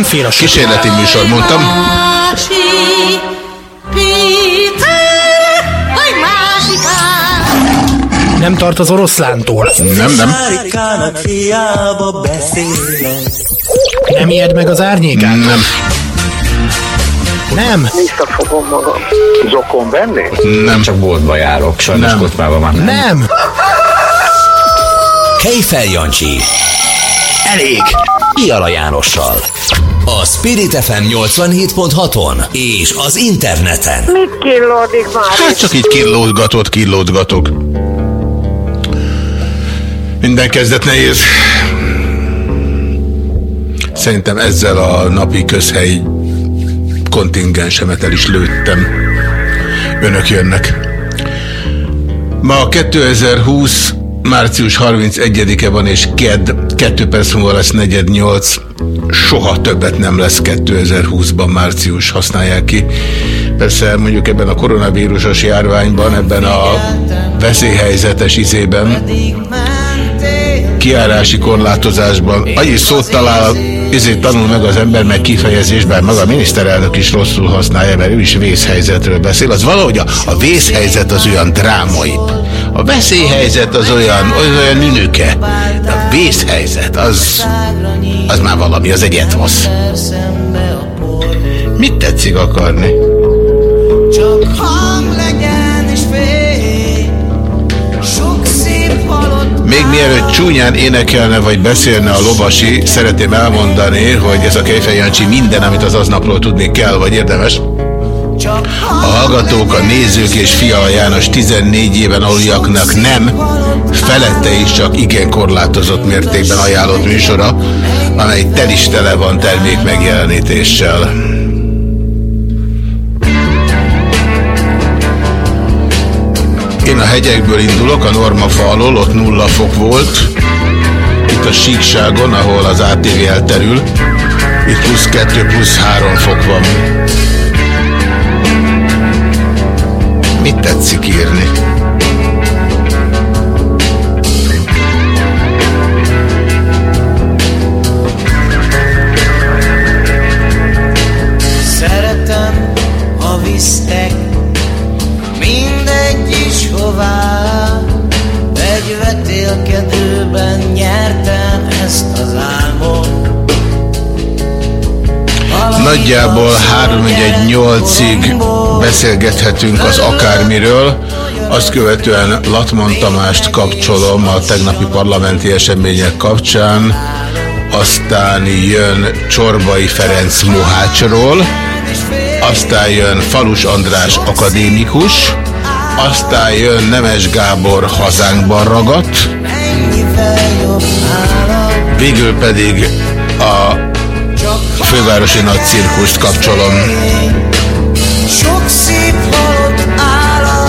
Nem fél a Kísérleti műsor, mondtam. Nem tart az oroszlántól. Nem, nem. Nem ijed meg az árnyékát? Nem. Nem. Visszafogom magam. Zokon venni? Nem. Csak boltba járok, sajnos Nem. kocsmában már nem. Nem. Kejfel Jancsi. Elég. Iala Jánossal. A Spirit FM 87.6-on és az interneten. Mit killódik már? Hát csak így killódgatott, killódgatok. Minden kezdet nehéz. Szerintem ezzel a napi közhely kontingensemet el is lőttem. Önök jönnek. Ma 2020 március 31-e van, és kedd, 2 perc múlva lesz 48. Soha többet nem lesz 2020-ban március, használják ki. Persze mondjuk ebben a koronavírusos járványban, ebben a veszélyhelyzetes izében, kiárási korlátozásban, annyi szót talál, ezért tanul meg az ember meg kifejezésben, maga a miniszterelnök is rosszul használja, mert ő is vészhelyzetről beszél. Az valahogy a, a vészhelyzet az olyan drámaibb. A veszélyhelyzet az olyan, olyan, nünüke. A vészhelyzet az, az már valami, az egy etmosz. Mit tetszik akarni? Csak Még mielőtt csúnyán énekelne vagy beszélne a lovasi, szeretném elmondani, hogy ez a Kejfej Jancsi minden, amit az aznapról tudni kell, vagy érdemes. A hallgatók, a nézők és Fiala János 14 éven aluljaknak nem, felette is csak igen korlátozott mértékben ajánlott műsora, amely tel is tele van termék megjelenítéssel. A hegyekből indulok, a Normafa alól, ott nulla fok volt. Itt a síkságon, ahol az ATV elterül, itt plusz 2, plusz 3 fok van. Mit tetszik írni? Nagyjából 3-8-ig beszélgethetünk az akármiről, azt követően Latman Tamást kapcsolom a tegnapi parlamenti események kapcsán, aztán jön Csorbai Ferenc Mohácsról, aztán jön Falus András akadémikus, aztán jön Nemes Gábor hazánkban ragadt, végül pedig a fővárosi nagy cirkuszt kapcsolom.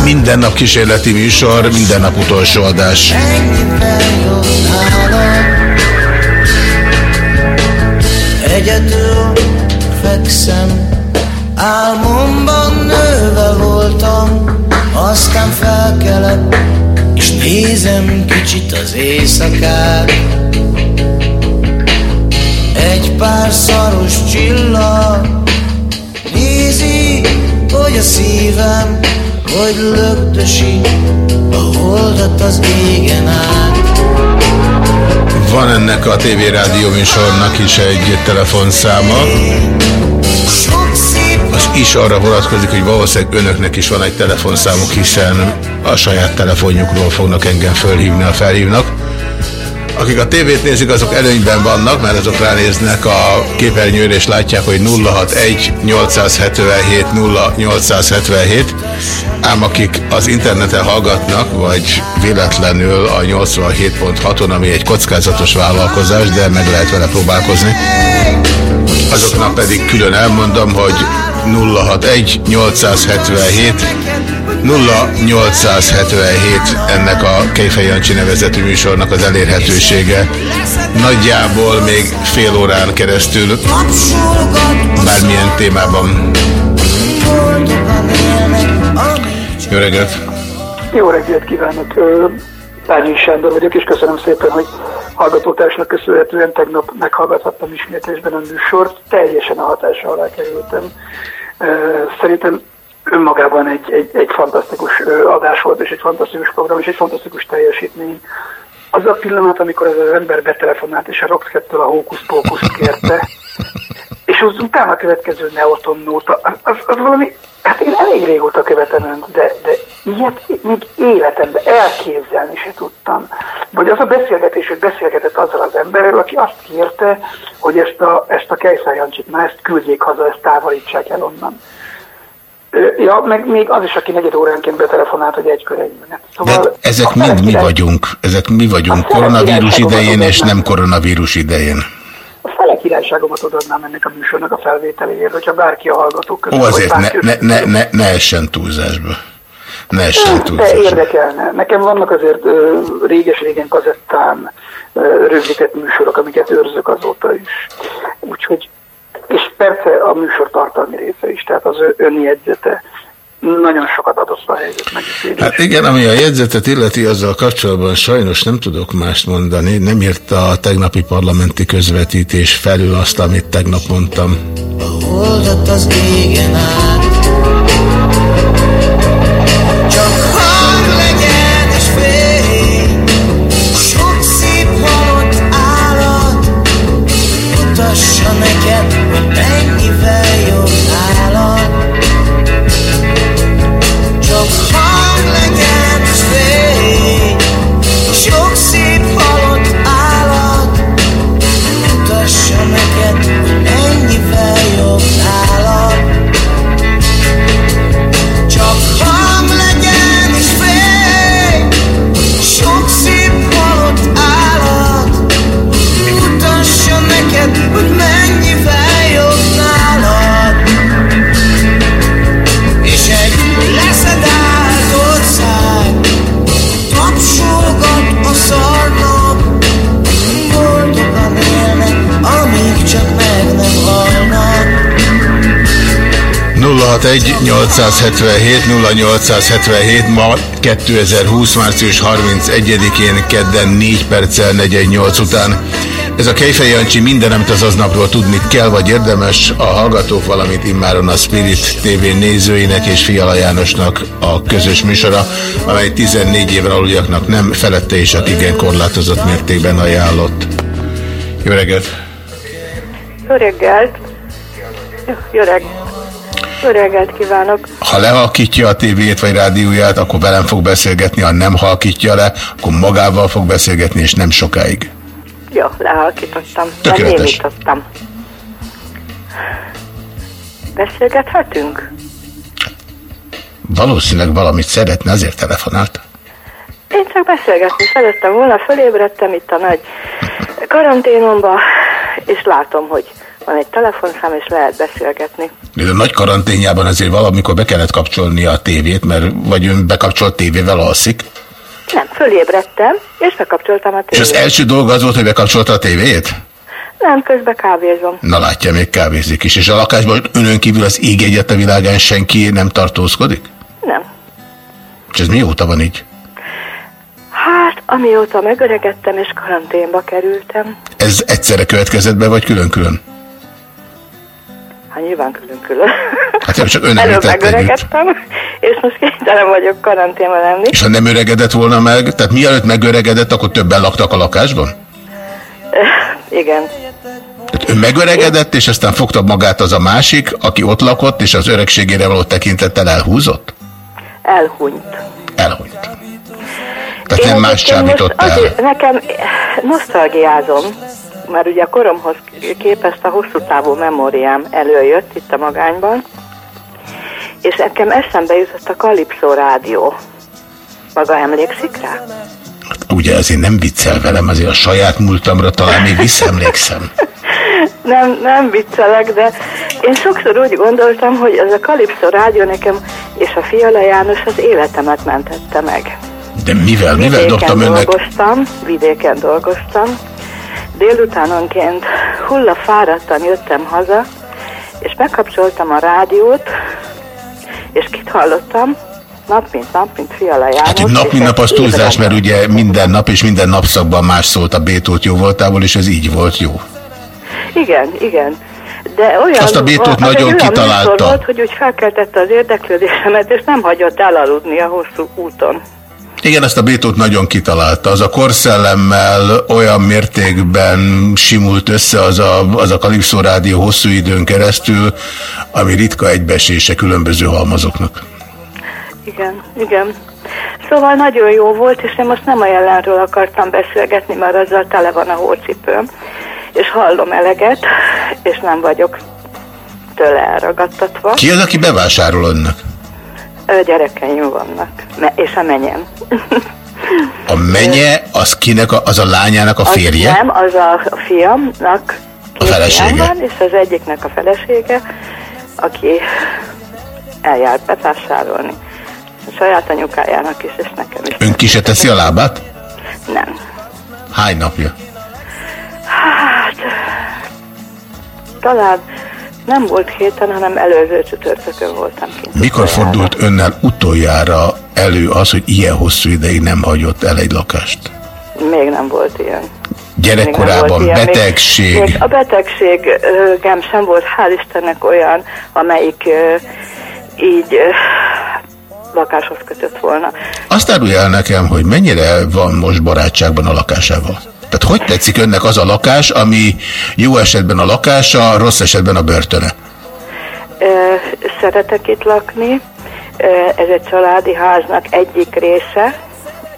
Minden nap kísérleti műsor, minden nap utolsó adás. Egyedül fekszem, álmomban nőve voltam, aztán felkelek, és nézem kicsit az éjszakát. Pár szaros csillag nézi, hogy a szívem, hogy lögdösi a holdat az égen át. Van ennek a TV rádió műsornak is egy telefonszáma. Az is arra vonatkozik, hogy valószínűleg önöknek is van egy telefonszámuk, hiszen a saját telefonjukról fognak engem fölhívni, ha felhívnak. Akik a tévét nézik, azok előnyben vannak, mert azok ránéznek a képernyőre, és látják, hogy 061 877 0877. Ám akik az interneten hallgatnak, vagy véletlenül a 87.6-on, ami egy kockázatos vállalkozás, de meg lehet vele próbálkozni, azoknak pedig külön elmondom, hogy 061 877 0877 ennek a Kejfej Jancsi nevezetű műsornak az elérhetősége. Nagyjából még fél órán keresztül bármilyen témában. Jó reggelt! Jó reggelt kívánok! Ö, Árnyi Sándor vagyok, és köszönöm szépen, hogy hallgatótársnak köszönhetően tegnap meghallgathattam ismétlésben a műsort. Teljesen a hatása alá kerültem. Szerintem önmagában egy, egy, egy fantasztikus adás volt, és egy fantasztikus program, és egy fantasztikus teljesítmény. Az a pillanat, amikor ez az ember betelefonált, és a Roxettől a hókusz-pókuszt kérte, és az utána következő Neoton nóta, az, az, az valami, hát én elég régóta követem önt, de, de ilyet még életemben elképzelni se tudtam. Vagy az a beszélgetés, hogy beszélgetett azzal az emberrel, aki azt kérte, hogy ezt a, ezt a Kejszár Jancsit már ezt küldjék haza, ezt távolítsák el onnan. Ja, meg még az is, aki negyed óránként betelefonált, hogy egy kör egy menet. De hát ezek mind mi vagyunk. Ezek mi vagyunk koronavírus idején és nem koronavírus idején. A fele királyságomat odaadnám ennek a műsornak a felvételéért, hogyha bárki a hallgatók között... Ó, azért ne, ne, ne, ne, ne essen túlzásba. Ne essen De túlzásba. érdekelne. Nekem vannak azért réges-régen kazettán rögzített műsorok, amiket őrzök azóta is. Úgyhogy, és persze a műsor tartalmi része is, tehát az ő önjegyzete nagyon sokat adott a helyzet megítélésére. Hát igen, ami a jegyzetet illeti, azzal kapcsolatban sajnos nem tudok mást mondani. Nem írta a tegnapi parlamenti közvetítés felül azt, amit tegnap mondtam. A holdat az égen át Thank 061 877 0877 ma 2020. március 31-én kedden 4 perccel 418 után. Ez a Kejfej Jancsi minden, amit az aznapról tudni kell, vagy érdemes a hallgatók, valamint immáron a Spirit TV nézőinek és Fiala Jánosnak a közös műsora, amely 14 éven aluljaknak nem felette és csak igen korlátozott mértékben ajánlott. Jó reggelt! Jó reggelt! Jó reggelt! Jó reggelt kívánok! Ha lehalkítja a tévéjét vagy rádióját, akkor velem fog beszélgetni, ha nem halkítja le, akkor magával fog beszélgetni, és nem sokáig. Jó, lehalkítottam. Tökéletes. Lenémítottam. Beszélgethetünk? Valószínűleg valamit szeretne, azért telefonált. Én csak beszélgetni szerettem volna, fölébredtem itt a nagy karanténomba, és látom, hogy van egy telefonszám, és lehet beszélgetni. A nagy karanténjában azért valamikor be kellett kapcsolni a tévét, mert vagy ön bekapcsolt tévével alszik. Nem, fölébredtem, és bekapcsoltam a És az tévét. első dolga az volt, hogy bekapcsolta a tévét? Nem, közben kávézom. Na látja, még kávézik is. És a lakásban önön kívül az ég egyet a világán senki nem tartózkodik? Nem. És ez mióta van így? Hát, amióta megöregedtem és karanténba kerültem, Ez egyszerre következett be, vagy külön-külön? Hát nyilván külön-külön. Hát én csak ön Előbb megöregedtem, és most kénytelen vagyok karanténban lenni. És ha nem öregedett volna meg, tehát mielőtt megöregedett, akkor többen laktak a lakásban? Igen. Tehát ön megöregedett, és aztán fogta magát az a másik, aki ott lakott, és az öregségére való tekintettel elhúzott? Elhunyt. Elhunyt. Tehát nem más csábított el. azért Nekem nosztalgiázom, mert ugye a koromhoz képest a hosszú távú memóriám előjött itt a magányban, és nekem eszembe jutott a Kalipszó rádió. Maga emlékszik rá? Ugye azért nem viccel velem, azért a saját múltamra talán még visszaemlékszem. Nem, nem viccelek, de én sokszor úgy gondoltam, hogy az a Kalipszó rádió nekem és a Fiala János az életemet mentette meg. De mivel, mivel Vidéken dobtam önnek? dolgoztam, vidéken dolgoztam. Délutánonként hulla fáradtan jöttem haza, és megkapcsoltam a rádiót, és kit hallottam? nap mint nap, mint Fiala János. Hát nap, mint nap az túlzás, mert ugye minden nap és minden napszakban más szólt a Bétót jó voltából, és ez így volt jó. Igen, igen. De olyan, Azt a Bétót egy nagyon olyan kitalálta. volt, hogy úgy felkeltette az érdeklődésemet, és nem hagyott elaludni a hosszú úton. Igen, ezt a Bétót nagyon kitalálta. Az a korszellemmel olyan mértékben simult össze az a, az a Kalipszó Rádió hosszú időn keresztül, ami ritka egybeesése különböző halmazoknak. Igen, igen. Szóval nagyon jó volt, és én most nem a jelenről akartam beszélgetni, mert azzal tele van a hócipőm, és hallom eleget, és nem vagyok tőle elragadtatva. Ki az, aki bevásárol önnek? Ö, Gyerekeim vannak, me- és a menyem. A menye, az kinek, a, az a lányának a férje? Az nem, az a fiamnak A felesége. van, és az egyiknek a felesége, aki eljár bevásárolni. A saját anyukájának is, és nekem is. Ön ki se teszi a lábát? Nem. Hány napja? Hát, talán nem volt héten, hanem előző csütörtökön voltam kint. Mikor fordult önnel utoljára elő az, hogy ilyen hosszú ideig nem hagyott el egy lakást? Még nem volt ilyen. Még Gyerekkorában volt ilyen. Még- betegség, Még a betegségem sem volt, hál' Istennek olyan, amelyik így lakáshoz kötött volna. Azt árulja el nekem, hogy mennyire van most barátságban a lakásával. Tehát hogy tetszik önnek az a lakás, ami jó esetben a lakása, rossz esetben a börtöne? Ö, Szeretek itt lakni. Ez egy családi háznak egyik része.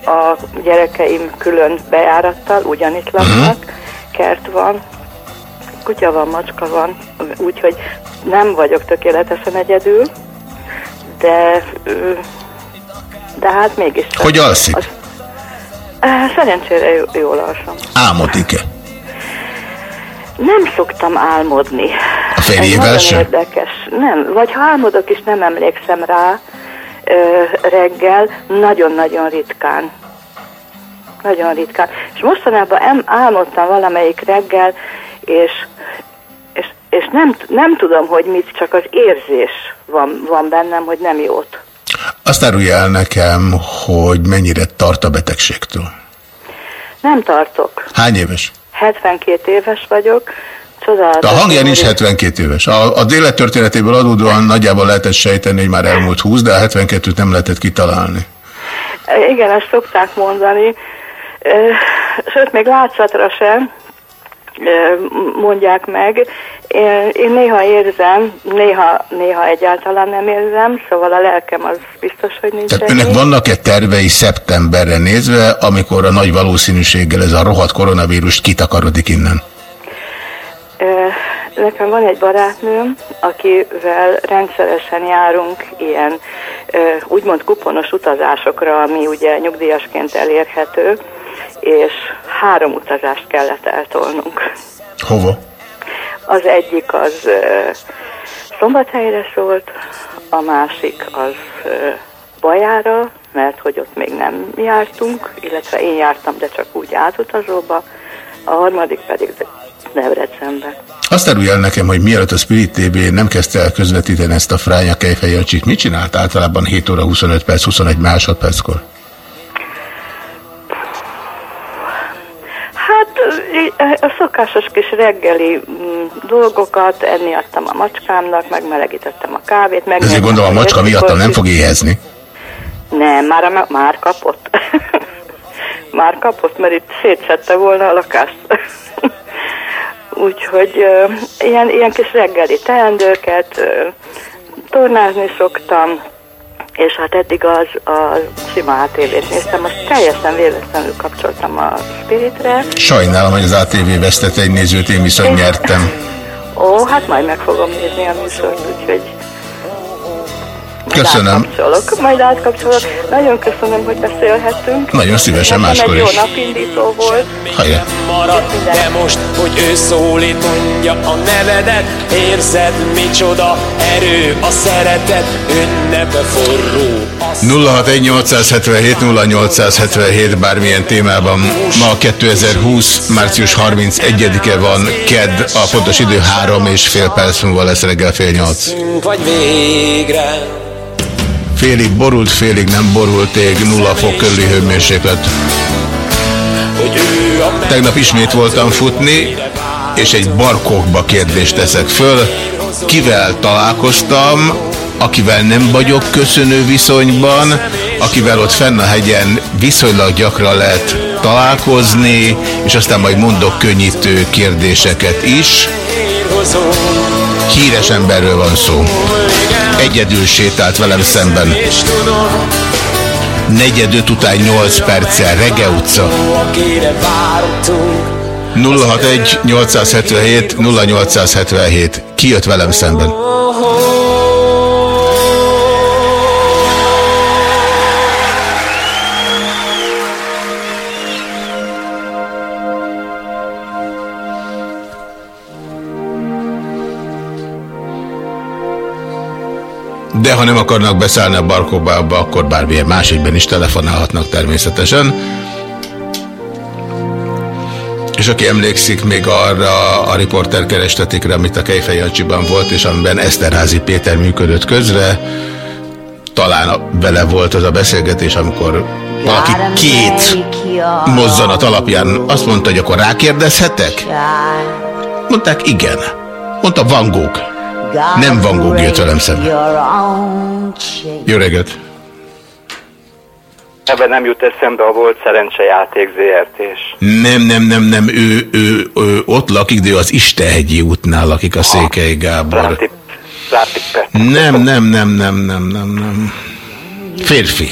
A gyerekeim külön bejárattal ugyanitt laknak. Kert van, kutya van, macska van, úgyhogy nem vagyok tökéletesen egyedül, de, de hát mégis. Hogy alszik? Az, szerencsére jó, jól alszom. Álmodik-e? Nem szoktam álmodni. A férjével sem? érdekes. Nem, vagy ha álmodok is, nem emlékszem rá ö, reggel, nagyon-nagyon ritkán. Nagyon ritkán. És mostanában em, álmodtam valamelyik reggel, és, és, és nem, nem tudom, hogy mit, csak az érzés van, van bennem, hogy nem jót. Azt árulja el nekem, hogy mennyire tart a betegségtől. Nem tartok. Hány éves? 72 éves vagyok. A Csodálatos. hangján is memória- 72 éves. A, a élettörténetéből adódóan nagyjából lehetett sejteni, hogy már elmúlt 20, de a 72-t nem lehetett kitalálni. Igen, ezt szokták mondani. Sőt, még látszatra sem mondják meg. Én, én néha érzem, néha, néha egyáltalán nem érzem, szóval a lelkem az biztos, hogy nincs Tehát önnek vannak-e tervei szeptemberre nézve, amikor a nagy valószínűséggel ez a rohadt koronavírus kitakarodik innen? Nekem van egy barátnőm, akivel rendszeresen járunk ilyen úgymond kuponos utazásokra, ami ugye nyugdíjasként elérhető, és három utazást kellett eltolnunk. Hova? Az egyik az ö, Szombathelyre szólt, a másik az ö, Bajára, mert hogy ott még nem jártunk, illetve én jártam, de csak úgy átutazóba, a harmadik pedig Debrecenbe. Azt árulja el nekem, hogy mielőtt a Spirit TV nem kezdte el közvetíteni ezt a Fránya Kejfejancsit, mit csinált általában 7 óra 25 perc, 21 másodperckor? A szokásos kis reggeli mm, dolgokat, enni adtam a macskámnak, megmelegítettem a kávét. Meg Ezért gondolom a macska miattam nem fog éhezni. Nem, már, már kapott. már kapott, mert itt szétszette volna a lakást. Úgyhogy ö, ilyen, ilyen kis reggeli teendőket, ö, tornázni szoktam, és hát eddig az a sima ATV-t néztem, most teljesen véletlenül kapcsoltam a Spiritre. Sajnálom, hogy az ATV vesztett egy nézőt, én viszont nyertem. Ó, hát majd meg fogom nézni a műsort, úgyhogy majd Köszönöm. átkapcsolok, majd átkapcsolok. Nagyon köszönöm, hogy beszélhettünk. Nagyon szívesen, Nekem máskor egy jó is. napindító volt. Hajrá. marad De most, hogy ő szólít mondja a nevedet Érzed micsoda erő a szeretet Ünnepe forró a 061 0877 bármilyen témában. Ma 2020. március 31-e van, kedd, a pontos idő három és fél perc múlva lesz reggel fél nyolc. vagy végre Félig borult, félig nem borult ég, nulla fok körüli hőmérséklet. Tegnap ismét voltam futni, és egy barkokba kérdést teszek föl. Kivel találkoztam, akivel nem vagyok köszönő viszonyban, akivel ott fenn a hegyen viszonylag gyakran lehet találkozni, és aztán majd mondok könnyítő kérdéseket is. Híres emberről van szó. Egyedül sétált velem szemben. Negyed után 8 perccel, Rege utca. 061 877 0877. Ki jött velem szemben? De ha nem akarnak beszállni a barkóbába, akkor bármilyen másikben is telefonálhatnak természetesen. És aki emlékszik még arra a riporter kerestetikre, amit a Kejfej Jancsiban volt, és amiben Eszterházi Péter működött közre, talán vele volt az a beszélgetés, amikor valaki két mozzanat alapján azt mondta, hogy akkor rákérdezhetek? Mondták, igen. Mondta Van Gogh. Nem Van Gogh jött velem. Jó reggelt! Ebben nem jut eszembe a volt szerencsejáték ZRT-s. Nem, nem, nem, nem, ő, ő, ő ott lakik, de ő az Istenhegyi útnál lakik a Székely Gábor. Ráti, ráti Nem, nem, nem, nem, nem, nem, nem. Férfi.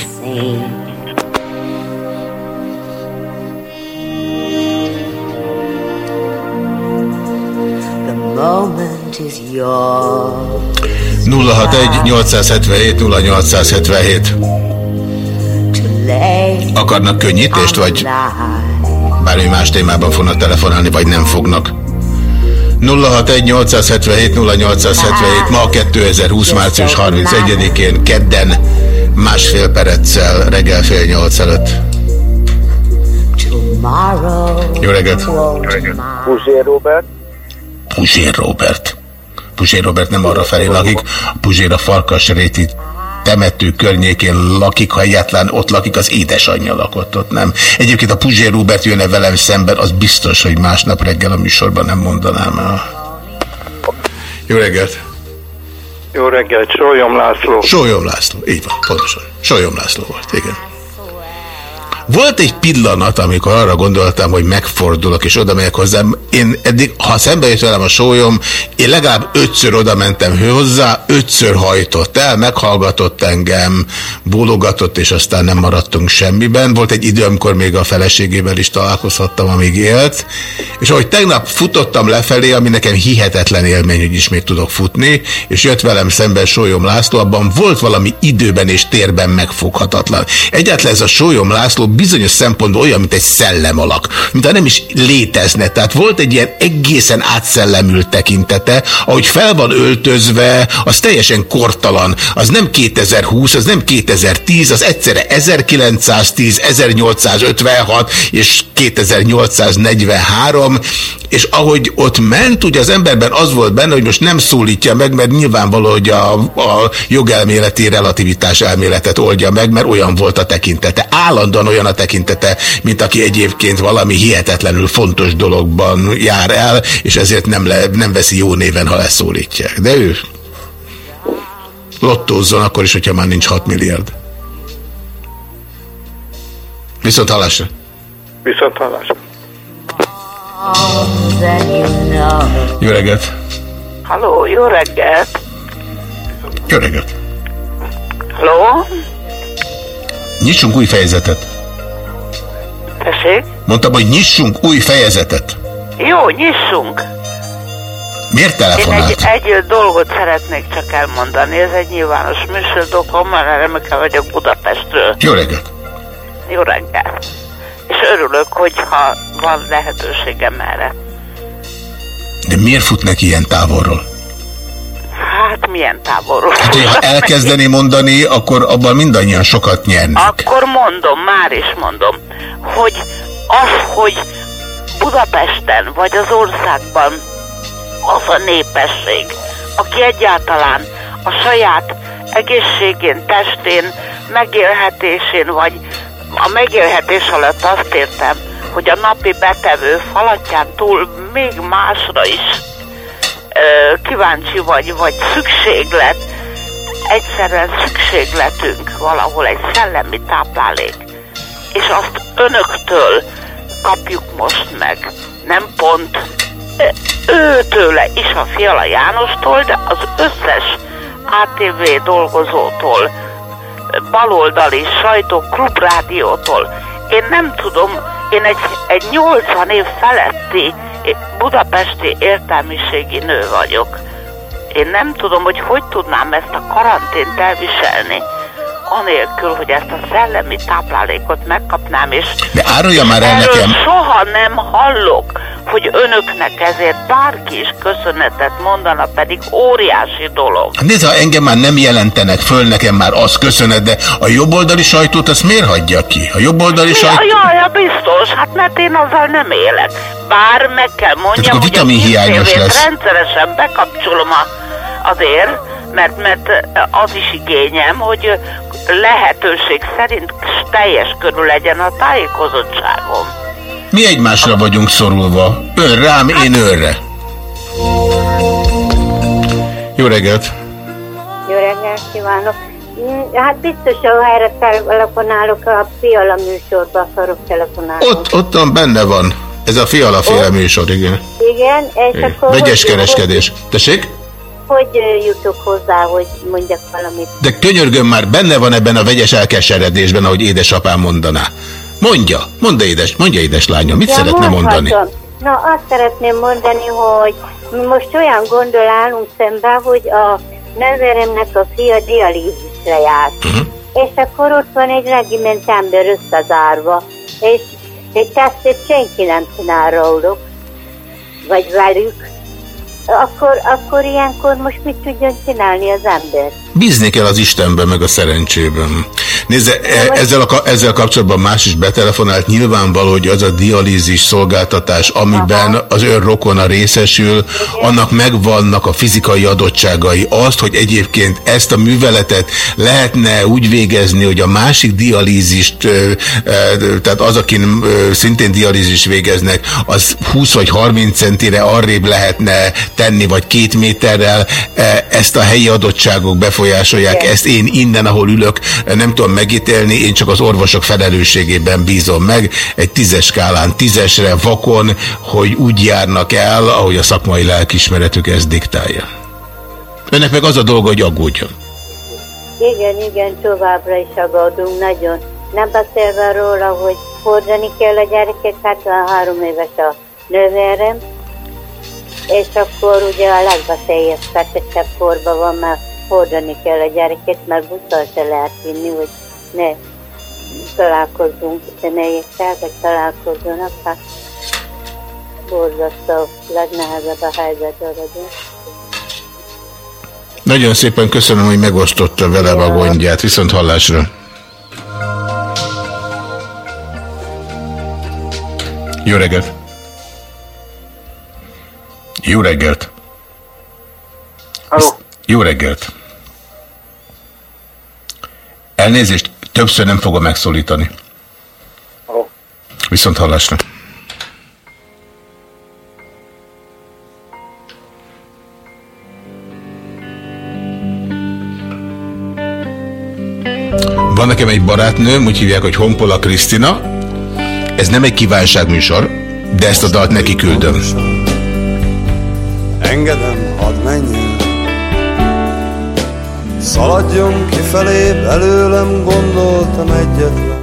The moment 061 877 0877 to lay Akarnak könnyítést, vagy bármi más témában fognak telefonálni, vagy nem fognak? 061 877 0877 ma 2020. március 31-én kedden másfél pereccel reggel fél nyolc előtt. Tomorrow Jó reggelt! Puzsér Robert. Puzsér Robert. Puzsér Robert nem arra felé lakik, a Puzsér a Farkasréti temető környékén lakik, ha egyáltalán ott lakik, az édesanyja lakott ott, nem. Egyébként a Puzsér Robert jönne velem szemben, az biztos, hogy másnap reggel a műsorban nem mondanám el. Jó reggelt! Jó reggelt, Sólyom László. Sólyom László, így van, pontosan. Sólyom László volt, igen. Volt egy pillanat, amikor arra gondoltam, hogy megfordulok és oda megyek hozzám. Én eddig, ha szembe jött velem a sólyom, én legalább ötször oda mentem hozzá, ötször hajtott el, meghallgatott engem, bólogatott, és aztán nem maradtunk semmiben. Volt egy idő, amikor még a feleségével is találkozhattam, amíg élt. És ahogy tegnap futottam lefelé, ami nekem hihetetlen élmény, hogy ismét tudok futni, és jött velem szemben Sólyom László, abban volt valami időben és térben megfoghatatlan. Egyáltalán ez a Sólyom László bizonyos szempontból olyan, mint egy szellemalak, mint nem is létezne. Tehát volt egy ilyen egészen átszellemült tekintete, ahogy fel van öltözve, az teljesen kortalan. Az nem 2020, az nem 2010, az egyszerre 1910, 1856 és 2843, és ahogy ott ment, ugye az emberben az volt benne, hogy most nem szólítja meg, mert nyilvánvaló, hogy a, a jogelméleti relativitás elméletet oldja meg, mert olyan volt a tekintete. Állandóan olyan a tekintete, mint aki egyébként valami hihetetlenül fontos dologban jár el, és ezért nem, le, nem veszi jó néven, ha leszólítják. De ő lottózzon akkor is, hogyha már nincs 6 milliárd. Viszont hallásra. Viszont hallásra. Jó reggelt! Halló, jó reggelt! Jó reggelt! Halló? Nyissunk új fejezetet. Tessék? Mondtam, hogy nyissunk új fejezetet. Jó, nyissunk! Miért Én egy, telefonált? egy dolgot szeretnék csak elmondani. Ez egy nyilvános műsor, Dokommal, remekkel vagyok Budapestről. Jó reggelt! Jó reggel! És örülök, hogyha van lehetőségem erre. De miért fut neki ilyen távolról? Hát milyen távolról? Hát, hogy ha elkezdeni mondani, akkor abban mindannyian sokat nyernek. Akkor mondom, már is mondom, hogy az, hogy Budapesten vagy az országban az a népesség, aki egyáltalán a saját egészségén, testén, megélhetésén, vagy a megélhetés alatt azt értem, hogy a napi betevő falatján túl még másra is kíváncsi vagy, vagy szükséglet, egyszerűen szükségletünk valahol egy szellemi táplálék, és azt önöktől kapjuk most meg, nem pont őtőle is a Fiala Jánostól, de az összes ATV dolgozótól, baloldali sajtó, klubrádiótól. Én nem tudom, én egy, egy 80 év feletti budapesti értelmiségi nő vagyok. Én nem tudom, hogy hogy tudnám ezt a karantént elviselni, anélkül, hogy ezt a szellemi táplálékot megkapnám, és De árulja már el nekem. soha nem hallok, hogy önöknek ezért bárki is köszönetet mondana, pedig óriási dolog. Nézd, ha engem már nem jelentenek föl, nekem már az köszönet, de a jobboldali sajtót azt miért hagyja ki? A jobboldali Ja, sajtó... ja, ja, biztos, hát mert én azzal nem élek. Bár meg kell mondjam, hogy a hírtévét lesz. rendszeresen bekapcsolom a, azért, mert, mert az is igényem, hogy lehetőség szerint teljes körül legyen a tájékozottságom. Mi egymásra vagyunk szorulva. Ön rám, én önre. Jó reggelt! Jó reggelt kívánok! Mm, Hát biztosan, ha erre telefonálok, a Fiala műsorba akarok telefonálni. Ott, ottan benne van. Ez a fiala féle műsor, igen. Igen, és akkor... Vegyes kereskedés. Tessék? Hogy, jutok hozzá, hogy mondjak valamit? De könyörgöm már benne van ebben a vegyes elkeseredésben, ahogy édesapám mondaná. Mondja, mondja édes, mondja édeslányom, mit Ja, szeretne mondani? mondhatom. Na, azt szeretném mondani, hogy mi most olyan gondol állunk szembe, hogy a nővéremnek a fia dialízisre járt. Mhm. És akkor ott van egy regiment ember összezárva, és egy tesztet senki nem csinál róluk, vagy velük. Akkor, akkor ilyenkor most mit tudjon csinálni az ember? Bízni kell az Istenben, meg a szerencsében. Nézze, e- ezzel, a, ezzel kapcsolatban más is betelefonált. Nyilvánvaló, hogy az a dialízis szolgáltatás, amiben az ön rokona részesül, annak megvannak a fizikai adottságai. Azt, hogy egyébként ezt a műveletet lehetne úgy végezni, hogy a másik dialízist, tehát az, akin szintén dialízis végeznek, az 20 vagy 30 centire arrébb lehetne tenni, vagy két méterrel, E, ezt a helyi adottságok befolyásolják, ezt én innen, ahol ülök, nem tudom megítélni, én csak az orvosok felelősségében bízom meg, egy tízes skálán tízesre, vakon, hogy úgy járnak el, ahogy a szakmai lelkismeretük ezt diktálja. Önnek meg az a dolga, hogy aggódjon. Igen, igen, továbbra is aggódunk nagyon. Nem beszélve róla, hogy hordani kell a gyerekek, hát van három éves a nővérem, és akkor ugye a legveszélyeztetettebb korban van, mert hordani kell a gyereket, mert busszal se lehet vinni, hogy ne találkozzunk személyekkel, vagy találkozzanak, hát borzasztó, legnehezebb a helyzetben vagyunk. Nagyon szépen köszönöm, hogy megosztotta velem a gondját. Viszont hallásra. Jó reggelt! Jó reggelt! Halló. Jó reggelt! Elnézést, többször nem fogom megszólítani. Halló. Viszont hallásra. Van nekem egy barátnőm, úgy hívják, hogy Honpola Krisztina. Ez nem egy kívánságműsor, de ezt a dalt neki küldöm. Engedem, hadd menjen Szaladjon kifelé, belőlem gondoltam egyetlen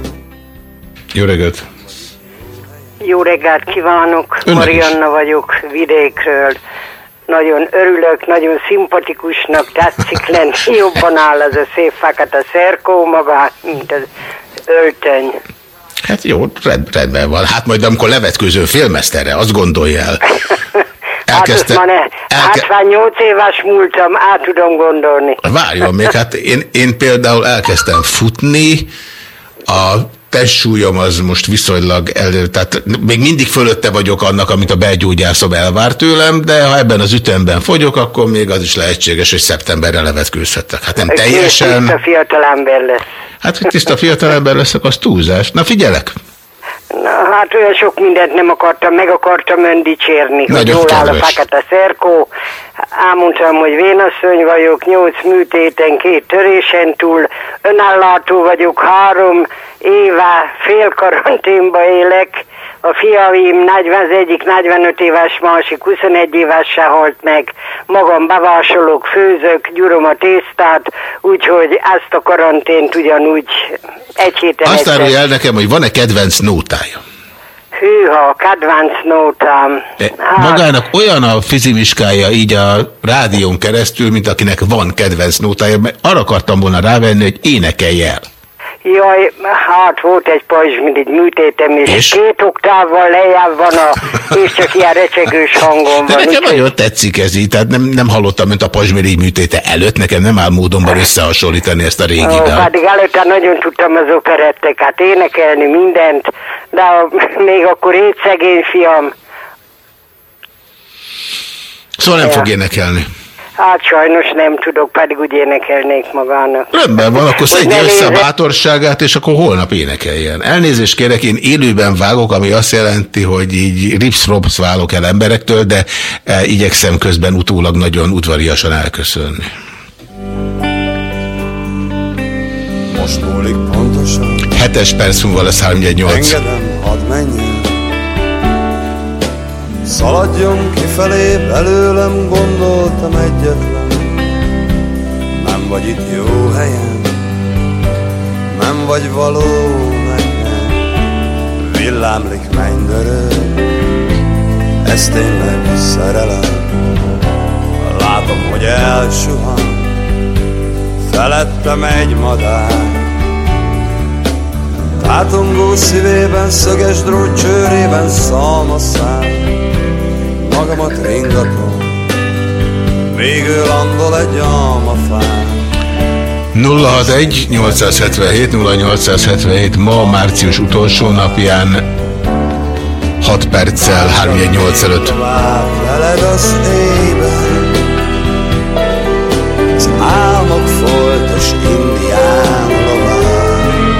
Jó reggelt! Jó reggelt kívánok, Önnek is. Marianna vagyok vidékről. Nagyon örülök, nagyon szimpatikusnak tetszik lenni. Jobban áll az a szép fekete szerkó maga, mint az öltöny. Hát jó, rend, rendben van. Hát majd amikor levetkőző félmeszterre, azt gondolja el. Hát azt ma ne, 88 éves múltam, át tudom gondolni. Várjon még, hát én, én például elkezdtem futni, a testsúlyom az most viszonylag elő, tehát még mindig fölötte vagyok annak, amit a belgyógyászom elvár tőlem, de ha ebben az ütemben fogyok, akkor még az is lehetséges, hogy szeptemberre levetkőzhetek. Hát nem teljesen... Tiszta fiatalember lesz. Hát, hogy tiszta fiatalember leszek, az túlzás. Na figyelek! Na, hát olyan sok mindent nem akartam, meg akartam ön dicsérni, hogy Nagyon jól áll a fekete szerkó. Elmondtam, hogy vénasszony vagyok, nyolc műtéten, két törésen túl, önállátó vagyok, három éve fél karanténba élek, a fiaim 40, az egyik 45 éves, másik 21 éves se halt meg. Magam bevásárolok, főzök, gyurom a tésztát, úgyhogy ezt a karantént ugyanúgy egy héten Azt árulja el nekem, hogy van-e kedvenc nótája? Hűha, kedvenc nótám. De magának olyan a fizimiskája így a rádión keresztül, mint akinek van kedvenc nótája, mert arra akartam volna rávenni, hogy énekelj el. Jaj, hát volt egy pajzs, egy műtétem, és, És? két oktávval lejjebb van a, és csak ilyen recsegős hangom De van. nekem nagyon tetszik ez így, tehát nem, nem hallottam, mint a pazsméri műtéte előtt, nekem nem áll módonban összehasonlítani ezt a Ó, régivel. pedig előtte nagyon tudtam az operetteket énekelni, mindent, de még akkor én szegény fiam, Szóval nem Ja. fog énekelni. Hát sajnos nem tudok, pedig úgy énekelnék magának. Rendben van, akkor szedje össze a bátorságát, és akkor holnap énekeljen. Elnézést kérek, én élőben vágok, ami azt jelenti, hogy így rips válok el emberektől, de e, igyekszem közben utólag nagyon udvariasan elköszönni. Most múlik pontosan Hetes perc múlva lesz 318. Engedem, hadd menjen Szaladjon kifelé, belőlem gondoltam egyetlen. Nem vagy itt jó helyen Nem vagy való nekem Villámlik mennydörög Ez tényleg szerelem. Látom, hogy elsuhan Felettem egy madár. Tátongó szívében, szöges drót csőrében szalmaszám Magamat ringatom, végül landol egy almafán. 061 877 0877 ma március utolsó napján 6 perccel 318 előtt. Veled az éjben Az álmok foltos indián lován.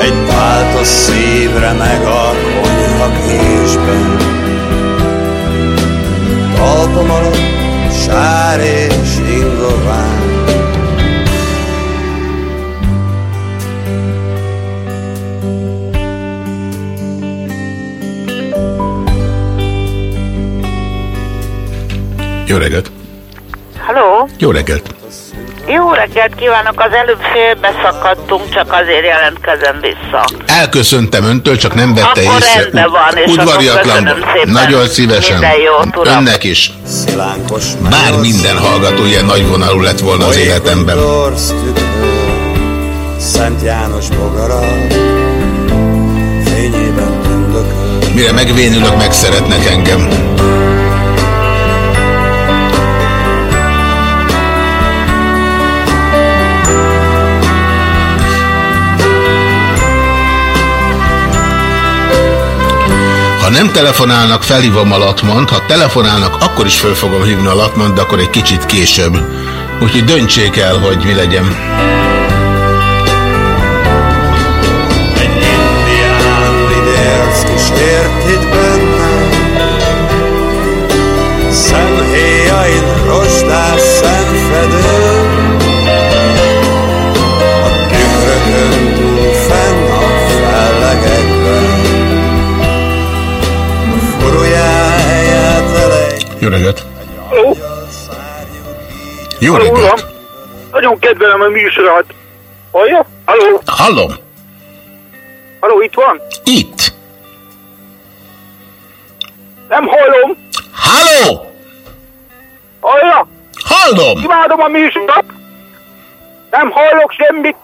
Egy páltos szívre meg a konyha késben Talpam alatt sár és ingován Jó reggelt! Halló? Jó reggelt! Jó reggelt kívánok, az előbb félbeszakadtunk, csak azért jelentkezem vissza. Elköszöntem öntől, csak nem vette Akkor észre. rendben van, és Udvariatlan volt. szépen. Nagyon szívesen. Jót. Önnek is. Bár minden hallgató ilyen nagyvonalú lett volna az életemben. Szent János bogara, fényében. Mire megvénülök, megszeretnek engem. Ha nem telefonálnak, felhívom a Latmont, ha telefonálnak, akkor is föl fogom hívni a Latmont, de akkor egy kicsit később. Úgyhogy döntsék el, hogy mi legyen. Jó reggelt! Ó, Jó halló, reggelt! uram! Nagyon kedvelem a műsorát. Hallja? Halló? Hallom! Halló, itt van? Itt! Nem hallom. Halló! Hallja? Hallom! Imádom a műsorát. Nem hallok semmit.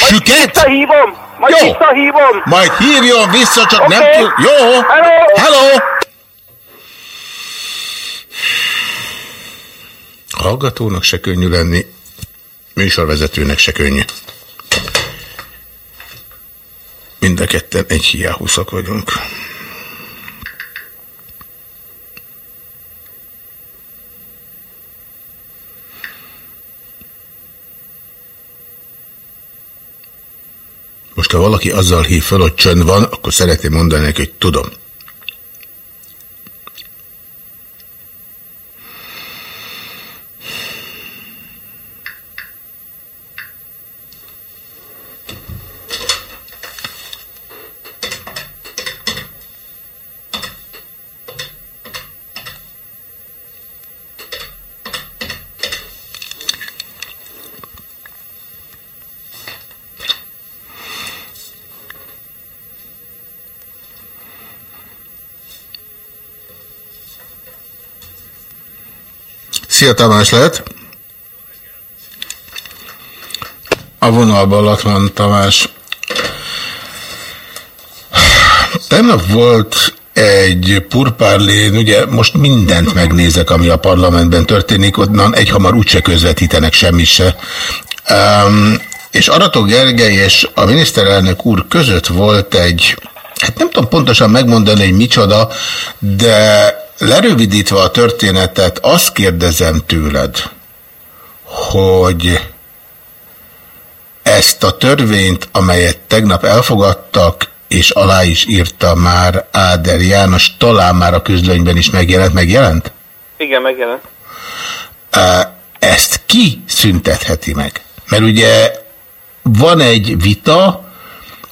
Majd Süket? visszahívom. Majd Jó. visszahívom. Majd hívjon vissza, csak nem Oké. tud... Jó! Hello. Hello! Hallgatónak se könnyű lenni, műsorvezetőnek se könnyű. Mind a ketten egy hiáhuszak vagyunk. Most ha valaki azzal hív fel, hogy csönd van, akkor szeretném mondani neki, hogy tudom. Szia Tamás lehet? A vonalban Latman Tamás. Tegnap volt egy purpárlén, ugye most mindent megnézek, ami a parlamentben történik, onnan egy hamar úgyse közvetítenek semmi se. Um, és Arató Gergely és a miniszterelnök úr között volt egy, hát nem tudom pontosan megmondani, hogy micsoda, de lerövidítve a történetet, azt kérdezem tőled, hogy ezt a törvényt, amelyet tegnap elfogadtak, és alá is írta már Áder János, talán már a közlönyben is megjelent, megjelent? Igen, megjelent. Ezt ki szüntetheti meg? Mert ugye van egy vita,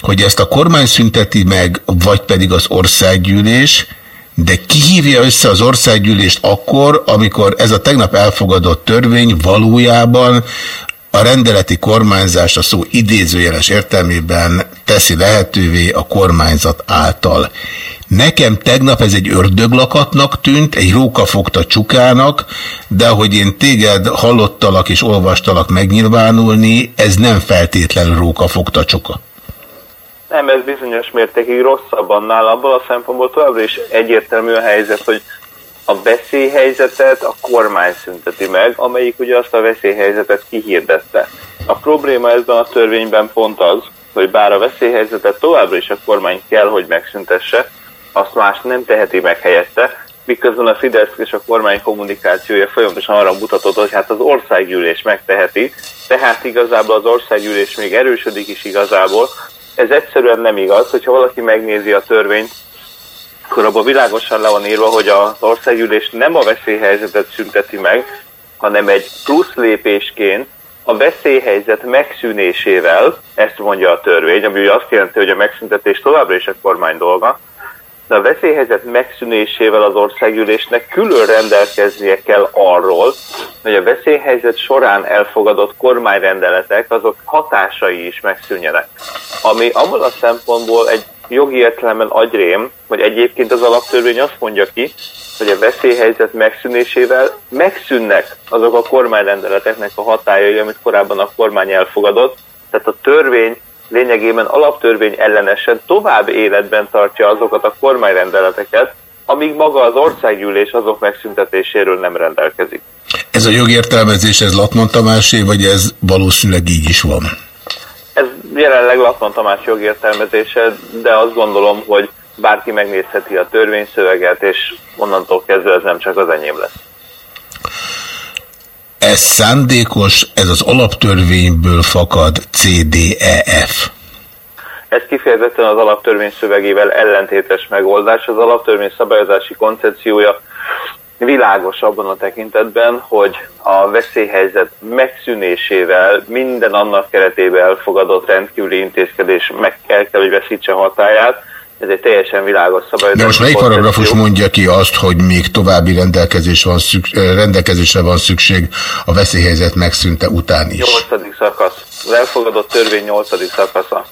hogy ezt a kormány szünteti meg, vagy pedig az országgyűlés, de ki hívja össze az országgyűlést akkor, amikor ez a tegnap elfogadott törvény valójában a rendeleti kormányzást a szó idézőjeles értelmében teszi lehetővé a kormányzat által. Nekem tegnap ez egy ördöglakatnak tűnt, egy róka fogta csukának, de ahogy én téged hallottalak és olvastalak megnyilvánulni, ez nem feltétlenül róka fogta csuka. Nem, ez bizonyos mértékig rosszabb annál, abból a szempontból továbbra is egyértelmű a helyzet, hogy a veszélyhelyzetet a kormány szünteti meg, amelyik ugye azt a veszélyhelyzetet kihirdette. A probléma ebben a törvényben pont az, hogy bár a veszélyhelyzetet továbbra is a kormány kell, hogy megszüntesse, azt más nem teheti meg helyette, miközben a Fidesz és a kormány kommunikációja folyamatosan arra mutatott, hogy hát az országgyűlés megteheti, tehát igazából az országgyűlés még erősödik is igazából, ez egyszerűen nem igaz, hogyha valaki megnézi a törvényt, akkor abban világosan le van írva, hogy az országgyűlés nem a veszélyhelyzetet szünteti meg, hanem egy plusz lépésként a veszélyhelyzet megszűnésével, ezt mondja a törvény, ami azt jelenti, hogy a megszüntetés továbbra is a kormány dolga, de a veszélyhelyzet megszűnésével az országgyűlésnek külön rendelkeznie kell arról, hogy a veszélyhelyzet során elfogadott kormányrendeletek azok hatásai is megszűnjenek. Ami abból a szempontból egy jogi értelemben agyrém, hogy egyébként az alaptörvény azt mondja ki, hogy a veszélyhelyzet megszűnésével megszűnnek azok a kormányrendeleteknek a hatályai, amit korábban a kormány elfogadott. Tehát a törvény lényegében alaptörvény ellenesen tovább életben tartja azokat a kormányrendeleteket, amíg maga az országgyűlés azok megszüntetéséről nem rendelkezik. Ez a jogértelmezés, ez Latman Tamásé, vagy ez valószínűleg így is van? Ez jelenleg Latman Tamás jogértelmezése, de azt gondolom, hogy bárki megnézheti a törvényszöveget, és onnantól kezdve ez nem csak az enyém lesz. Ez szándékos, ez az alaptörvényből fakad CDEF. Ez kifejezetten az alaptörvény szövegével ellentétes megoldás. Az alaptörvény szabályozási koncepciója világos abban a tekintetben, hogy a veszélyhelyzet megszűnésével minden annak keretében elfogadott rendkívüli intézkedés meg kell, hogy veszítse hatáját, ez egy teljesen világos szabály. De most melyik paragrafus mondja ki azt, hogy még további rendelkezés van szükség, rendelkezésre van szükség a veszélyhelyzet megszűnte után is? Nyolcadik szakasz. Az elfogadott törvény nyolcadik szakasza.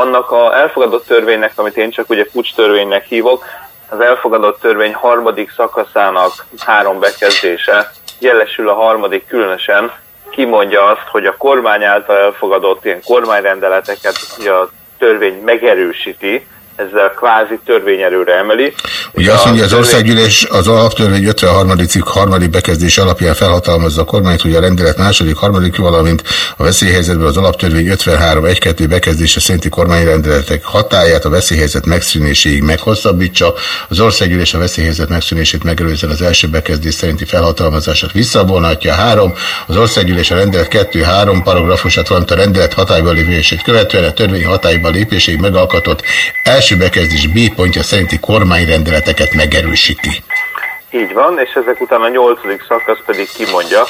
Annak a elfogadott törvénynek, amit én csak ugye pucs törvénynek hívok, az elfogadott törvény harmadik szakaszának három bekezdése, jelesül a harmadik különösen, kimondja azt, hogy a kormány által elfogadott ilyen kormányrendeleteket ugye a törvény megerősíti, ezzel kvázi törvényerőre emeli. Ugye azt mondja, az országgyűlés az alaptörvény 53. cikk harmadik bekezdés alapján felhatalmazza a kormányt, hogy a rendelet második, harmadik, valamint a veszélyhelyzetben az alaptörvény 53. 1-2 bekezdése szerinti kormányrendeletek hatáját a veszélyhelyzet megszűnéséig meghosszabbítsa. Az országgyűlés a veszélyhelyzet megszűnését megelőzően az első bekezdés szerinti felhatalmazását visszavonhatja. 3. Az országgyűlés a rendelet 2-3 paragrafusát, valamint a rendelet hatályba lépését követően a törvény hatályba lépéséig megalkotott első bekezdés B pontja szerinti kormányrendeleteket megerősíti. Így van, és ezek után a nyolcadik szakasz pedig kimondja,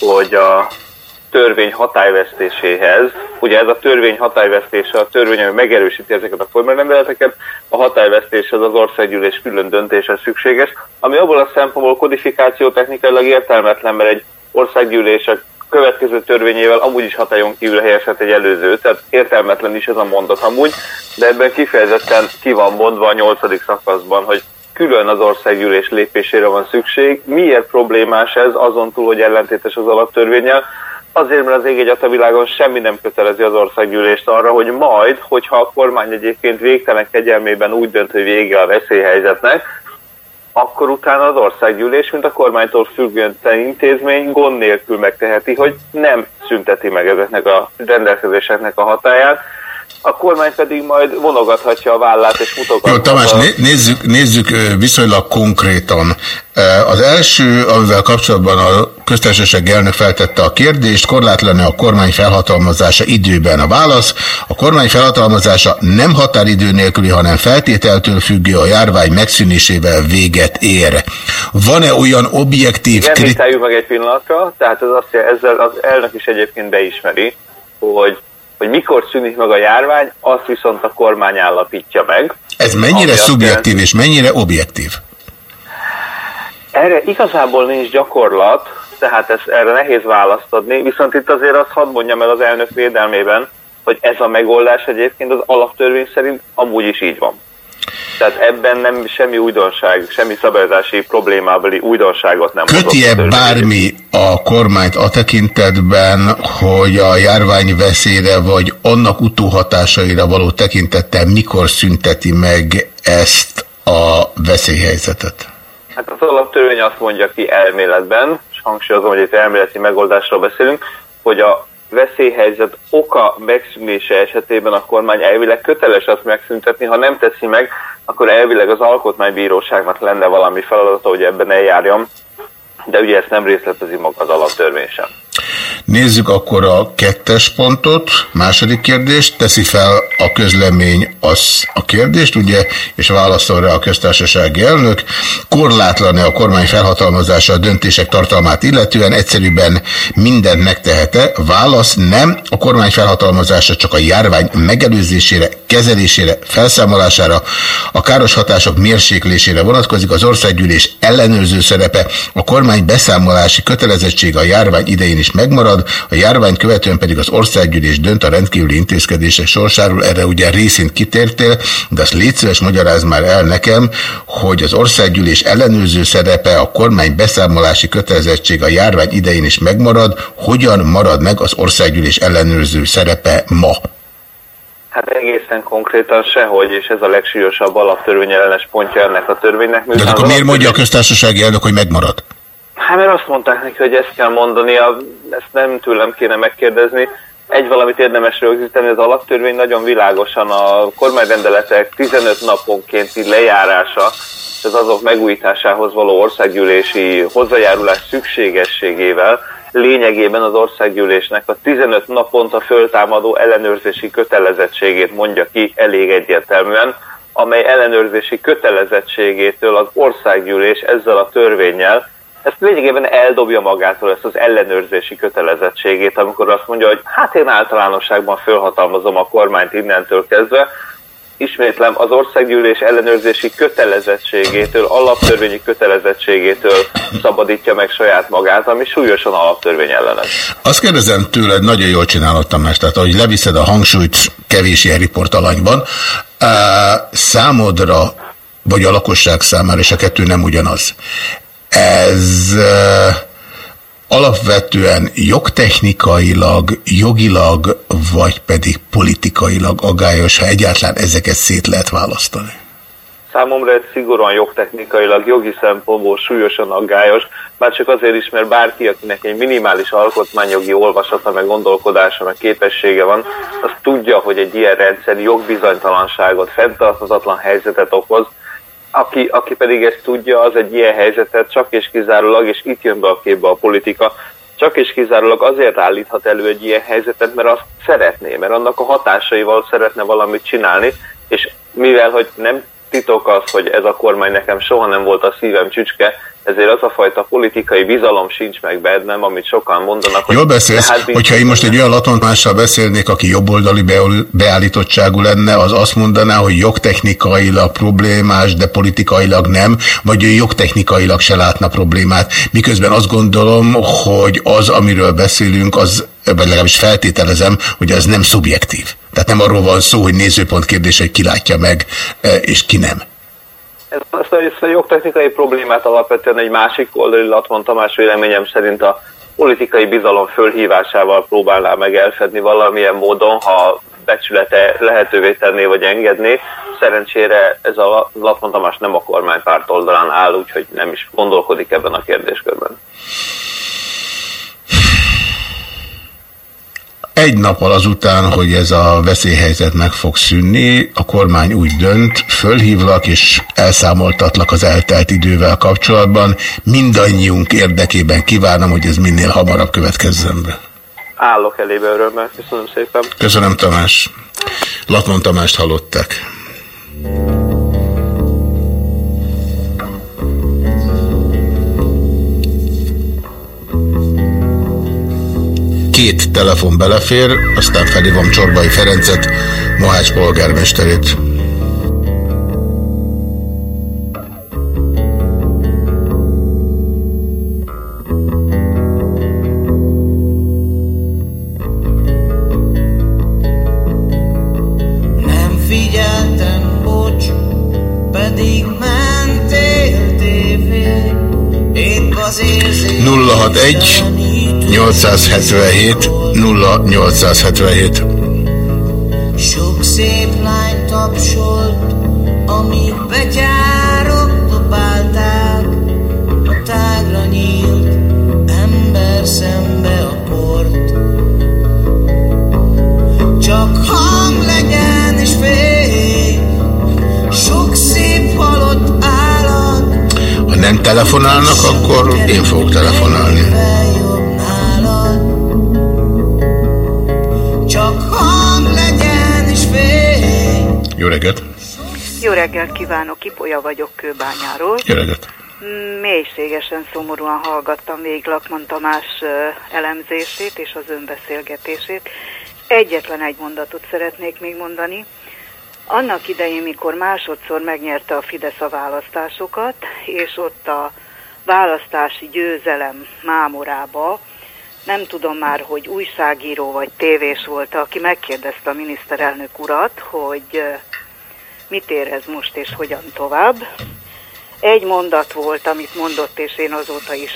hogy a törvény hatályvesztéséhez, ugye ez a törvény hatályvesztése, a törvény, ami megerősíti ezeket a kormányrendeleteket, a hatályvesztéshez az országgyűlés külön döntése szükséges, ami abból a szempontból kodifikáció technikailag értelmetlen, mert egy országgyűlés a következő törvényével amúgy is hatályon kívül helyezhet egy előző, tehát értelmetlen is ez a mondat amúgy, de ebben kifejezetten ki van mondva a nyolcadik szakaszban, hogy külön az országgyűlés lépésére van szükség. Miért problémás ez, azon túl, hogy ellentétes az alaptörvényel? Azért, mert az ég egy világon semmi nem kötelezi az országgyűlést arra, hogy majd, hogyha a kormány egyébként végtelen kegyelmében úgy dönt, hogy vége a veszélyhelyzetnek, akkor utána az országgyűlés, mint a kormánytól függően intézmény gond nélkül megteheti, hogy nem szünteti meg ezeknek a rendelkezéseknek a hatáját, a kormány pedig majd vonogathatja a vállát és mutogathatja. Jó, Tamás, né nézzük, nézzük viszonylag konkrétan. Az első, amivel kapcsolatban a köztársaság elnök feltette a kérdést, korlátlan a kormány felhatalmazása időben a válasz. A kormány felhatalmazása nem határidő nélküli, hanem feltételtől függő a járvány megszűnésével véget ér. Van-e olyan objektív... Igen, meg egy pillanatra, tehát ez azt, ezzel az elnök is egyébként beismeri, hogy hogy mikor szűnik meg a járvány, azt viszont a kormány állapítja meg. Ez mennyire szubjektív és mennyire objektív? Erre igazából nincs gyakorlat, tehát ez, erre nehéz választ adni, viszont itt azért azt hadd mondjam el az elnök védelmében, hogy ez a megoldás egyébként az alaptörvény szerint amúgy is így van. Tehát ebben nem semmi újdonság, semmi szabályozási problémábeli újdonságot nem Köti-e bármi a kormányt a tekintetben, hogy a járvány veszélyre vagy annak utóhatásaira való tekintettel mikor szünteti meg ezt a veszélyhelyzetet? Hát az alaptörvény azt mondja ki elméletben, és hangsúlyozom, hogy itt elméleti megoldásról beszélünk, hogy a veszélyhelyzet oka megszűnése esetében a kormány elvileg köteles azt megszüntetni, ha nem teszi meg, akkor elvileg az alkotmánybíróságnak lenne valami feladata, hogy ebben eljárjam, de ugye ezt nem részletezi maga az alaptörvény sem. Nézzük akkor a kettes pontot. Második kérdés. Teszi fel a közlemény az a kérdést, ugye, és válaszol rá a köztársasági elnök. Korlátlan-e a kormány felhatalmazása a döntések tartalmát illetően? Egyszerűen mindent megtehet-e? Válasz nem. A kormány felhatalmazása csak a járvány megelőzésére, kezelésére, felszámolására, a káros hatások mérséklésére vonatkozik. Az országgyűlés ellenőrző szerepe, a kormány beszámolási kötelezettsége a járvány idején is megmarad, a járvány követően pedig az országgyűlés dönt a rendkívüli intézkedések sorsáról, erre ugye részint kitértél, de azt légy szíves, magyaráz már el nekem, hogy az országgyűlés ellenőrző szerepe, a kormány beszámolási kötelezettség a járvány idején is megmarad, hogyan marad meg az országgyűlés ellenőrző szerepe ma? Hát egészen konkrétan sehogy, és ez a legsúlyosabb alaptörvényellenes pontja ennek a törvénynek. De akkor miért mondja a köztársasági elnök, hogy megmarad? Hát mert azt mondták neki, hogy ezt kell mondani, ezt nem tőlem kéne megkérdezni. Egy valamit érdemes rögzíteni, az alaptörvény nagyon világosan a kormányrendeletek 15 naponkénti lejárása, és az azok megújításához való országgyűlési hozzájárulás szükségességével lényegében az országgyűlésnek a 15 naponta föltámadó ellenőrzési kötelezettségét mondja ki elég egyértelműen, amely ellenőrzési kötelezettségétől az országgyűlés ezzel a törvényel ezt lényegében eldobja magától ezt az ellenőrzési kötelezettségét, amikor azt mondja, hogy hát én általánosságban fölhatalmazom a kormányt innentől kezdve, ismétlem, az országgyűlés ellenőrzési kötelezettségétől, alaptörvényi kötelezettségétől szabadítja meg saját magát, ami súlyosan alaptörvény ellenes. Azt kérdezem tőled, nagyon jól csinálod Tamás, tehát ahogy leviszed a hangsúlyt kevés ilyen riportalanyban, számodra, vagy a lakosság számára, és a kettő nem ugyanaz ez alapvetően jogtechnikailag, jogilag, vagy pedig politikailag agályos, ha egyáltalán ezeket szét lehet választani? Számomra ez szigorúan jogtechnikailag, jogi szempontból súlyosan aggályos, már csak azért is, mert bárki, akinek egy minimális alkotmányjogi olvasata, meg gondolkodása, meg képessége van, az tudja, hogy egy ilyen rendszer jogbizonytalanságot, fenntarthatatlan helyzetet okoz, aki, aki pedig ezt tudja, az egy ilyen helyzetet csak és kizárólag, és itt jön be a képbe a politika, csak és kizárólag azért állíthat elő egy ilyen helyzetet, mert azt szeretné, mert annak a hatásaival szeretne valamit csinálni, és mivel, hogy nem titok az, hogy ez a kormány nekem soha nem volt a szívem csücske, ezért az a fajta politikai bizalom sincs meg bennem, amit sokan mondanak. Jól beszélsz, hát, hogyha én most egy olyan latontással beszélnék, aki jobboldali beállítottságú lenne, az azt mondaná, hogy jogtechnikailag problémás, de politikailag nem, vagy ő jogtechnikailag se látna problémát. Miközben azt gondolom, hogy az, amiről beszélünk, az vagy legalábbis feltételezem, hogy az nem szubjektív. Tehát nem arról van szó, hogy nézőpont kérdés, hogy ki látja meg, e, és ki nem. Ezt a, ezt a jogtechnikai problémát alapvetően egy másik oldali Latman Tamás véleményem szerint a politikai bizalom fölhívásával próbálná meg elfedni valamilyen módon, ha becsülete lehetővé tenné vagy engedné. Szerencsére ez a Latman Tamás nem a kormánypárt oldalán áll, úgyhogy nem is gondolkodik ebben a kérdéskörben. Egy nappal azután, hogy ez a veszélyhelyzet meg fog szűnni, a kormány úgy dönt, fölhívlak és elszámoltatlak az eltelt idővel kapcsolatban. Mindannyiunk érdekében kívánom, hogy ez minél hamarabb következzen be. Állok elébe örömmel. Köszönöm szépen. Köszönöm Tamás. Latman Tamást hallották. Két telefon belefér, aztán felhívom Csorbai Ferencet, Mohács polgármesterét. Nem 877 0877 Sok szép lány tapsolt, amíg betyárok dobálták, a tágra nyílt ember szembe a port. Csak hang legyen és fény, sok szép halott állat, Ha nem telefonálnak, akkor én fogok telefonálni. Jó reggelt! Jó reggelt kívánok, Ipolya vagyok Kőbányáról. Jó reggelt! Mélységesen szomorúan hallgattam végig Lakman Tamás elemzését és az önbeszélgetését. Egyetlen egy mondatot szeretnék még mondani. Annak idején, mikor másodszor megnyerte a Fidesz a választásokat, és ott a választási győzelem mámorába, nem tudom már, hogy újságíró vagy tévés volt, aki megkérdezte a miniszterelnök urat, hogy mit érez most és hogyan tovább. Egy mondat volt, amit mondott, és én azóta is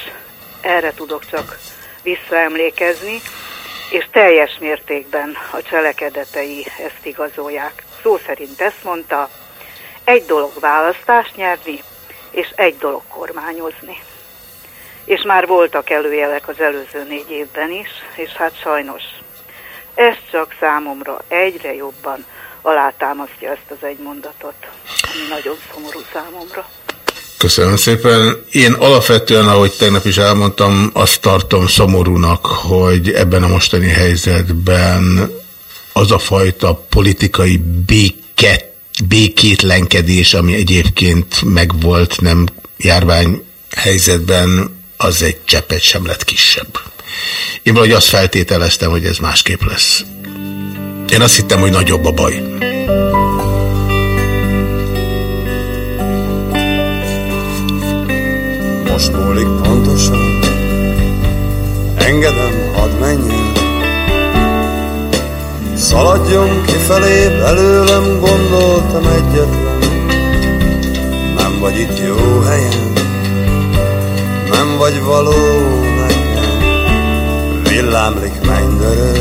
erre tudok csak visszaemlékezni, és teljes mértékben a cselekedetei ezt igazolják. Szó szerint ezt mondta, egy dolog választást nyerni, és egy dolog kormányozni. És már voltak előjelek az előző négy évben is, és hát sajnos ez csak számomra egyre jobban alátámasztja ezt az egy mondatot, ami nagyon szomorú számomra. Köszönöm szépen. Én alapvetően, ahogy tegnap is elmondtam, azt tartom szomorúnak, hogy ebben a mostani helyzetben az a fajta politikai béket, békétlenkedés, ami egyébként megvolt nem járvány helyzetben, az egy cseppet sem lett kisebb. Én valahogy azt feltételeztem, hogy ez másképp lesz. Én azt hittem, hogy nagyobb a baj. Most múlik pontosan. Engedem, hadd menjen. Szaladjon kifelé belőlem Gondoltam egyetlen. Vagy itt jó helyen, nem vagy való nekem. hullámlik mennydörő,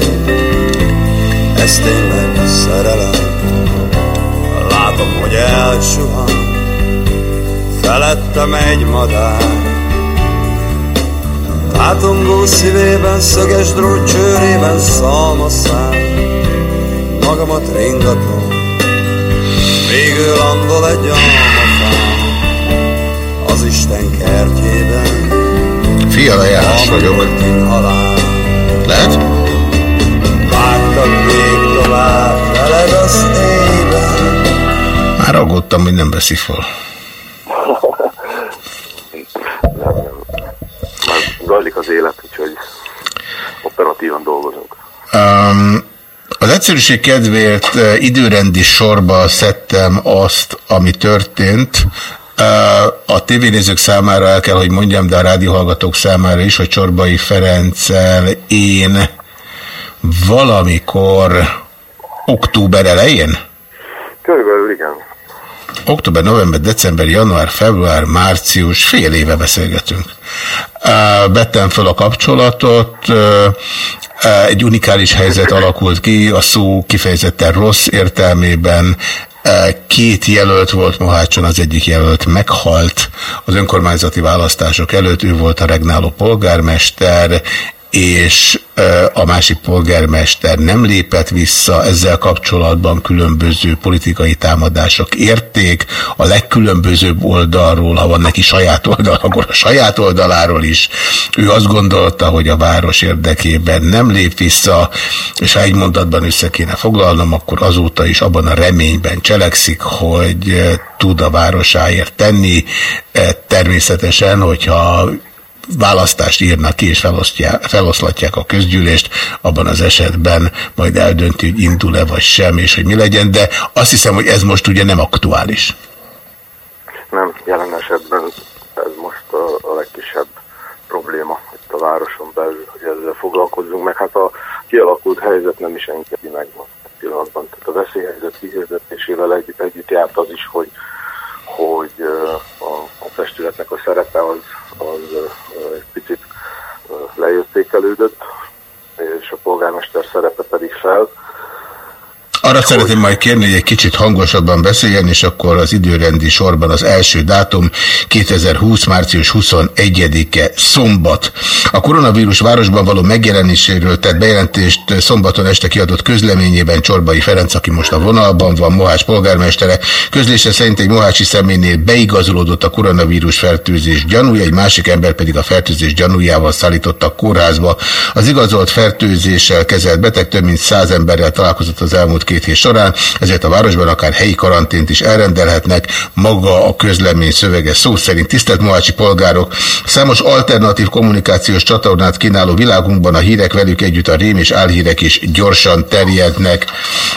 ez tényleg szerelem. Látom, hogy elsuhan, felettem egy madár. Átongó szívében, szöges drót csőrében szalmaszám, magamat ringatom, végül landol egy almafám, az Isten kertjében. Fiala János vagyok. Lehet? Még tovább, veled az. Már aggódtam, hogy nem veszi fel. Zajlik az élet, úgyhogy operatívan dolgozunk. Um, az egyszerűség kedvéért időrendi sorba szedtem azt, ami történt. A tévénézők számára el kell, hogy mondjam, de a rádióhallgatók számára is, hogy Csorbai Ferenccel én valamikor október elején, Körülbelül igen. október, november, december, január, február, március, fél éve beszélgetünk. Vettem fel a kapcsolatot, egy unikális helyzet alakult ki, a szó kifejezetten rossz értelmében, Két jelölt volt Mohácson, az egyik jelölt meghalt az önkormányzati választások előtt, ő volt a regnáló polgármester, és a másik polgármester nem lépett vissza, ezzel kapcsolatban különböző politikai támadások érték, a legkülönbözőbb oldalról, ha van neki saját oldal, akkor a saját oldaláról is. Ő azt gondolta, hogy a város érdekében nem lép vissza, és ha egy mondatban össze kéne foglalnom, akkor azóta is abban a reményben cselekszik, hogy tud a városáért tenni. Természetesen, hogyha választást írnak ki és feloszlatják a közgyűlést, abban az esetben majd eldönti, hogy indul-e vagy sem, és hogy mi legyen, de azt hiszem, hogy ez most ugye nem aktuális. Nem, jelen esetben ez most a, a legkisebb probléma itt a városon belül, hogy ezzel foglalkozzunk, meg hát a kialakult helyzet nem is engedi meg most pillanatban. Tehát a veszélyhelyzet kihirdetésével együtt, együtt járt az is, hogy, hogy a, a testületnek a szerepe az, az egy picit leértékelődött, és a polgármester szerepe pedig fel. Arra szeretném majd kérni, hogy egy kicsit hangosabban beszéljen, és akkor az időrendi sorban az első dátum 2020. március 21-e szombat. A koronavírus városban való megjelenéséről tett bejelentést szombaton este kiadott közleményében Csorbai Ferenc, aki most a vonalban van, Mohács polgármestere. Közlése szerint egy mohácsi személynél beigazolódott a koronavírus fertőzés gyanúja, egy másik ember pedig a fertőzés gyanújával szállítottak kórházba. Az igazolt fertőzéssel kezelt beteg több mint száz emberrel találkozott az elmúlt két hét során, ezért a városban akár helyi karantént is elrendelhetnek. Maga a közlemény szövege szó szerint tisztelt mohácsi polgárok, számos alternatív kommunikációs csatornát kínáló világunkban a hírek velük együtt a rém és álhírek is gyorsan terjednek.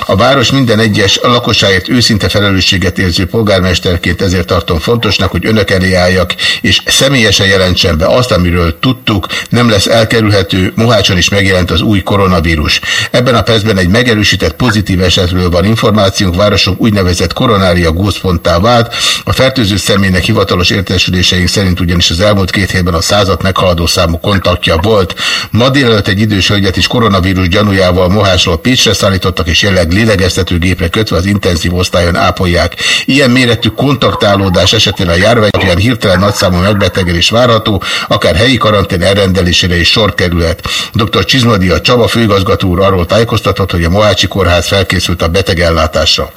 A város minden egyes lakosáért őszinte felelősséget érző polgármesterként ezért tartom fontosnak, hogy önök elé álljak, és személyesen jelentsem be azt, amiről tudtuk, nem lesz elkerülhető, Mohácson is megjelent az új koronavírus. Ebben a percben egy megerősített pozitív esetről van információnk, városunk úgynevezett koronária gózponttá vált. A fertőző személynek hivatalos értesüléseink szerint ugyanis az elmúlt két hétben a százat meghaladó számú kontaktja volt. Ma délelőtt egy idős hölgyet is koronavírus gyanújával Mohácsról Pécsre szállítottak, és jelenleg lélegeztetőgépre kötve az intenzív osztályon ápolják. Ilyen méretű kontaktálódás esetén a járvány olyan hirtelen nagyszámú megbetegedés várható, akár helyi karantén elrendelésére is sor kerülhet. Dr. Csizmadia Csaba főigazgató úr arról tájékoztatott, hogy a Mohácsi Kórház felkészült a betegellátásra.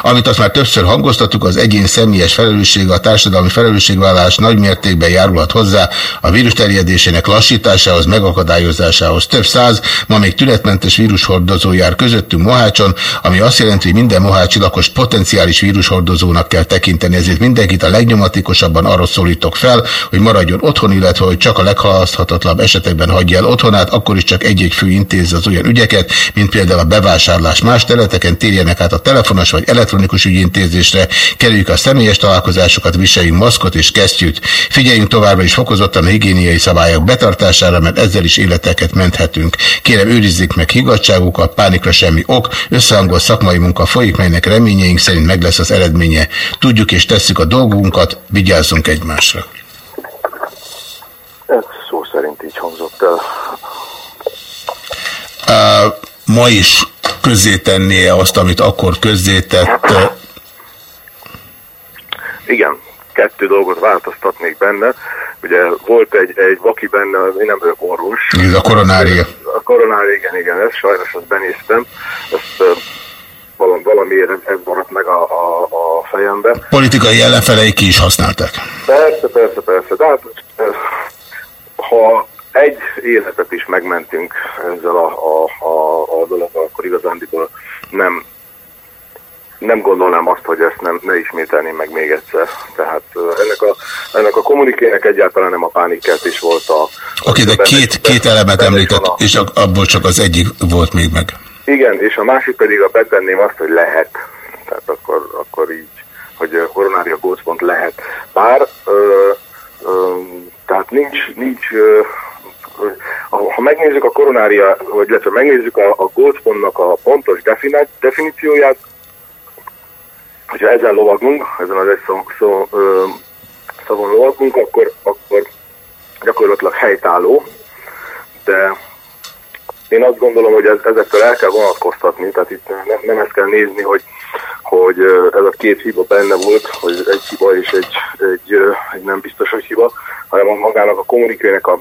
Amit azt már többször hangoztattuk, az egyén személyes felelőssége, a társadalmi felelősségvállalás nagy mértékben járulhat hozzá a vírus terjedésének lassításához, megakadályozásához. Több száz, ma még tünetmentes vírushordozó jár közöttünk Mohácson, ami azt jelenti, hogy minden mohácsi lakos potenciális vírushordozónak kell tekinteni, ezért mindenkit a legnyomatékosabban arra szólítok fel, hogy maradjon otthon, illetve hogy csak a leghalaszthatatlanabb esetekben hagyja el otthonát, akkor is csak egy-egy fő intézze az olyan ügyeket, mint például a bevásárlás más területeken, térjenek át a telefonos vagy elektronikus ügyintézésre, kerüljük a személyes találkozásokat, viseljünk maszkot és kesztyűt. Figyeljünk továbbra is fokozottan a higiéniai szabályok betartására, mert ezzel is életeket menthetünk. Kérem őrizzék meg higgadságukat, pánikra semmi ok, összehangolt szakmai munka folyik, melynek reményeink szerint meg lesz az eredménye. Tudjuk és tesszük a dolgunkat, vigyázzunk egymásra. Ez szó szerint így hangzott el. uh, ma is közzétennie azt, amit akkor közzétett. Igen, kettő dolgot változtatnék benne. Ugye volt egy, egy vaki benne, én nem vagyok orvos. Ez a koronária. A koronária, igen, igen, ez sajnos azt benéztem. Ezt valami, valamiért ez, maradt meg a, a, a fejembe. Politikai ellenfelei ki is használták. Persze, persze, persze. De hát, ha egy életet is megmentünk ezzel a, a, a, a dologgal, akkor igazándiból nem, nem gondolnám azt, hogy ezt nem, ne ismételném meg még egyszer. Tehát eh, ennek a, ennek a kommunikének egyáltalán nem a pánikkeltés volt a... Oké, de két, két elemet említett, és ak- abból csak az egyik volt még meg. Igen, és a másik pedig a betenném azt, hogy lehet. Tehát akkor, akkor így, hogy ö, koronária gócpont lehet. Bár, ö, ö, tehát nincs, nincs ö, ha megnézzük a koronária, vagy illetve megnézzük a, a gócpontnak a pontos definícióját, hogyha ezen lovaglunk, ezen az egy szó, szó, ö, szavon lovaglunk, akkor, akkor gyakorlatilag helytálló, de én azt gondolom, hogy ez, ezektől el kell vonatkoztatni, tehát itt nem, nem ezt kell nézni, hogy, hogy ez a két hiba benne volt, hogy egy hiba és egy, egy, egy nem biztos, hogy hiba, hanem a magának a kommunikének a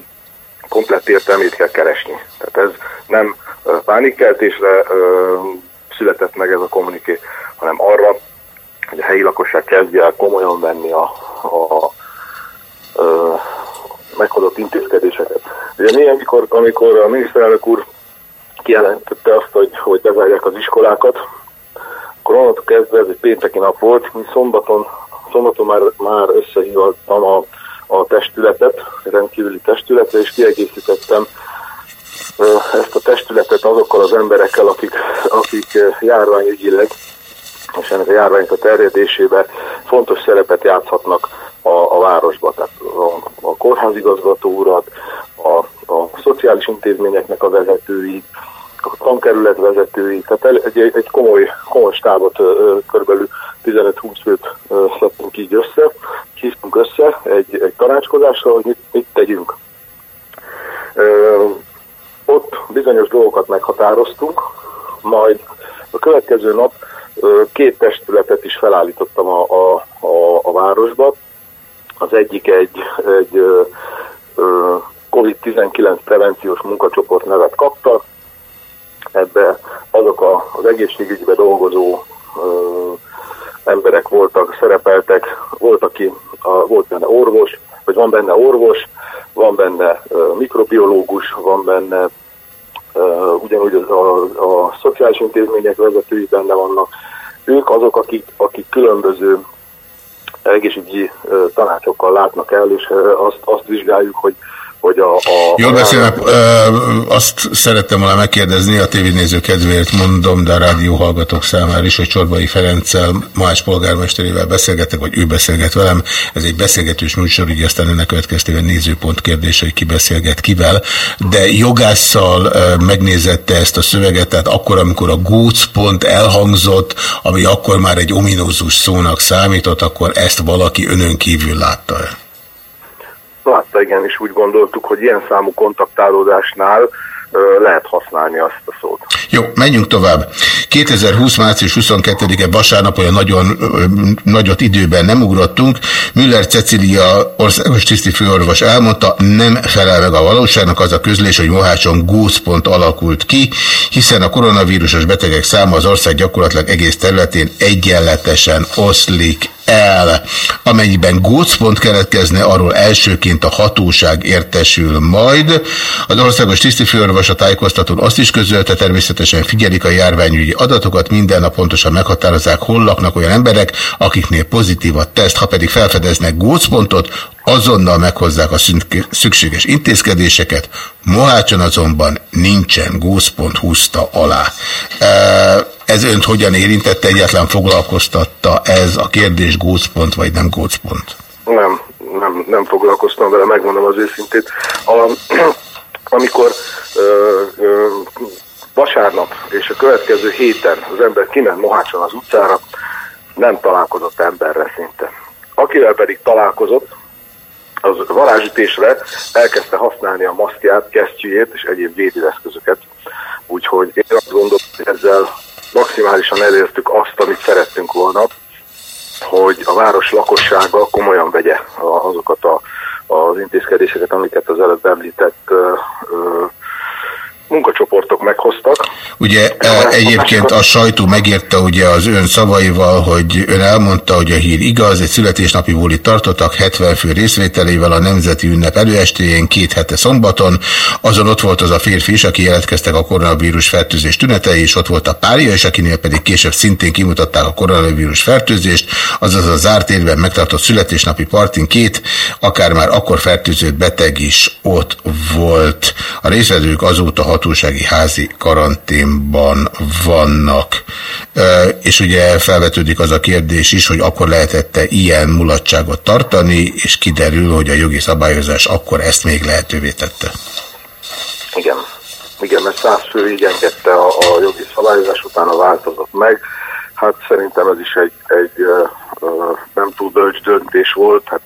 komplett értelmét kell keresni. Tehát ez nem pánikkeltésre született meg ez a kommuniké, hanem arra, hogy a helyi lakosság kezdje el komolyan venni a, a, ö, meghozott intézkedéseket. Ugye mi, amikor, amikor a miniszterelnök úr kijelentette azt, hogy, hogy bezárják az iskolákat, akkor onnantól kezdve ez egy pénteki nap volt, mi szombaton, szombaton már, már összehívtam a, a testületet, rendkívüli testületre, és kiegészítettem ezt a testületet azokkal az emberekkel, akik, akik járványügyileg és ennek a járványnak a terjedésébe fontos szerepet játszhatnak a, a városba. Tehát a, a kórházigazgató urat, a, a szociális intézményeknek a vezetői, a tankerület vezetői, tehát egy, egy komoly, komoly stábot körülbelül 15-20 főt szedtünk így össze, hívtunk össze egy, egy tanácskozásra, hogy mit, mit tegyünk. Ö, ott bizonyos dolgokat meghatároztunk, majd a következő nap két testületet is felállítottam a, a, a, a városba. Az egyik egy, egy ö, ö, COVID-19 prevenciós munkacsoport nevet kapta. Ebbe azok a, az egészségügyben dolgozó ö, emberek voltak, szerepeltek, volt, aki, a, volt benne orvos, vagy van benne orvos, van benne ö, mikrobiológus, van benne ö, ugyanúgy a, a, a szociális intézmények vezetői benne vannak. Ők azok, akik, akik különböző egészségügyi tanácsokkal látnak el, és azt, azt vizsgáljuk, hogy hogy a... a Jól beszélek, azt szerettem volna megkérdezni, a tévénéző kedvéért mondom, de a rádió hallgatók számára is, hogy Csorbai Ferenccel, Maás polgármesterével beszélgetek, vagy ő beszélget velem. Ez egy beszélgetős műsor, így aztán ennek következtében nézőpont kérdése, hogy ki beszélget kivel. De jogásszal megnézette ezt a szöveget, tehát akkor, amikor a gócpont elhangzott, ami akkor már egy ominózus szónak számított, akkor ezt valaki önön kívül látta -e? Látta, igen, és úgy gondoltuk, hogy ilyen számú kontaktálódásnál lehet használni azt a szót. Jó, menjünk tovább. 2020. március 22-e vasárnap olyan nagyon nagyot időben nem ugrottunk. Müller Cecilia országos tisztifőorvos elmondta, nem felel meg a valóságnak az a közlés, hogy Mohácson gócpont alakult ki, hiszen a koronavírusos betegek száma az ország gyakorlatilag egész területén egyenletesen oszlik el. Amennyiben gócpont keletkezne, arról elsőként a hatóság értesül majd. Az országos tisztifőorvos a tájékoztatón azt is közölte, természetesen figyelik a járványügyi adatokat, minden nap pontosan meghatározzák, hol laknak olyan emberek, akiknél pozitív a teszt, ha pedig felfedeznek gócpontot, azonnal meghozzák a szükséges intézkedéseket, Mohácson azonban nincsen gócpont húzta alá. Ez önt hogyan érintette, egyáltalán foglalkoztatta ez a kérdés gócpont vagy nem gócpont? Nem, nem, nem foglalkoztam vele, megmondom az őszintét. A, amikor ö, ö, vasárnap és a következő héten az ember kiment Mohácson az utcára, nem találkozott emberre szinte. Akivel pedig találkozott, az varázsütésre elkezdte használni a maszkját, kesztyűjét és egyéb védőeszközöket. Úgyhogy én azt gondolom, hogy ezzel maximálisan elértük azt, amit szerettünk volna, hogy a város lakossága komolyan vegye azokat a, az intézkedéseket, amiket az előbb említett ö, ö, munkacsoportok meghoztak. Ugye e, egyébként a sajtó megírta ugye az ön szavaival, hogy ön elmondta, hogy a hír igaz, egy születésnapi búlit tartottak 70 fő részvételével a Nemzeti Ünnep előestéjén két hete szombaton. Azon ott volt az a férfi is, aki jelentkeztek a koronavírus fertőzés tünetei, és ott volt a párja, és akinél pedig később szintén kimutatták a koronavírus fertőzést, azaz a zárt érben megtartott születésnapi partin két, akár már akkor fertőzött beteg is ott volt. A részvevők azóta hatósági házi karanténban vannak. És ugye felvetődik az a kérdés is, hogy akkor lehetette ilyen mulatságot tartani, és kiderül, hogy a jogi szabályozás akkor ezt még lehetővé tette. Igen, igen, mert száz fő így a, a jogi szabályozás, utána változott meg. Hát szerintem ez is egy, egy nem túl döntés volt. Hát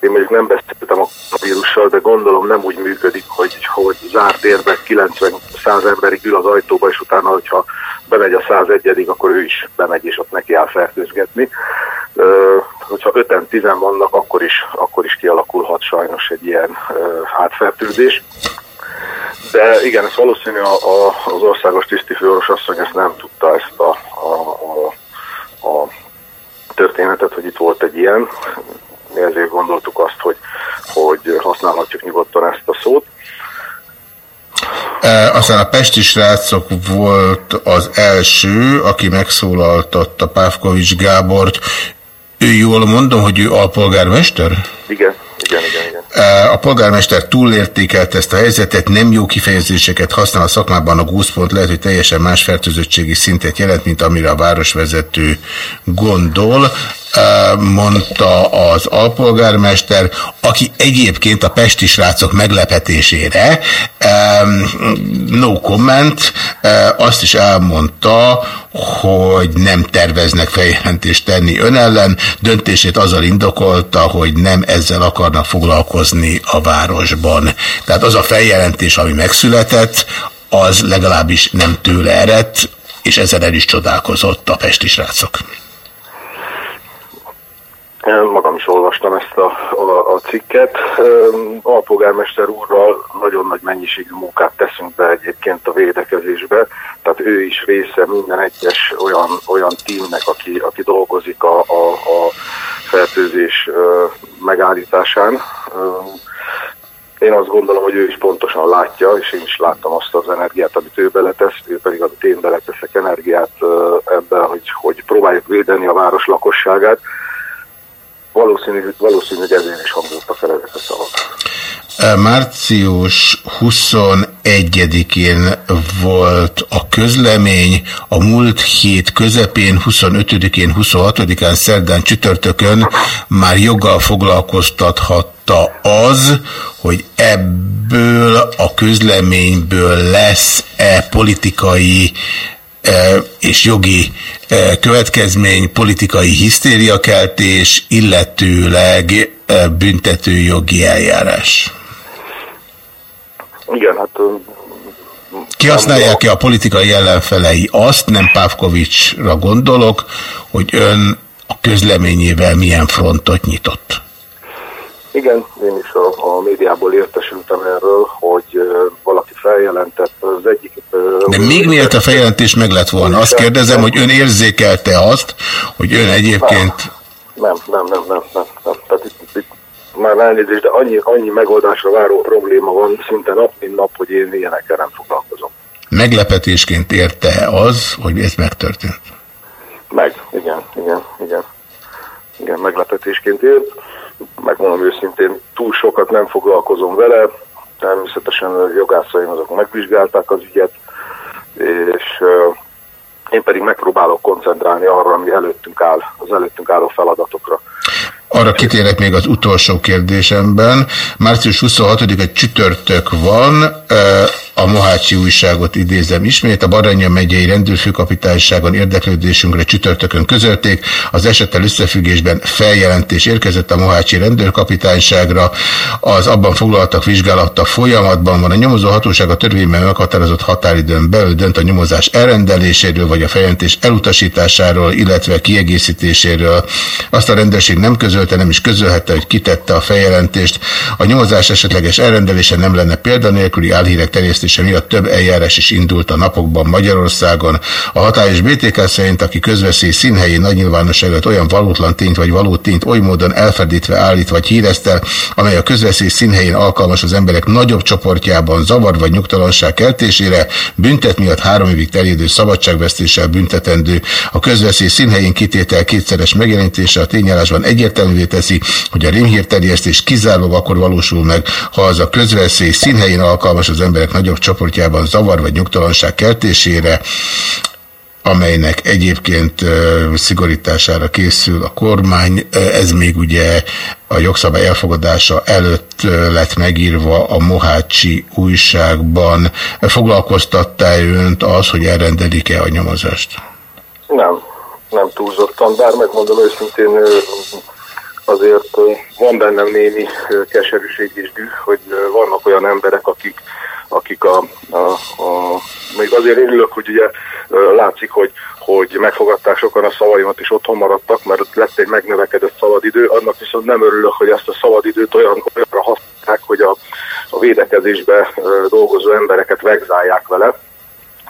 én mondjuk nem beszéltem a vírussal, de gondolom nem úgy működik, hogy, hogy zárt érbe 90-100 emberig ül az ajtóba, és utána, hogyha bemegy a 101 akkor ő is bemegy, és ott neki áll fertőzgetni. Ö, hogyha 5-10 vannak, akkor is, akkor is kialakulhat sajnos egy ilyen ö, átfertőzés. De igen, ez valószínű a, a, az országos tisztifőorvos asszony ezt nem tudta ezt a, a, a, a történetet, hogy itt volt egy ilyen. Mi ezért gondoltuk azt, hogy, hogy használhatjuk nyugodtan ezt a szót. E, aztán a Pesti srácok volt az első, aki megszólaltatta Pávkovics Gábort. Ő jól mondom, hogy ő alpolgármester? Igen, igen, igen, igen. E, A polgármester túlértékelte ezt a helyzetet, nem jó kifejezéseket használ a szakmában, a gúzpont lehet, hogy teljesen más fertőzöttségi szintet jelent, mint amire a városvezető gondol, e, mondta az alpolgármester, aki egyébként a pesti srácok meglepetésére, e, no comment, azt is elmondta, hogy nem terveznek feljelentést tenni ön ellen, döntését azzal indokolta, hogy nem ezzel akarnak foglalkozni a városban. Tehát az a feljelentés, ami megszületett, az legalábbis nem tőle eredt, és ezzel el is csodálkozott a pesti srácok. Magam is olvastam ezt a, a, a cikket. Alpolgármester úrral nagyon nagy mennyiségű munkát teszünk be egyébként a védekezésbe, tehát ő is része minden egyes olyan, olyan tímnek, aki, aki dolgozik a, a, a fertőzés megállításán. Én azt gondolom, hogy ő is pontosan látja, és én is láttam azt az energiát, amit ő beletesz, ő pedig amit én beleteszek energiát ö, ebbe, hogy, hogy próbáljuk védeni a város lakosságát. Valószínű, valószínű, hogy ezért is hangzottak fel ezek a szavak. Március 21-én volt a közlemény, a múlt hét közepén, 25-én, 26-án, szerdán, csütörtökön már joggal foglalkoztathatta az, hogy ebből a közleményből lesz-e politikai és jogi e, következmény, politikai hisztériakeltés, illetőleg e, büntetőjogi eljárás. Igen, hát ö, Kihasználják-e a politikai ellenfelei azt, nem Pávkovicsra gondolok, hogy ön a közleményével milyen frontot nyitott? igen, én is a, a médiából értesültem erről, hogy valaki feljelentett az egyik... De még mielőtt a feljelentés meg lett volna, azt kérdezem, hogy ön érzékelte azt, hogy ön egyébként... Nem, nem, nem, nem, nem, nem. Tehát itt, itt már elnézést, de annyi, annyi megoldásra váró probléma van szinte nap, mint nap, hogy én ilyenekkel nem foglalkozom. Meglepetésként érte az, hogy ez megtörtént? Meg, igen, igen, igen. Igen, meglepetésként ért. Megmondom őszintén, túl sokat nem foglalkozom vele. Természetesen a jogászaim azok megvizsgálták az ügyet, és én pedig megpróbálok koncentrálni arra, ami előttünk áll, az előttünk álló feladatokra. Arra kitérek még az utolsó kérdésemben. Március 26 egy csütörtök van, a Mohácsi újságot idézem ismét. A Baranya megyei rendőrfőkapitányságon érdeklődésünkre csütörtökön közölték. Az esettel összefüggésben feljelentés érkezett a Mohácsi rendőrkapitányságra. Az abban foglaltak vizsgálata folyamatban van. A nyomozó hatóság a törvényben meghatározott határidőn belül dönt a nyomozás elrendeléséről vagy a feljelentés elutasításáról, illetve kiegészítéséről. Azt a rendőrség nem közölte, nem is közölhette, hogy kitette a feljelentést. A nyomozás esetleges elrendelése nem lenne példanélküli álhírek terjesztése miatt több eljárás is indult a napokban Magyarországon. A hatályos BTK szerint, aki közveszély színhelyi nagy nyilvánosságot olyan valótlan tényt vagy való tényt oly módon elfedítve állít vagy híreszt el, amely a közveszély színhelyén alkalmas az emberek nagyobb csoportjában zavar vagy nyugtalanság keltésére, büntet miatt három évig terjedő szabadságvesztéssel büntetendő. A közveszély színhelyén kitétel kétszeres megjelenítése a tényállásban egyértelművé teszi, hogy a rémhírterjesztés kizárólag akkor valósul meg, ha az a közveszély színhelyén alkalmas az emberek nagyobb csoportjában zavar vagy nyugtalanság keltésére, amelynek egyébként szigorítására készül a kormány. Ez még ugye a jogszabály elfogadása előtt lett megírva a Mohácsi újságban. Foglalkoztatta-e önt az, hogy elrendelik-e a nyomozást? Nem, nem túlzottan, bár megmondom őszintén, azért van bennem némi keserűség és düh, hogy vannak olyan emberek, akik, akik a, a, a, még azért örülök, hogy ugye látszik, hogy, hogy megfogadták sokan a szavaimat és otthon maradtak, mert lett egy megnövekedett szabadidő, annak viszont nem örülök, hogy ezt a szabadidőt olyan, olyanra használják, hogy a, a védekezésbe dolgozó embereket vegzálják vele.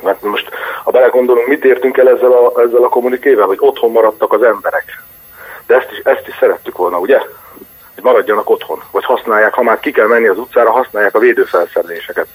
Mert most, ha belegondolunk, mit értünk el ezzel a, ezzel a kommunikével, hogy otthon maradtak az emberek. De ezt is, ezt is szerettük volna, ugye? Hogy maradjanak otthon, vagy használják, ha már ki kell menni az utcára, használják a védőfelszereléseket.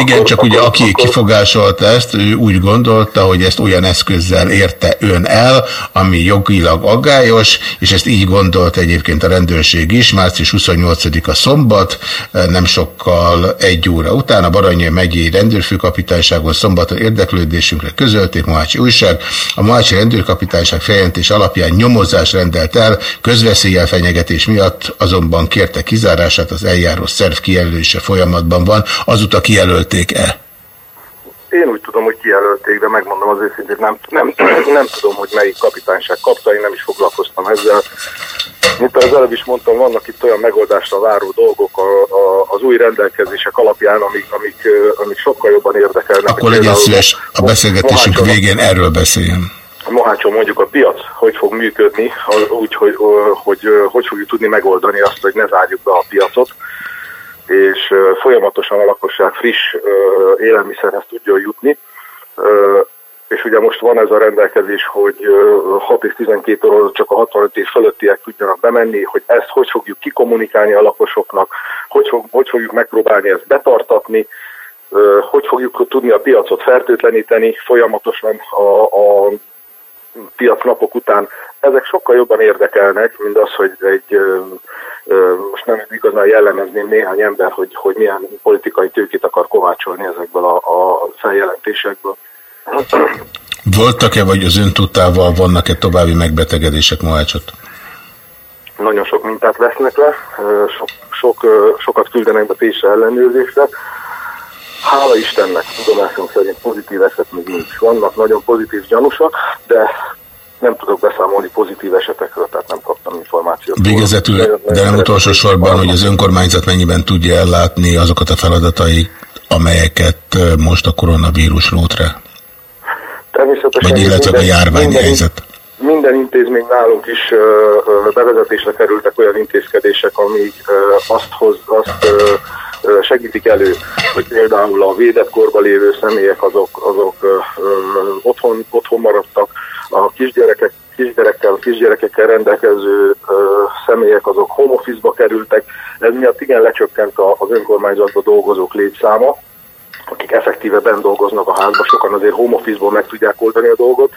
Igen, csak ugye aki kifogásolta ezt, ő úgy gondolta, hogy ezt olyan eszközzel érte ön el, ami jogilag aggályos, és ezt így gondolta egyébként a rendőrség is. Március 28-a szombat, nem sokkal egy óra után a Baranya megyei rendőrfőkapitányságon szombaton érdeklődésünkre közölték Mohácsi újság. A Mohácsi rendőrkapitányság feljelentés alapján nyomozás rendelt el, közveszéllyel fenyegetés miatt azonban kérte kizárását, az eljáró szerv kijelölése folyamatban van. Azóta kijelölt kijelölték-e? Én úgy tudom, hogy kijelölték, de megmondom az őszintén, nem, nem, nem tudom, hogy melyik kapitányság kapta, én nem is foglalkoztam ezzel. Mint az előbb is mondtam, vannak itt olyan megoldásra váró dolgok a, a, az új rendelkezések alapján, amik, amik, amik sokkal jobban érdekelnek. Akkor legyen szíves, a beszélgetésünk végén erről beszéljen. Mohácson mondjuk a piac hogy fog működni, úgy, hogy, hogy, hogy hogy fogjuk tudni megoldani azt, hogy ne zárjuk be a piacot és folyamatosan a lakosság friss élelmiszerhez tudjon jutni. És ugye most van ez a rendelkezés, hogy 6 és 12 óra csak a 65 év fölöttiek tudjanak bemenni, hogy ezt hogy fogjuk kikommunikálni a lakosoknak, hogy, fog, hogy fogjuk megpróbálni ezt betartatni, hogy fogjuk tudni a piacot fertőtleníteni folyamatosan a, a piacnapok után. Ezek sokkal jobban érdekelnek, mint az, hogy egy most nem igazán jellemezném néhány ember, hogy, hogy milyen politikai tőkét akar kovácsolni ezekből a, a feljelentésekből. Voltak-e, vagy az ön tudtával vannak-e további megbetegedések Mohácsot? Nagyon sok mintát vesznek le, sok, sok, sokat küldenek be Pésre ellenőrzésre. Hála Istennek, tudomásom szerint pozitív eset még nincs. Vannak nagyon pozitív gyanúsak, de nem tudok beszámolni pozitív esetekről, tehát nem kaptam információt. Végezetül, de nem utolsó sorban, hogy az önkormányzat mennyiben tudja ellátni azokat a feladatai, amelyeket most a koronavírus rót rá? Természetesen. Vagy illetve a járványhelyzet. Minden, minden intézmény nálunk is bevezetésre kerültek olyan intézkedések, amik azt, hoz, azt segítik elő, hogy például a védett korba lévő személyek azok, azok otthon, otthon maradtak, a kisgyerekek, kisgyerekkel, kisgyerekekkel rendelkező ö, személyek azok home office-ba kerültek, ez miatt igen lecsökkent az önkormányzatban dolgozók létszáma, akik effektíve bent dolgoznak a házban, sokan azért home office-ból meg tudják oldani a dolgot,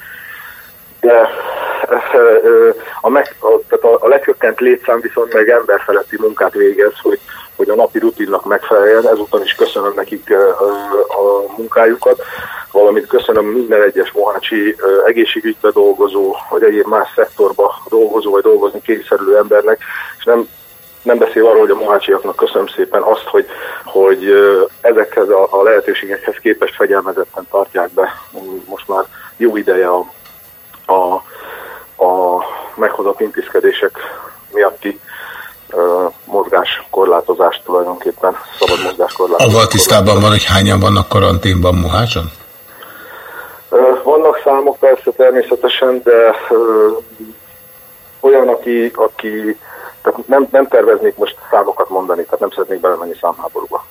de a, meg, a, tehát a, a lecsökkent létszám viszont meg emberfeletti munkát végez, hogy, hogy a napi rutinnak megfeleljen. Ezúton is köszönöm nekik a, munkájukat, valamint köszönöm minden egyes mohácsi egészségügybe dolgozó, vagy egyéb más szektorba dolgozó, vagy dolgozni kényszerülő embernek, és nem nem beszél arról, hogy a mohácsiaknak köszönöm szépen azt, hogy, hogy ezekhez a, a lehetőségekhez képest fegyelmezetten tartják be most már jó ideje a, a, a meghozott intézkedések miatti ö, mozgáskorlátozást tulajdonképpen, szabad mozgáskorlátozást. Avval tisztában van, hogy hányan vannak karanténban Mohácson? Vannak számok persze természetesen, de ö, olyan, aki, aki tehát nem, nem terveznék most számokat mondani, tehát nem szeretnék belemenni számháborúba.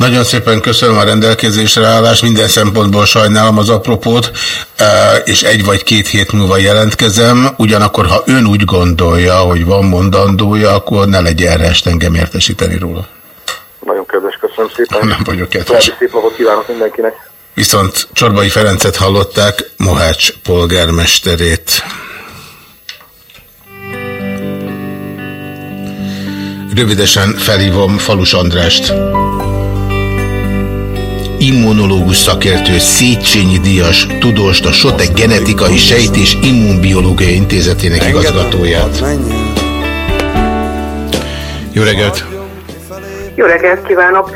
Nagyon szépen köszönöm a rendelkezésre állást, minden szempontból sajnálom az apropót, eh, és egy vagy két hét múlva jelentkezem, ugyanakkor ha ön úgy gondolja, hogy van mondandója, akkor ne legyen erre este engem értesíteni róla. Nagyon kedves, köszönöm szépen. Nem vagyok kedves. További szép napot kívánok mindenkinek. Viszont Csorbai Ferencet hallották, Mohács polgármesterét. Rövidesen felhívom Falus Andrást. Immunológus szakértő, Széchenyi Díjas, tudóst, a SOTE Genetikai Sejt és Immunbiológiai Intézetének igazgatóját. Jó reggelt! Jó reggelt kívánok!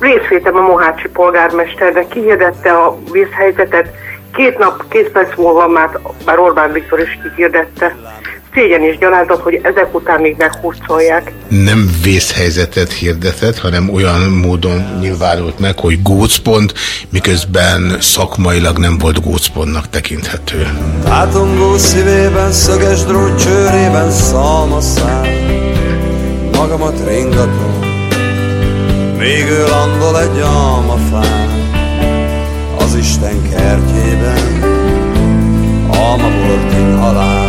Részvétem a Mohácsi polgármester, de kihirdette a vízhelyzetet. Két nap, két perc múlva már, már Orbán Viktor is kihirdette. Szégyen és gyalázat, hogy ezek után még meghúzolják. nem vészhelyzetet hirdetett, hanem olyan módon nyilvánult meg, hogy gócpont, miközben szakmailag nem volt gócpontnak tekinthető. Átongó szívében, szöges drót csőrében szalmaszál Magamat ringatom, még ő landol egy almafán Az Isten kertjében, alma volt, mint halál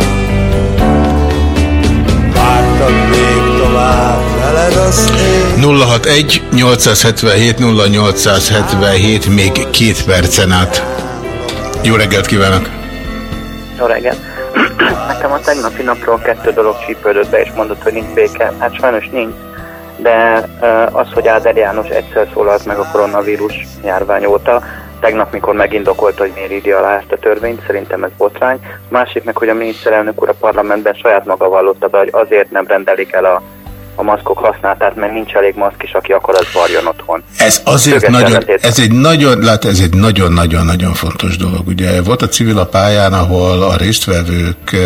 még tovább, veled az ég 061 877 0877 még két percen át. Jó reggelt kívánok! Jó reggelt. Nekem a tegnapi napról kettő dolog csípődött be, és mondott, hogy nincs béke. Hát sajnos nincs. De az, hogy Áder János egyszer szólalt meg a koronavírus járvány óta, tegnap, mikor megindokolta, hogy miért írja alá ezt a törvényt, szerintem ez botrány. A másik meg, hogy a miniszterelnök úr a parlamentben saját maga vallotta be, hogy azért nem rendelik el a, a maszkok használatát, mert nincs elég maszk is, aki akar, az varjon otthon. Ez azért nagyon, ez egy nagyon, lát, ez egy nagyon-nagyon-nagyon fontos dolog. Ugye volt a civil a pályán, ahol a résztvevők eh,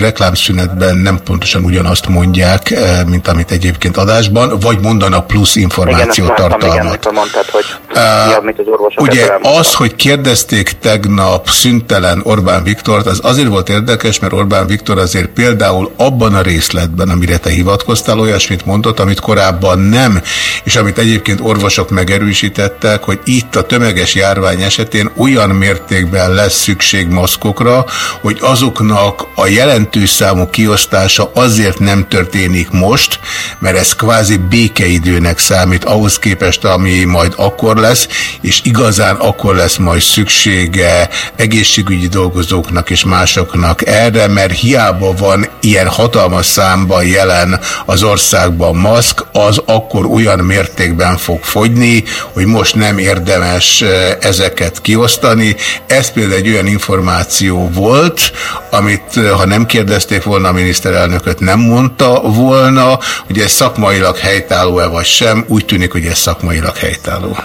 reklámszünetben nem pontosan ugyanazt mondják, eh, mint amit egyébként adásban, vagy mondanak plusz információ igen, tartalmat. amikor mondtad, hogy Uh, mi, amit az orvosok Ugye az, hogy kérdezték tegnap szüntelen Orbán Viktort, az azért volt érdekes, mert Orbán Viktor azért például abban a részletben, amire te hivatkoztál, olyasmit mondott, amit korábban nem, és amit egyébként orvosok megerősítettek, hogy itt a tömeges járvány esetén olyan mértékben lesz szükség maszkokra, hogy azoknak a jelentős számú kiosztása azért nem történik most, mert ez kvázi békeidőnek számít ahhoz képest, ami majd akkor lesz, és igazán akkor lesz majd szüksége egészségügyi dolgozóknak és másoknak erre, mert hiába van ilyen hatalmas számban jelen az országban maszk, az akkor olyan mértékben fog fogyni, hogy most nem érdemes ezeket kiosztani. Ez például egy olyan információ volt, amit ha nem kérdezték volna a miniszterelnököt, nem mondta volna, hogy ez szakmailag helytálló-e vagy sem, úgy tűnik, hogy ez szakmailag helytálló.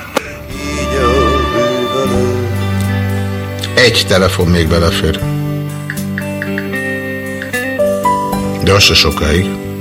Egy telefon még belefér. De az se sokáig.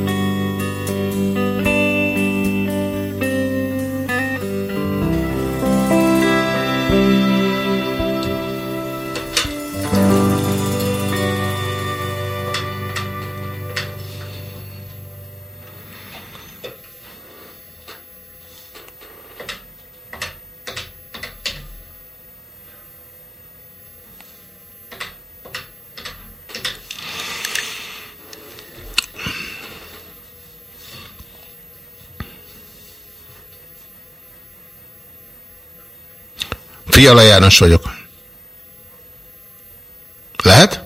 Fiala János vagyok. Lehet?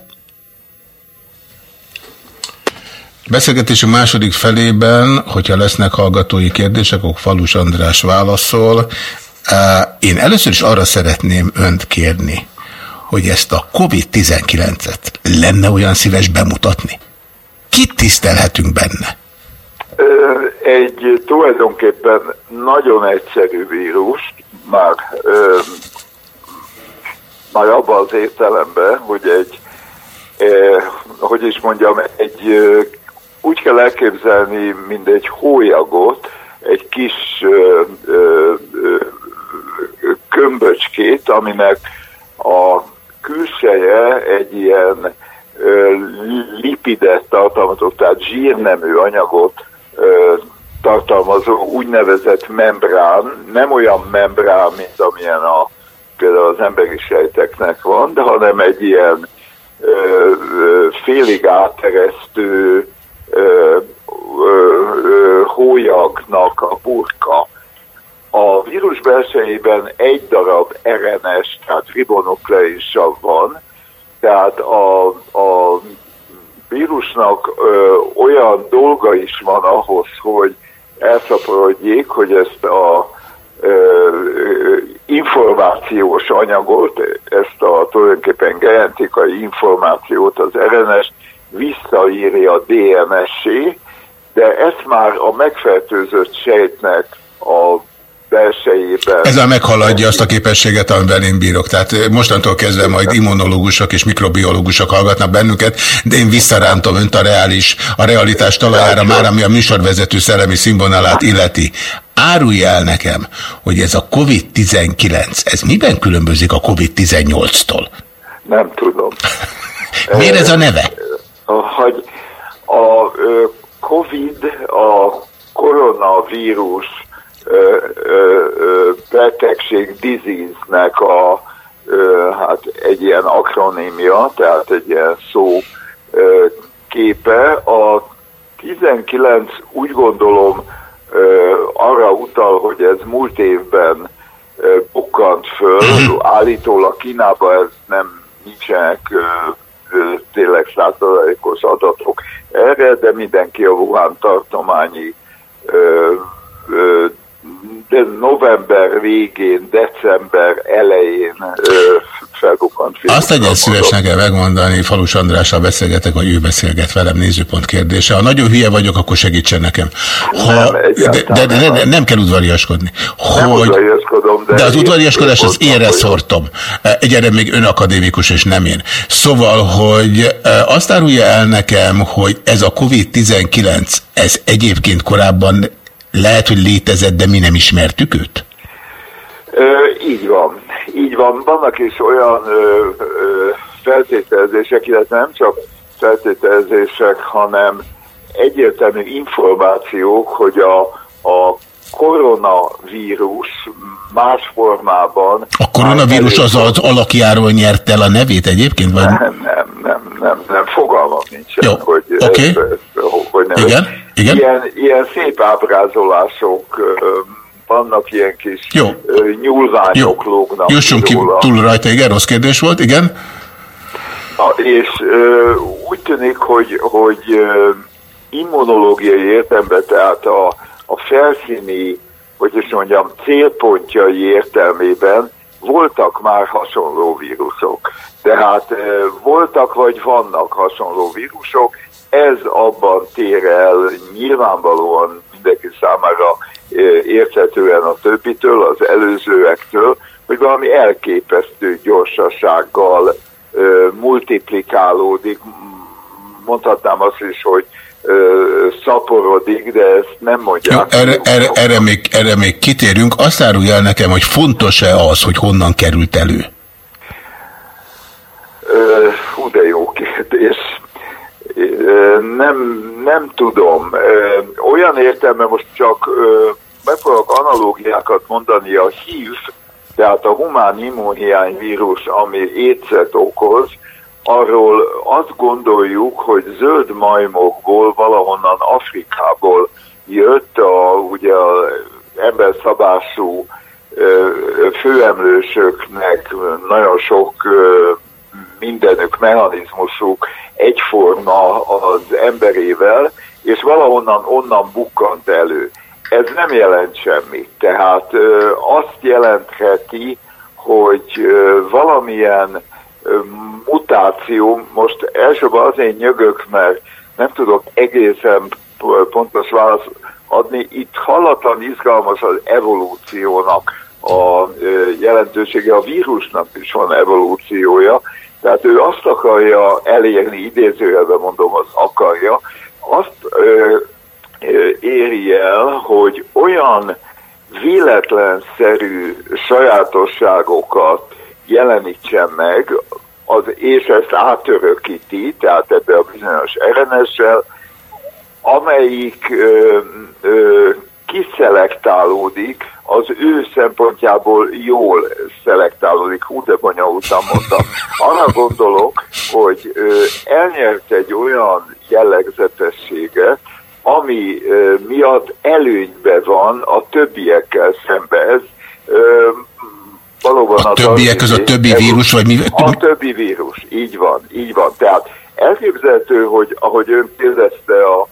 Beszélgetésünk második felében, hogyha lesznek hallgatói kérdések, akkor Falus András válaszol. Én először is arra szeretném önt kérni, hogy ezt a COVID-19-et lenne olyan szíves bemutatni. Kit tisztelhetünk benne? Egy tulajdonképpen nagyon egyszerű vírus, már, már abban az értelemben, hogy egy, ö, hogy is mondjam, egy, ö, úgy kell elképzelni, mint egy hólyagot, egy kis ö, ö, ö, kömböcskét, aminek a külseje egy ilyen ö, lipidet tartalmazó, tehát zsírnemű anyagot ö, tartalmazó úgynevezett membrán, nem olyan membrán, mint amilyen a, például az emberi sejteknek van, de hanem egy ilyen ö, ö, félig áteresztő ö, ö, ö, hólyagnak a burka. A vírus belsejében egy darab RNS, tehát ribonukleinsav van, tehát a, a vírusnak ö, olyan dolga is van ahhoz, hogy elszaporodjék, hogy ezt a információs anyagot, ezt a tulajdonképpen genetikai információt, az RNS visszaírja a DNS-é, de ezt már a megfertőzött sejtnek a belsejében. Ezzel meghaladja azt a képességet, amiben én bírok. Tehát eh, mostantól kezdve majd immunológusok és mikrobiológusok hallgatnak bennünket, de én visszarántom önt a reális, a realitás talajára már, ami a műsorvezető szellemi színvonalát illeti. Árulj el nekem, hogy ez a COVID-19, ez miben különbözik a COVID-18-tól? Nem tudom. Miért ez a neve? Hogy a COVID, a koronavírus betegség, disease-nek a, hát egy ilyen akronímia, tehát egy ilyen szó képe. A 19 úgy gondolom arra utal, hogy ez múlt évben bukkant föl, állítólag Kínában ez nem nincsenek tényleg százalékos adatok erre, de mindenki a Wuhan tartományi de november végén, december elején felbukkant Azt legyen szíves nekem megmondani, Falus Andrással beszélgetek, vagy ő beszélget velem, nézőpont kérdése. Ha nagyon hülye vagyok, akkor segítsen nekem. Ha, de, de, de, de, nem kell udvariaskodni. Nem Hogy, de... de az udvariaskodás az én én vagyok. reszortom. Egyre még ön akadémikus, és nem én. Szóval, hogy e, azt árulja el nekem, hogy ez a COVID-19, ez egyébként korábban lehet, hogy létezett, de mi nem ismertük őt? Ö, így van, így van. Vannak is olyan ö, ö, feltételezések, illetve nem csak feltételezések, hanem egyértelmű információk, hogy a, a koronavírus más formában... A koronavírus az az alakjáról nyert el a nevét egyébként? Vagy? Nem, nem, nem, nem, nem, fogalmam nincsen, Jó, hogy, oké. ez- ez- hogy nem. Igen, igen. Ilyen, ilyen szép ábrázolások, vannak ilyen kis Jó. nyúlványok lógnak Jussunk ki túl rajta, igen, rossz kérdés volt, igen. A- És ö, úgy tűnik, hogy, hogy ö, immunológiai értelemben, tehát a, a felszíni, hogy is mondjam, célpontjai értelmében voltak már hasonló vírusok. Tehát voltak vagy vannak hasonló vírusok, ez abban tér el nyilvánvalóan mindenki számára érthetően a többitől, az előzőektől, hogy valami elképesztő gyorsasággal multiplikálódik, mondhatnám azt is, hogy szaporodik, de ezt nem Jó, mondják. erre, erre, erre, még, erre még kitérünk. Azt árulja el nekem, hogy fontos-e az, hogy honnan került elő? Hú, de jó kérdés. Nem, nem tudom. Olyan értelme most csak megpróbálok analógiákat mondani a HIV, tehát a humán immunhiány vírus, ami étszet okoz, arról azt gondoljuk, hogy zöld majmokból, valahonnan Afrikából jött a, ugye a emberszabású főemlősöknek nagyon sok mindenük mechanizmusuk egyforma az emberével, és valahonnan onnan bukkant elő. Ez nem jelent semmit. Tehát azt jelentheti, hogy valamilyen mutáció, most elsőbb azért nyögök, mert nem tudok egészen pontos választ adni. Itt hallatlan izgalmas az evolúciónak a jelentősége, a vírusnak is van evolúciója, tehát ő azt akarja elérni, idézőjelben mondom, az akarja, azt ö, ö, éri el, hogy olyan véletlenszerű sajátosságokat jelenítsen meg, az, és ezt átörökíti, tehát ebbe a bizonyos RNS-sel, amelyik ö, ö, kiszelektálódik, az ő szempontjából jól szelektálódik, hú bonyolultan mondtam. Arra gondolok, hogy ö, elnyert egy olyan jellegzetességet, ami ö, miatt előnybe van a többiekkel szembe. Ez ö, valóban A az többiek az- között többi vírus, vagy mi? A többi vírus, így van, így van. Tehát elképzelhető, hogy ahogy ön kérdezte a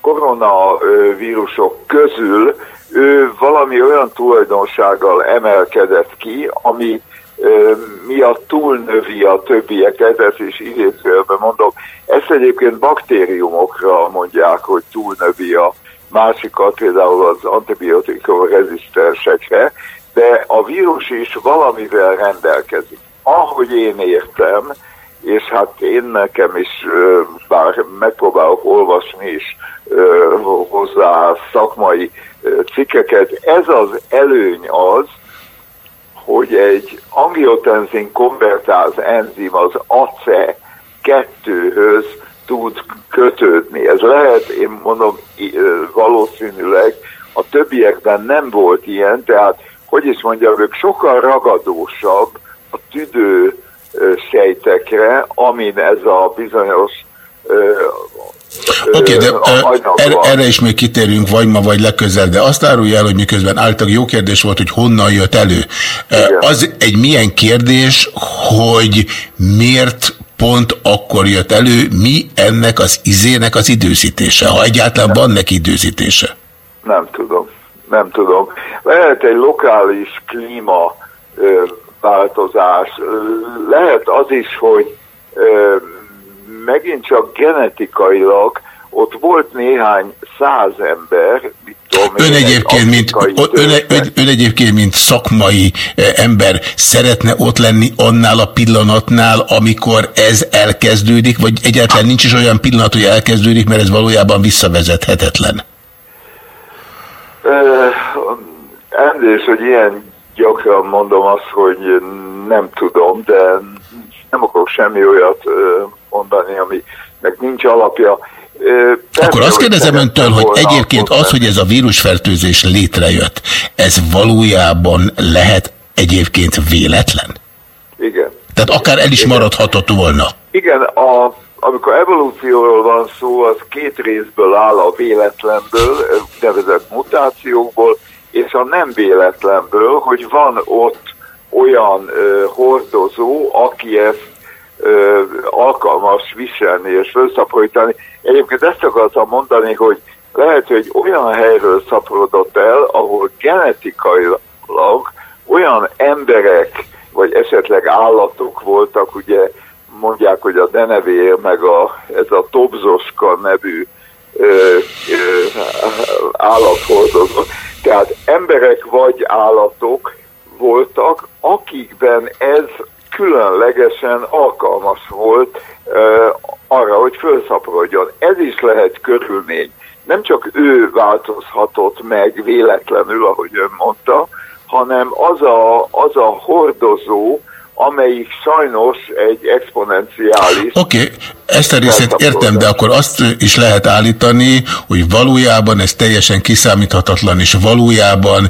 koronavírusok közül, ő valami olyan tulajdonsággal emelkedett ki, ami ö, miatt túlnövi a többieket, ezt is idézőjelben mondom. Ezt egyébként baktériumokra mondják, hogy túlnövi a másikat, például az antibiotikum rezisztensekre, de a vírus is valamivel rendelkezik. Ahogy én értem, és hát én nekem is, bár megpróbálok olvasni is hozzá szakmai cikkeket, ez az előny az, hogy egy angiotenzin konvertáz enzim az ACE2-höz tud kötődni. Ez lehet, én mondom, valószínűleg a többiekben nem volt ilyen, tehát, hogy is mondjam, ők sokkal ragadósabb a tüdő sejtekre, amin ez a bizonyos Oké, okay, de erre, erre is még kitérünk, vagy ma, vagy legközel, de azt árulja el, hogy miközben általában jó kérdés volt, hogy honnan jött elő. Ö, Az egy milyen kérdés, hogy miért pont akkor jött elő, mi ennek az izének az időzítése, ha egyáltalán van neki időzítése. Nem tudom, nem tudom. Lehet egy lokális klíma változás, lehet az is, hogy megint csak genetikailag ott volt néhány száz ember, tudom Ön egy egyébként, mint, ön, ön, ön egyébként, mint szakmai ember szeretne ott lenni annál a pillanatnál, amikor ez elkezdődik, vagy egyáltalán nincs is olyan pillanat, hogy elkezdődik, mert ez valójában visszavezethetetlen. Elnézést, hogy ilyen gyakran mondom azt, hogy nem tudom, de nem akarok semmi olyat mondani, aminek nincs alapja. Persze, Akkor azt kérdezem öntől, hogy egyébként az, hogy ez a vírusfertőzés létrejött, ez valójában lehet egyébként véletlen? Igen. Tehát akár el is maradhatott volna. Igen, a, amikor evolúcióról van szó, az két részből áll a véletlenből, nevezett mutációkból, és a nem véletlenből, hogy van ott olyan ö, hordozó, aki ezt ö, alkalmas viselni és felszaporítani. Egyébként ezt akartam mondani, hogy lehet, hogy olyan helyről szaporodott el, ahol genetikailag olyan emberek, vagy esetleg állatok voltak, ugye mondják, hogy a denevér, meg a, ez a tobzoska nevű ö, ö, állathordozó. Tehát emberek vagy állatok voltak, akikben ez különlegesen alkalmas volt ö, arra, hogy felszaporodjon. Ez is lehet körülmény. Nem csak ő változhatott meg véletlenül, ahogy ön mondta, hanem az a, az a hordozó, amelyik sajnos egy exponenciális Oké, okay. ezt a részét értem, de akkor azt is lehet állítani, hogy valójában ez teljesen kiszámíthatatlan, és valójában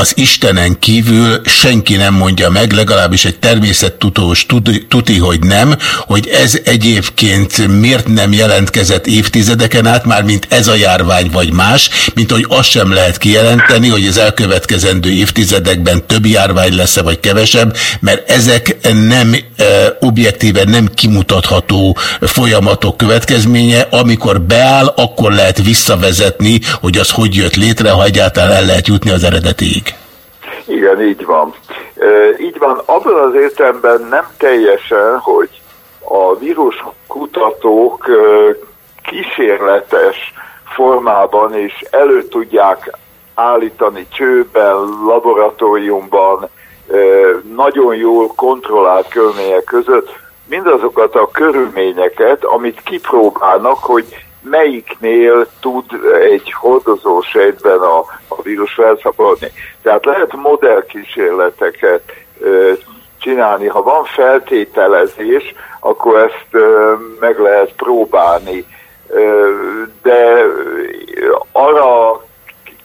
az Istenen kívül senki nem mondja meg, legalábbis egy természettudós tuti, hogy nem, hogy ez egyébként miért nem jelentkezett évtizedeken át, már mint ez a járvány vagy más, mint hogy azt sem lehet kijelenteni, hogy az elkövetkezendő évtizedekben több járvány lesz-e vagy kevesebb, mert ezek nem e, objektíven nem kimutatható folyamatok következménye, amikor beáll, akkor lehet visszavezetni, hogy az hogy jött létre, ha egyáltalán el lehet jutni az eredetiig. Igen, így van. Így van, abban az értelemben nem teljesen, hogy a vírus kutatók kísérletes formában, és elő tudják állítani csőben, laboratóriumban, nagyon jól kontrollált körülmények között mindazokat a körülményeket, amit kipróbálnak, hogy melyiknél tud egy hordozó sejtben a, a vírus felszabadulni. Tehát lehet modellkísérleteket ö, csinálni. Ha van feltételezés, akkor ezt ö, meg lehet próbálni. Ö, de arra a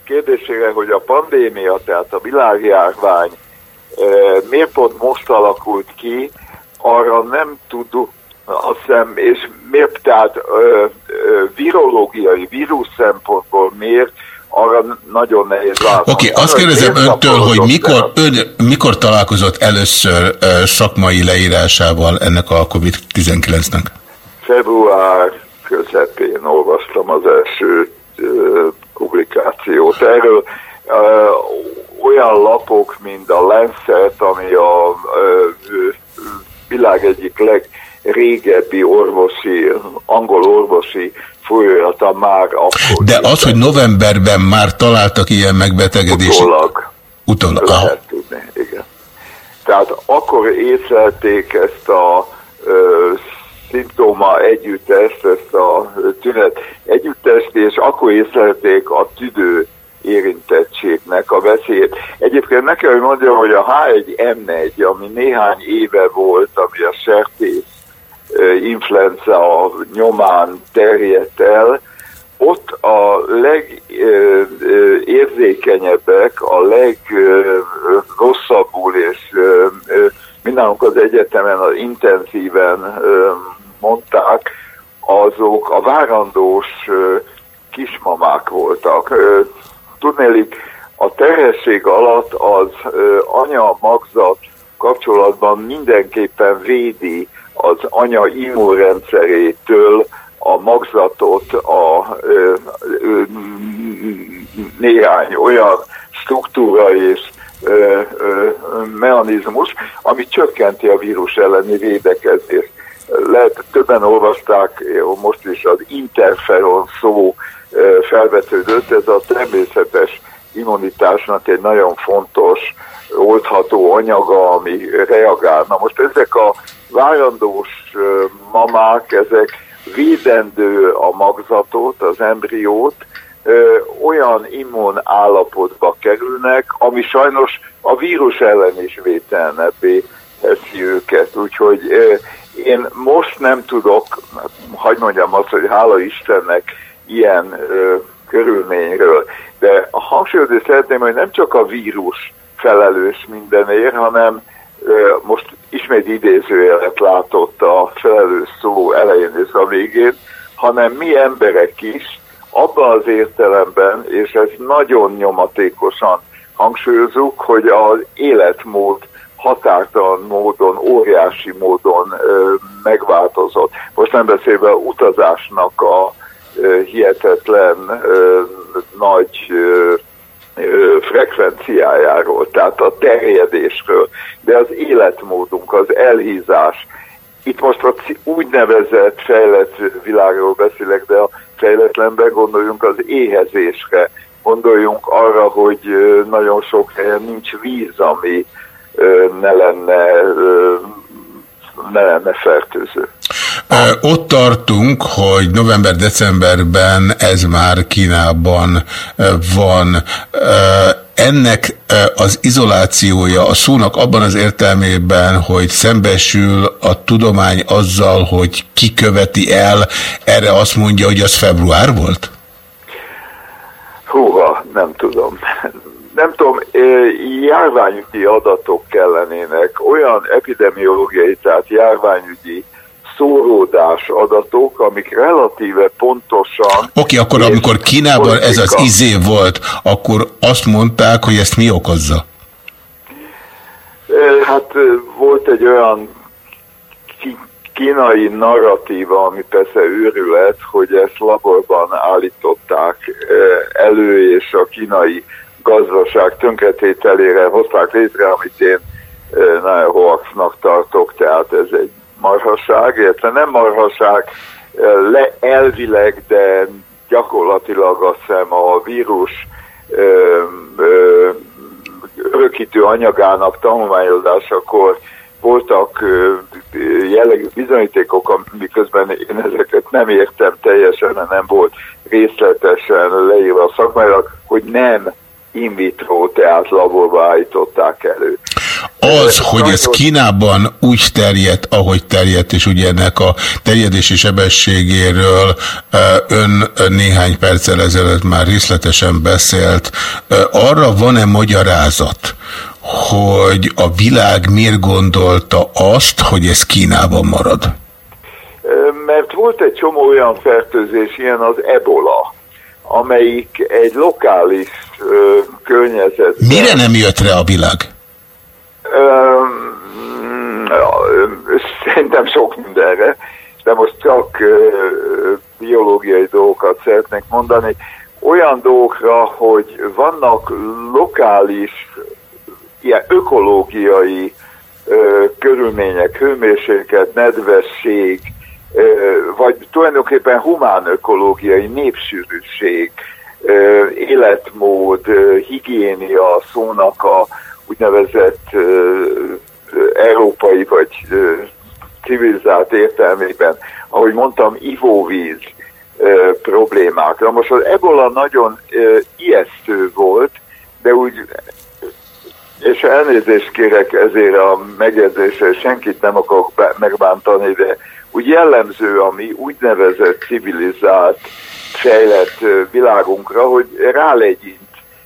kérdésére, hogy a pandémia, tehát a világjárvány ö, miért pont most alakult ki, arra nem tudunk, azt hiszem, és miért, tehát ö, ö, virológiai, vírus szempontból miért, arra nagyon nehéz látni. Oké, okay, azt kérdezem öntől, hogy mikor, ön mikor találkozott először ö, szakmai leírásával ennek a COVID-19-nek? Február közepén olvastam az első ö, publikációt. Erről ö, olyan lapok, mint a Lancet, ami a ö, világ egyik legrégebbi orvosi, angol orvosi folyóirata már akkor. De az, hogy novemberben már találtak ilyen megbetegedést. Utólag. Utólag. Lehet tudni, igen. Tehát akkor észlelték ezt a ö, szimptóma együttest, ezt a tünet együttest, és akkor észlelték a tüdő érintettségnek a veszélyét. Egyébként meg kell, hogy mondjam, hogy a H1N1, ami néhány éve volt, ami a sertész influenza nyomán terjedt el, ott a legérzékenyebbek, a legrosszabbul és mindannyiunk az egyetemen az intenzíven mondták, azok a várandós kismamák voltak. Tudnélik, a terhesség alatt az anya magzat kapcsolatban mindenképpen védi az anya immunrendszerétől a magzatot a ö, ö, néhány olyan struktúra és ö, ö, mechanizmus, ami csökkenti a vírus elleni védekezést. Lehet, többen olvasták, most is az interferon szó ö, felvetődött, ez a természetes immunitásnak egy nagyon fontos oldható anyaga, ami reagál. Na most ezek a várandós mamák, ezek védendő a magzatot, az embriót, olyan immun állapotba kerülnek, ami sajnos a vírus ellen is vételnebbé teszi őket. Úgyhogy én most nem tudok, hagyd mondjam azt, hogy hála Istennek ilyen körülményről, de hangsúlyozni szeretném, hogy nem csak a vírus felelős mindenért, hanem most ismét idézőjelet látott a felelős szó elején és a végén, hanem mi emberek is, abban az értelemben, és ez nagyon nyomatékosan hangsúlyozunk, hogy az életmód határtalan módon, óriási módon megváltozott. Most nem beszélve utazásnak a ö, hihetetlen nagy frekvenciájáról, tehát a terjedésről, de az életmódunk, az elhízás. Itt most a úgynevezett fejlett világról beszélek, de a fejletlenben gondoljunk az éhezésre, gondoljunk arra, hogy nagyon sok helyen nincs víz, ami ne lenne, ne lenne fertőző. Ott tartunk, hogy november-decemberben ez már Kínában van. Ennek az izolációja a szónak abban az értelmében, hogy szembesül a tudomány azzal, hogy ki követi el, erre azt mondja, hogy az február volt? Húha, nem tudom. Nem tudom, járványügyi adatok kellenének, olyan epidemiológiai, tehát járványügyi szóródás adatok, amik relatíve pontosan... Oké, okay, akkor amikor Kínában ez az izé volt, akkor azt mondták, hogy ezt mi okozza? Hát volt egy olyan kínai narratíva, ami persze őrület, hogy ezt laborban állították elő, és a kínai gazdaság tönkretételére hozták létre, amit én nagyon hoaxnak tartok, tehát ez egy marhaság, illetve nem marhaság, le elvileg, de gyakorlatilag azt hiszem a vírus ö, ö, örökítő anyagának tanulmányozásakor voltak jellegű bizonyítékok, miközben én ezeket nem értem teljesen, nem volt részletesen leírva szakmailag, hogy nem in vitro, tehát laborba állították elő. Az, hogy ez Kínában úgy terjedt, ahogy terjedt, és ugye ennek a terjedési sebességéről ön néhány perccel ezelőtt már részletesen beszélt, arra van-e magyarázat, hogy a világ miért gondolta azt, hogy ez Kínában marad? Mert volt egy csomó olyan fertőzés, ilyen az ebola, amelyik egy lokális ö, környezet. Mire nem jött rá a világ? Szerintem sok mindenre, de most csak biológiai dolgokat szeretnék mondani. Olyan dolgokra, hogy vannak lokális, ilyen ökológiai körülmények, hőmérséklet, nedvesség, vagy tulajdonképpen humán ökológiai népsűrűség, életmód, higiénia szónak a úgynevezett európai vagy civilizált értelmében, ahogy mondtam, ivóvíz ö, problémákra. Most az ebola nagyon ijesztő volt, de úgy, és elnézést kérek ezért a megjegyzésre, senkit nem akarok megbántani, de úgy jellemző a mi úgynevezett civilizált, fejlett világunkra, hogy rálegyint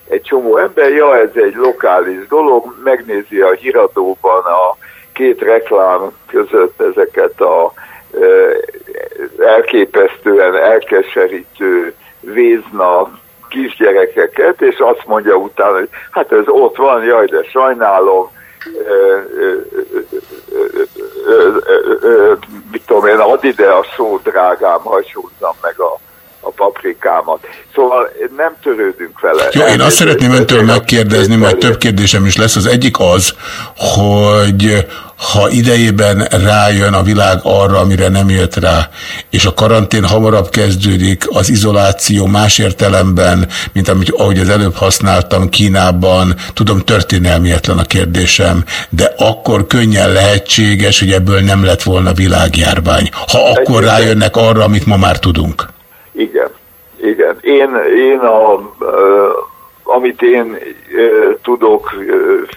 egy csomó ember, ja, ez egy lokális dolog, megnézi a híradóban a két reklám között ezeket a elképesztően elkeserítő vézna kisgyerekeket, és azt mondja utána, hogy hát ez ott van, jaj, de sajnálom, mit tudom én, add ide a só, drágám, hasonlítsam meg a, a paprikámat. Szóval nem törődünk vele. Jó, én azt szeretném öntől megkérdezni, mert több kérdésem is lesz. Az egyik az, hogy ha idejében rájön a világ arra, amire nem jött rá, és a karantén hamarabb kezdődik, az izoláció más értelemben, mint amit, ahogy az előbb használtam Kínában, tudom, történelmietlen a kérdésem, de akkor könnyen lehetséges, hogy ebből nem lett volna világjárvány. Ha akkor rájönnek arra, amit ma már tudunk. Igen, igen. Én, én a, amit én tudok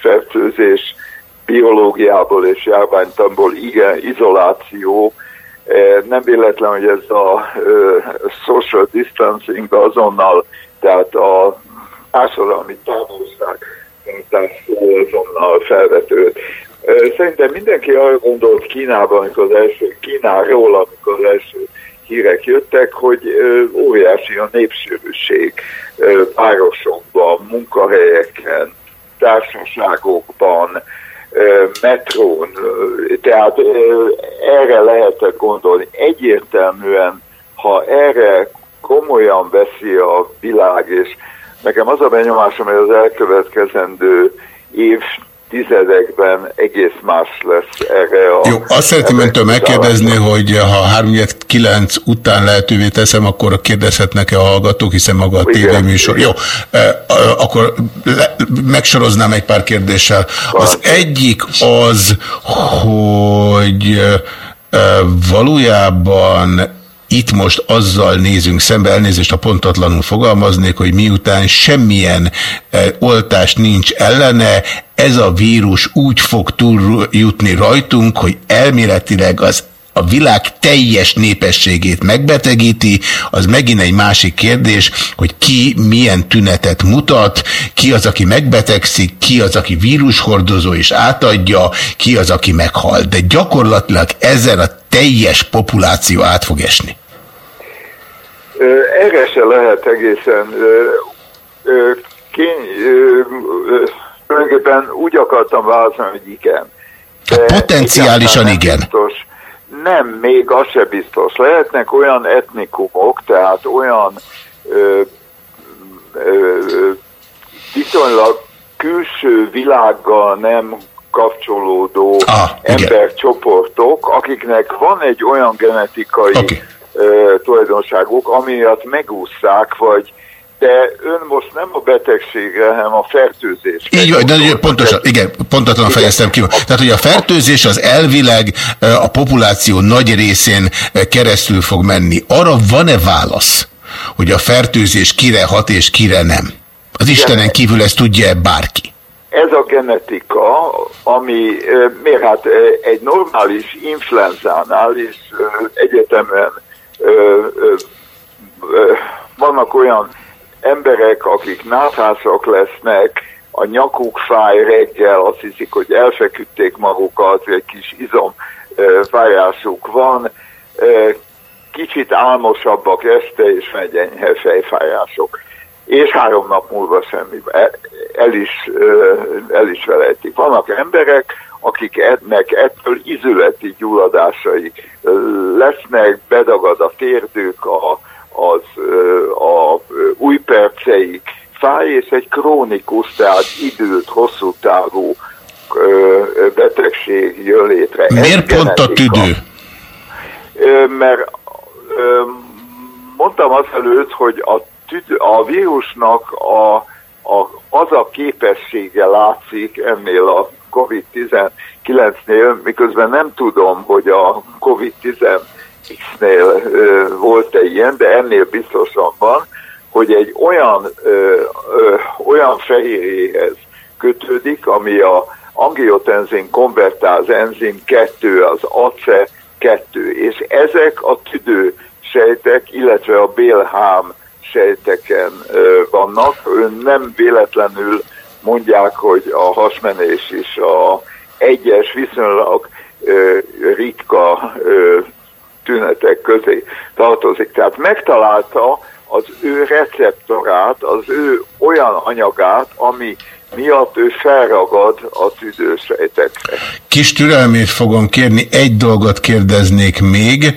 fertőzés biológiából és járványtamból, igen, izoláció, nem véletlen, hogy ez a social distancing azonnal, tehát a társadalmi távolság azonnal felvetődött. Ö, Szerintem mindenki arra gondolt Kínában, amikor az első, Kínáról, amikor az első hírek jöttek, hogy óriási a népsűrűség városokban, munkahelyeken, társaságokban, metrón, tehát erre lehetett gondolni. Egyértelműen, ha erre komolyan veszi a világ, és nekem az a benyomásom, hogy az elkövetkezendő év tizedekben egész más lesz erre a... Jó, azt szeretném öntől megkérdezni, hogy ha 3-9 után lehetővé teszem, akkor kérdezhetnek-e a hallgatók, hiszen maga a tévéműsor. Jó, akkor le, megsoroznám egy pár kérdéssel. Az egyik az, hogy valójában itt most azzal nézünk szembe, elnézést, ha pontatlanul fogalmaznék, hogy miután semmilyen e, oltás nincs ellene, ez a vírus úgy fog túljutni rajtunk, hogy elméletileg az a világ teljes népességét megbetegíti, az megint egy másik kérdés, hogy ki milyen tünetet mutat, ki az, aki megbetegszik, ki az, aki vírushordozó és átadja, ki az, aki meghal. De gyakorlatilag ezzel a teljes populáció át fog esni. Erre se lehet egészen kény, tulajdonképpen úgy akartam válaszolni, hogy igen. De Potenciálisan egyáltalán igen. Nem, biztos, nem, még az se biztos. Lehetnek olyan etnikumok, tehát olyan ö, ö, viszonylag külső világgal nem kapcsolódó ah, embercsoportok, akiknek van egy olyan genetikai okay. Ö, tulajdonságok, amiatt megúszszák, vagy de ön most nem a betegségre, hanem a fertőzés. Így vagy, de pontosan, igen, pontatlan fejeztem ki. Tehát, hogy a fertőzés az elvileg a populáció nagy részén keresztül fog menni. Arra van-e válasz, hogy a fertőzés kire hat és kire nem? Az Istenen kívül ezt tudja-e bárki? Ez a genetika, ami miért hát egy normális influenzánál is egyetemen vannak olyan emberek, akik náthások lesznek, a nyakuk fáj reggel, azt hiszik, hogy elfeküdték magukat, egy kis izom fájásuk van, kicsit álmosabbak este, és megyenyhe fejfájások. És három nap múlva semmi, el is, el is felejtik. Vannak emberek, akik ennek ettől izületi gyulladásai lesznek, bedagad a térdők, a, az a új perceik fáj, és egy krónikus, tehát időt, hosszú távú betegség jön létre. Miért Ez pont a tüdő? Mert mondtam az előtt, hogy a, tüdő, a vírusnak a, a, az a képessége látszik ennél a COVID-19-nél, miközben nem tudom, hogy a COVID-19 X-nél volt-e ilyen, de ennél biztosan van, hogy egy olyan, ö, ö, olyan fehérjéhez kötődik, ami a angiotenzin konvertáz enzim 2, az ACE 2, és ezek a tüdő sejtek, illetve a bélhám sejteken ö, vannak. Ön nem véletlenül mondják, hogy a hasmenés is a egyes, viszonylag ö, ritka ö, tünetek közé tartozik. Tehát megtalálta az ő receptorát, az ő olyan anyagát, ami miatt ő felragad a tüdősejtekre. Kis türelmét fogom kérni, egy dolgot kérdeznék még,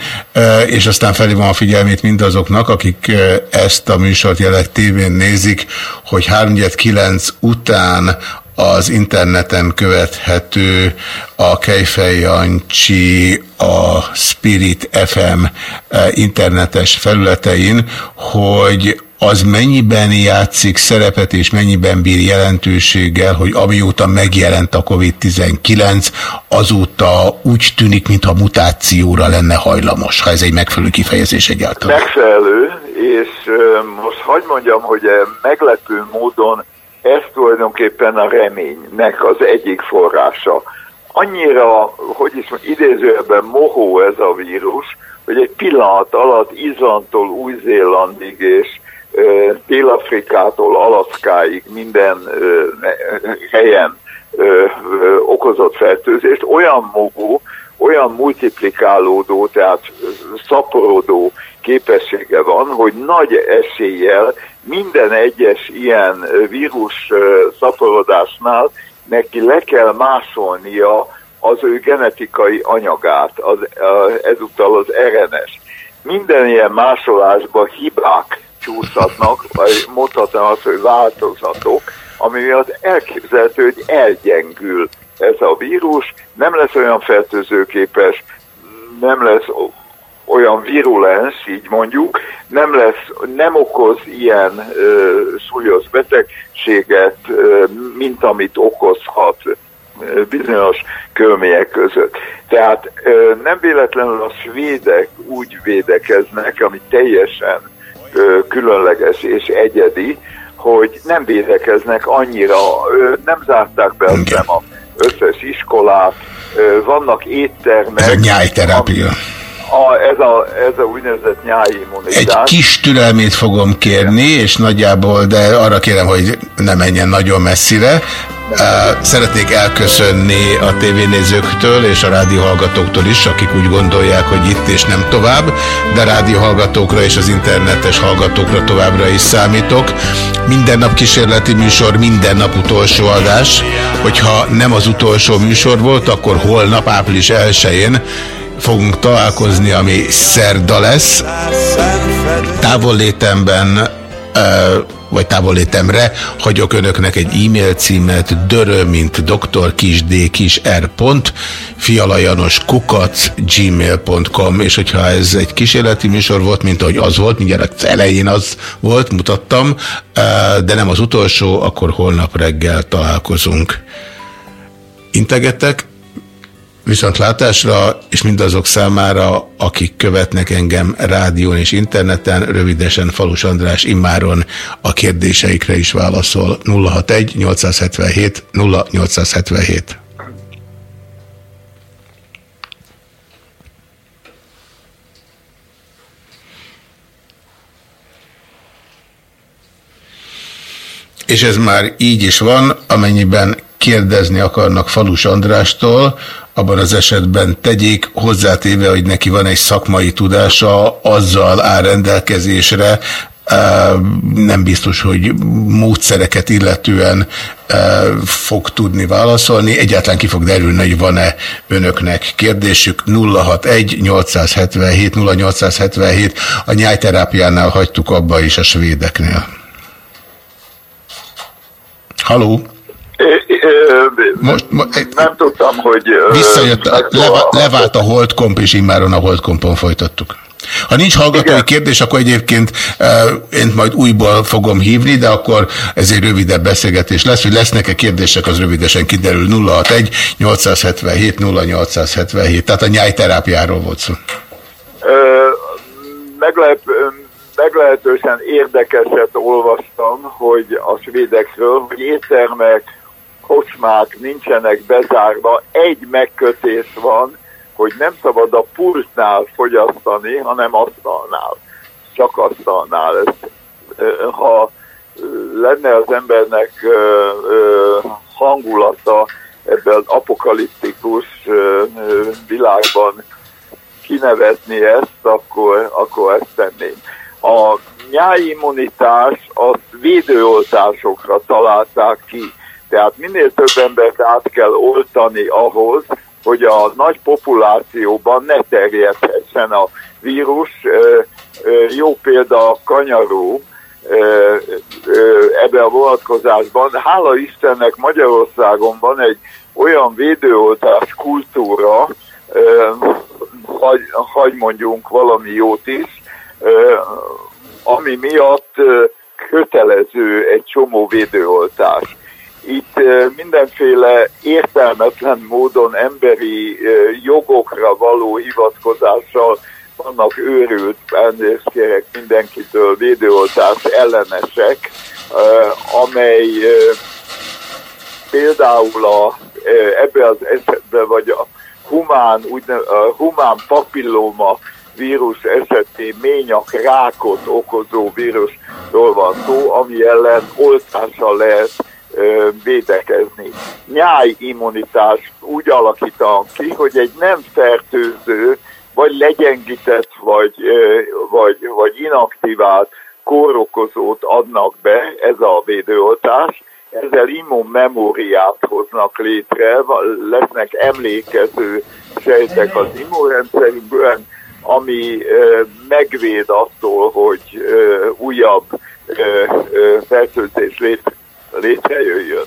és aztán felhívom a figyelmét mindazoknak, akik ezt a műsort jelenleg tévén nézik, hogy 3.9 után az interneten követhető a Kejfej Jancsi, a Spirit FM internetes felületein, hogy az mennyiben játszik szerepet és mennyiben bír jelentőséggel, hogy amióta megjelent a COVID-19, azóta úgy tűnik, mintha mutációra lenne hajlamos, ha ez egy megfelelő kifejezés egyáltalán. Megfelelő, és most hagyd mondjam, hogy meglepő módon ez tulajdonképpen a reménynek az egyik forrása. Annyira, hogy is idézőjelben mohó ez a vírus, hogy egy pillanat alatt Izlandtól Új-Zélandig és Dél-Afrikától Alaszkáig minden helyen okozott fertőzést, olyan mogó, olyan multiplikálódó, tehát szaporodó képessége van, hogy nagy eséllyel minden egyes ilyen vírus szaporodásnál neki le kell másolnia az ő genetikai anyagát, az, ezúttal az RNS. Minden ilyen másolásban hibák csúszhatnak, vagy mondhatnám azt, hogy változatok, ami miatt elképzelhető, hogy elgyengül ez a vírus, nem lesz olyan fertőzőképes, nem lesz olyan virulens, így mondjuk, nem lesz, nem okoz ilyen ö, súlyos betegséget, ö, mint amit okozhat bizonyos körmények között. Tehát ö, nem véletlenül a svédek úgy védekeznek, ami teljesen különleges és egyedi, hogy nem védekeznek annyira, nem zárták be az összes iskolát, vannak éttermek. Ez a nyájterápia. Ami, a, ez, a, ez a úgynevezett nyári immunitás. Egy kis türelmét fogom kérni, és nagyjából, de arra kérem, hogy ne menjen nagyon messzire. Szeretnék elköszönni a tévénézőktől és a rádióhallgatóktól is, akik úgy gondolják, hogy itt és nem tovább, de rádióhallgatókra és az internetes hallgatókra továbbra is számítok. Minden nap kísérleti műsor, minden nap utolsó adás. Hogyha nem az utolsó műsor volt, akkor holnap április 1-én fogunk találkozni, ami szerda lesz. Távollétemben vagy távollétemre hagyok önöknek egy e-mail címet dörö, mint dr. kis d kis r. pont, fialajanos kukac gmail.com és hogyha ez egy kísérleti műsor volt, mint ahogy az volt, mindjárt az elején az volt, mutattam, de nem az utolsó, akkor holnap reggel találkozunk. Integetek, Viszont látásra, és mindazok számára, akik követnek engem rádión és interneten, rövidesen Falus András immáron a kérdéseikre is válaszol. 061 877 0877. És ez már így is van, amennyiben kérdezni akarnak Falus Andrástól, abban az esetben tegyék, hozzátéve, hogy neki van egy szakmai tudása, azzal áll rendelkezésre, nem biztos, hogy módszereket illetően fog tudni válaszolni. Egyáltalán ki fog derülni, hogy van-e önöknek kérdésük. 061 877 0877 a nyájterápiánál hagytuk abba is a svédeknél. Haló? Most, nem tudtam, hogy... Visszajött, a, leva, levált a holdkomp, és immáron a holdkompon folytattuk. Ha nincs hallgatói Igen. kérdés, akkor egyébként én majd újból fogom hívni, de akkor ez egy rövidebb beszélgetés lesz, hogy lesznek-e kérdések, az rövidesen kiderül 061 877 0877, tehát a nyájterápiáról volt szó. Meglep, meglehetősen érdekeset olvastam, hogy a svédekről, hogy éttermek, kocsmák nincsenek bezárva, egy megkötés van, hogy nem szabad a pultnál fogyasztani, hanem asztalnál. Csak asztalnál. Ez, ha lenne az embernek hangulata ebben az apokaliptikus világban kinevetni ezt, akkor, akkor ezt tenném. A nyáimmunitás azt védőoltásokra találták ki tehát minél több embert át kell oltani ahhoz, hogy a nagy populációban ne terjedhessen a vírus. Jó példa a kanyarú ebben a vonatkozásban. Hála Istennek Magyarországon van egy olyan védőoltás kultúra, hagy, hagy mondjunk valami jót is, ami miatt kötelező egy csomó védőoltás itt mindenféle értelmetlen módon emberi jogokra való hivatkozással vannak őrült, elnézést kérek mindenkitől, védőoltás ellenesek, amely például a, ebbe az esetben, vagy a humán, a humán papilloma vírus esetén ményak rákot okozó vírusról van szó, ami ellen oltással lehet védekezni. Nyáj immunitást úgy alakítanak ki, hogy egy nem fertőző, vagy legyengített, vagy, vagy, vagy inaktivált kórokozót adnak be, ez a védőoltás, ezzel immunmemóriát hoznak létre, lesznek emlékező sejtek az immunrendszerünkben, ami megvéd attól, hogy újabb fertőzés létre létrejöjjön.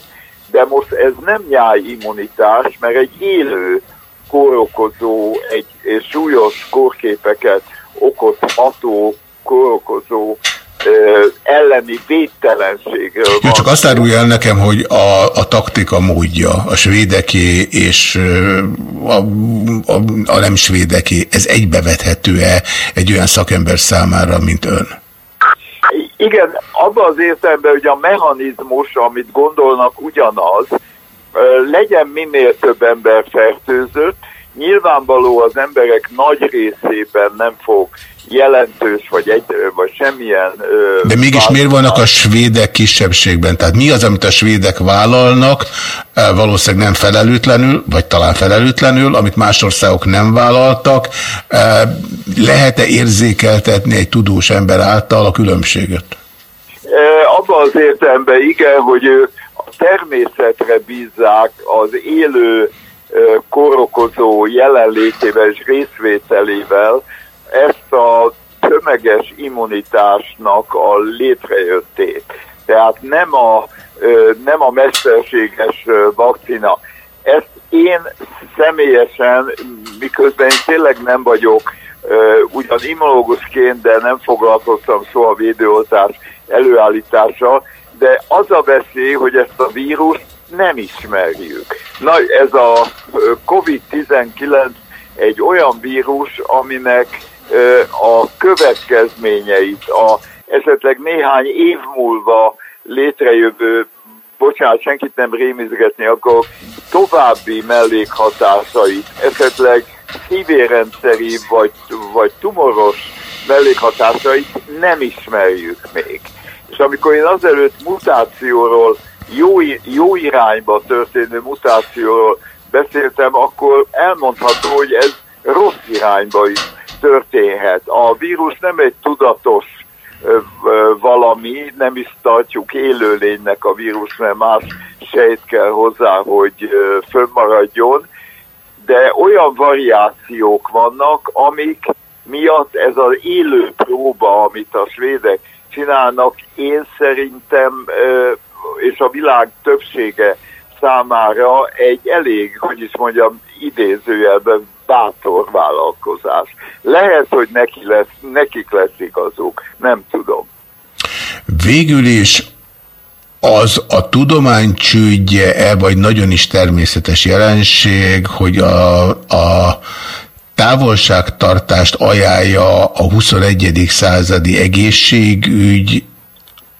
De most ez nem nyájimmunitás, mert egy élő kórokozó, egy, súlyos kórképeket okozható kórokozó elleni védtelenségről van. Csak azt árulja el nekem, hogy a, a taktika módja, a svédeké és a, a, a nem svédeké, ez egybevethető-e egy olyan szakember számára, mint ön? Igen, abban az értelemben, hogy a mechanizmus, amit gondolnak ugyanaz, legyen minél több ember fertőzött, nyilvánvaló az emberek nagy részében nem fog jelentős, vagy, egy, vagy semmilyen... De mégis változás. miért vannak a svédek kisebbségben? Tehát mi az, amit a svédek vállalnak, valószínűleg nem felelőtlenül, vagy talán felelőtlenül, amit más országok nem vállaltak. Lehet-e érzékeltetni egy tudós ember által a különbséget? Abban az értelemben igen, hogy a természetre bízzák az élő korokozó jelenlétével és részvételével, ezt a tömeges immunitásnak a létrejöttét. Tehát nem a, nem a mesterséges vakcina. Ezt én személyesen, miközben én tényleg nem vagyok ugyan immunológusként, de nem foglalkoztam soha védőoltás előállítással, de az a veszély, hogy ezt a vírust nem ismerjük. Na, ez a ö, COVID-19 egy olyan vírus, aminek a következményeit, a esetleg néhány év múlva létrejövő, bocsánat, senkit nem rémizgetni, akkor további mellékhatásait, esetleg szívérendszeri vagy, vagy tumoros mellékhatásait nem ismerjük még. És amikor én azelőtt mutációról, jó, jó irányba történő mutációról beszéltem, akkor elmondható, hogy ez rossz irányba is történhet. A vírus nem egy tudatos valami, nem is tartjuk élőlénynek a vírus, mert más sejt kell hozzá, hogy fönnmaradjon, de olyan variációk vannak, amik miatt ez az élő próba, amit a svédek csinálnak, én szerintem, és a világ többsége számára egy elég, hogy is mondjam, idézőjelben bátor vállalkozás. Lehet, hogy neki lesz, nekik lesz igazuk, nem tudom. Végül is az a tudomány csődje-e, vagy nagyon is természetes jelenség, hogy a, a távolságtartást ajánlja a 21. századi egészségügy,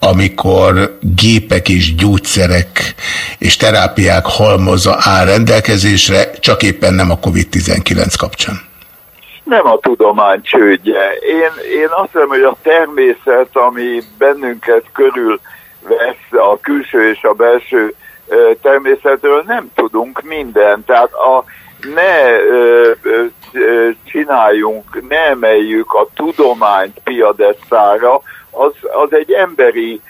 amikor gépek és gyógyszerek és terápiák halmoza áll rendelkezésre, csak éppen nem a COVID-19 kapcsán. Nem a tudomány csődje. Én, én azt hiszem, hogy a természet, ami bennünket körül vesz, a külső és a belső természetről nem tudunk mindent. Tehát a, ne ö, ö, csináljunk, ne emeljük a tudományt piadesszára, az, az egy emberi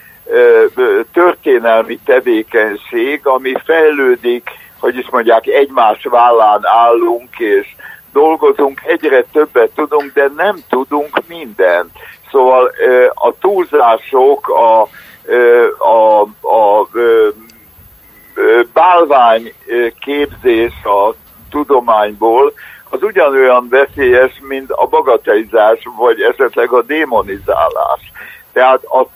történelmi tevékenység, ami fejlődik, hogy is mondják, egymás vállán állunk, és dolgozunk, egyre többet tudunk, de nem tudunk mindent. Szóval a túlzások, a, a, a ö, ö, bálvány ö, képzés a tudományból, az ugyanolyan veszélyes, mint a bagatelizás, vagy esetleg a démonizálás. Tehát a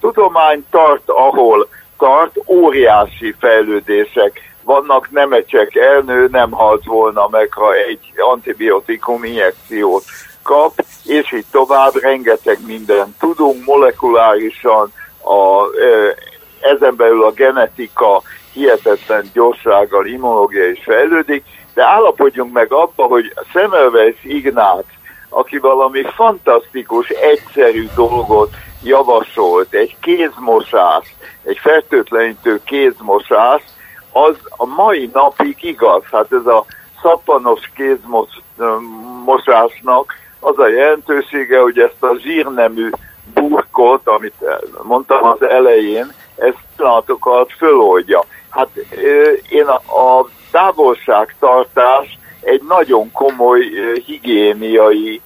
tudomány tart, ahol tart, óriási fejlődések vannak, Nemecsek elnő nem halt volna meg, ha egy antibiotikum injekciót kap, és így tovább, rengeteg mindent tudunk, molekulárisan, a, ezen belül a genetika hihetetlen gyorsággal, immunológia is fejlődik, de állapodjunk meg abba, hogy Semmelweis Ignác, aki valami fantasztikus, egyszerű dolgot javasolt, egy kézmosás, egy fertőtlenítő kézmosás, az a mai napig igaz. Hát ez a szappanos kézmosásnak az a jelentősége, hogy ezt a zsírnemű burkot, amit mondtam az elején, ezt pillanatok alatt föloldja. Hát én a, a távolságtartás egy nagyon komoly higiéniai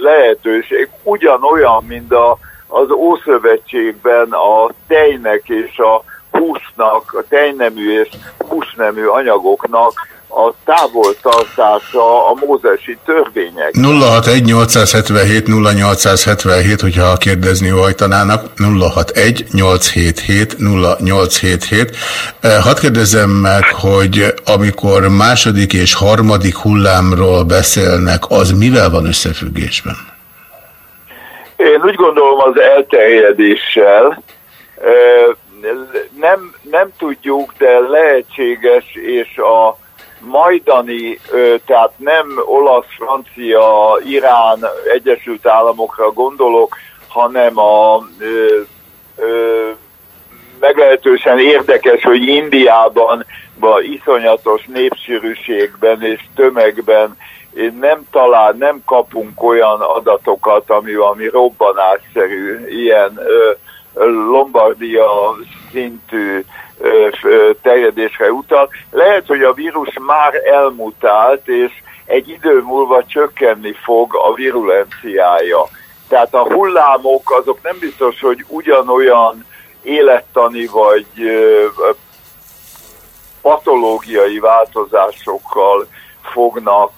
lehetőség, ugyanolyan, mint a, az Ószövetségben a tejnek és a húsnak, a tejnemű és húsnemű anyagoknak a távoltartása a mózesi törvények. 061 877 0877, hogyha kérdezni hajtanának, 061 877 0877. Eh, Hadd kérdezzem meg, hogy amikor második és harmadik hullámról beszélnek, az mivel van összefüggésben? Én úgy gondolom az elterjedéssel, ö, nem, nem tudjuk, de lehetséges, és a majdani, tehát nem olasz, francia, Irán, Egyesült Államokra gondolok, hanem a ö, ö, meglehetősen érdekes, hogy Indiában ba iszonyatos népsűrűségben és tömegben én nem talál, nem kapunk olyan adatokat, ami valami robbanásszerű, ilyen ö, Lombardia szintű terjedésre utal. Lehet, hogy a vírus már elmutált, és egy idő múlva csökkenni fog a virulenciája. Tehát a hullámok azok nem biztos, hogy ugyanolyan élettani vagy patológiai változásokkal fognak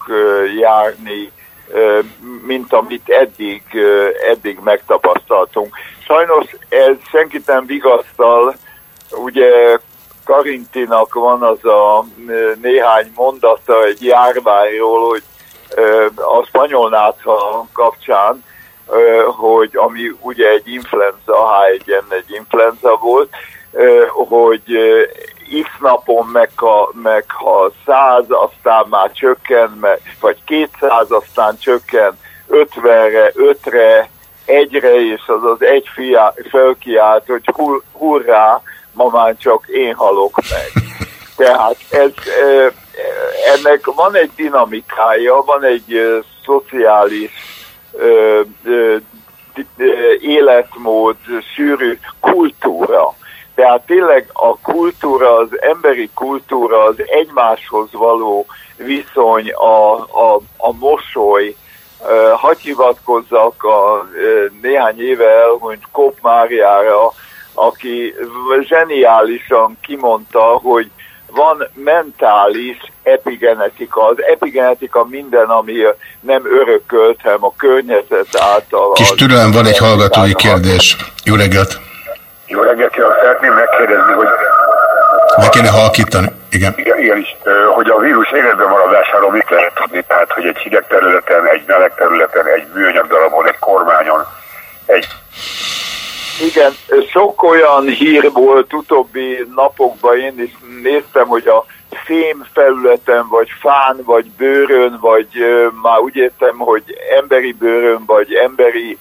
járni, mint amit eddig, eddig megtapasztaltunk. Sajnos ez senkit nem vigasztal, ugye Karintinak van az a néhány mondata egy járványról, hogy a spanyol nátha kapcsán, hogy ami ugye egy influenza, H1N egy influenza volt, hogy x napon megha, megha 100, aztán már csökken, meg, vagy 200, aztán csökken 50-re, 5-re, egyre, és az az egy fiá, felkiált, hogy hur, hurrá, ma már csak én halok meg. Tehát ez, ennek van egy dinamikája, van egy szociális életmód, sűrű kultúra. Tehát tényleg a kultúra, az emberi kultúra, az egymáshoz való viszony, a, a, a mosoly, hagy hivatkozzak a néhány éve elhunyt Kopp Máriára, aki zseniálisan kimondta, hogy van mentális epigenetika. Az epigenetika minden, ami nem örökölt, hanem a környezet által. Kis türelem, van egy hallgatói kérdés. Jó reggelt! Jó reggelt, kívánok! Szeretném megkérdezni, hogy Meg kéne halkítani. Igen. igen, igen is, hogy a vírus életben maradásáról mit lehet tudni, tehát hogy egy hideg területen, egy meleg területen, egy műanyag darabon, egy kormányon, egy Igen, sok olyan hír volt utóbbi napokban, én is néztem, hogy a fém felületen, vagy fán, vagy bőrön, vagy már úgy értem, hogy emberi bőrön, vagy emberi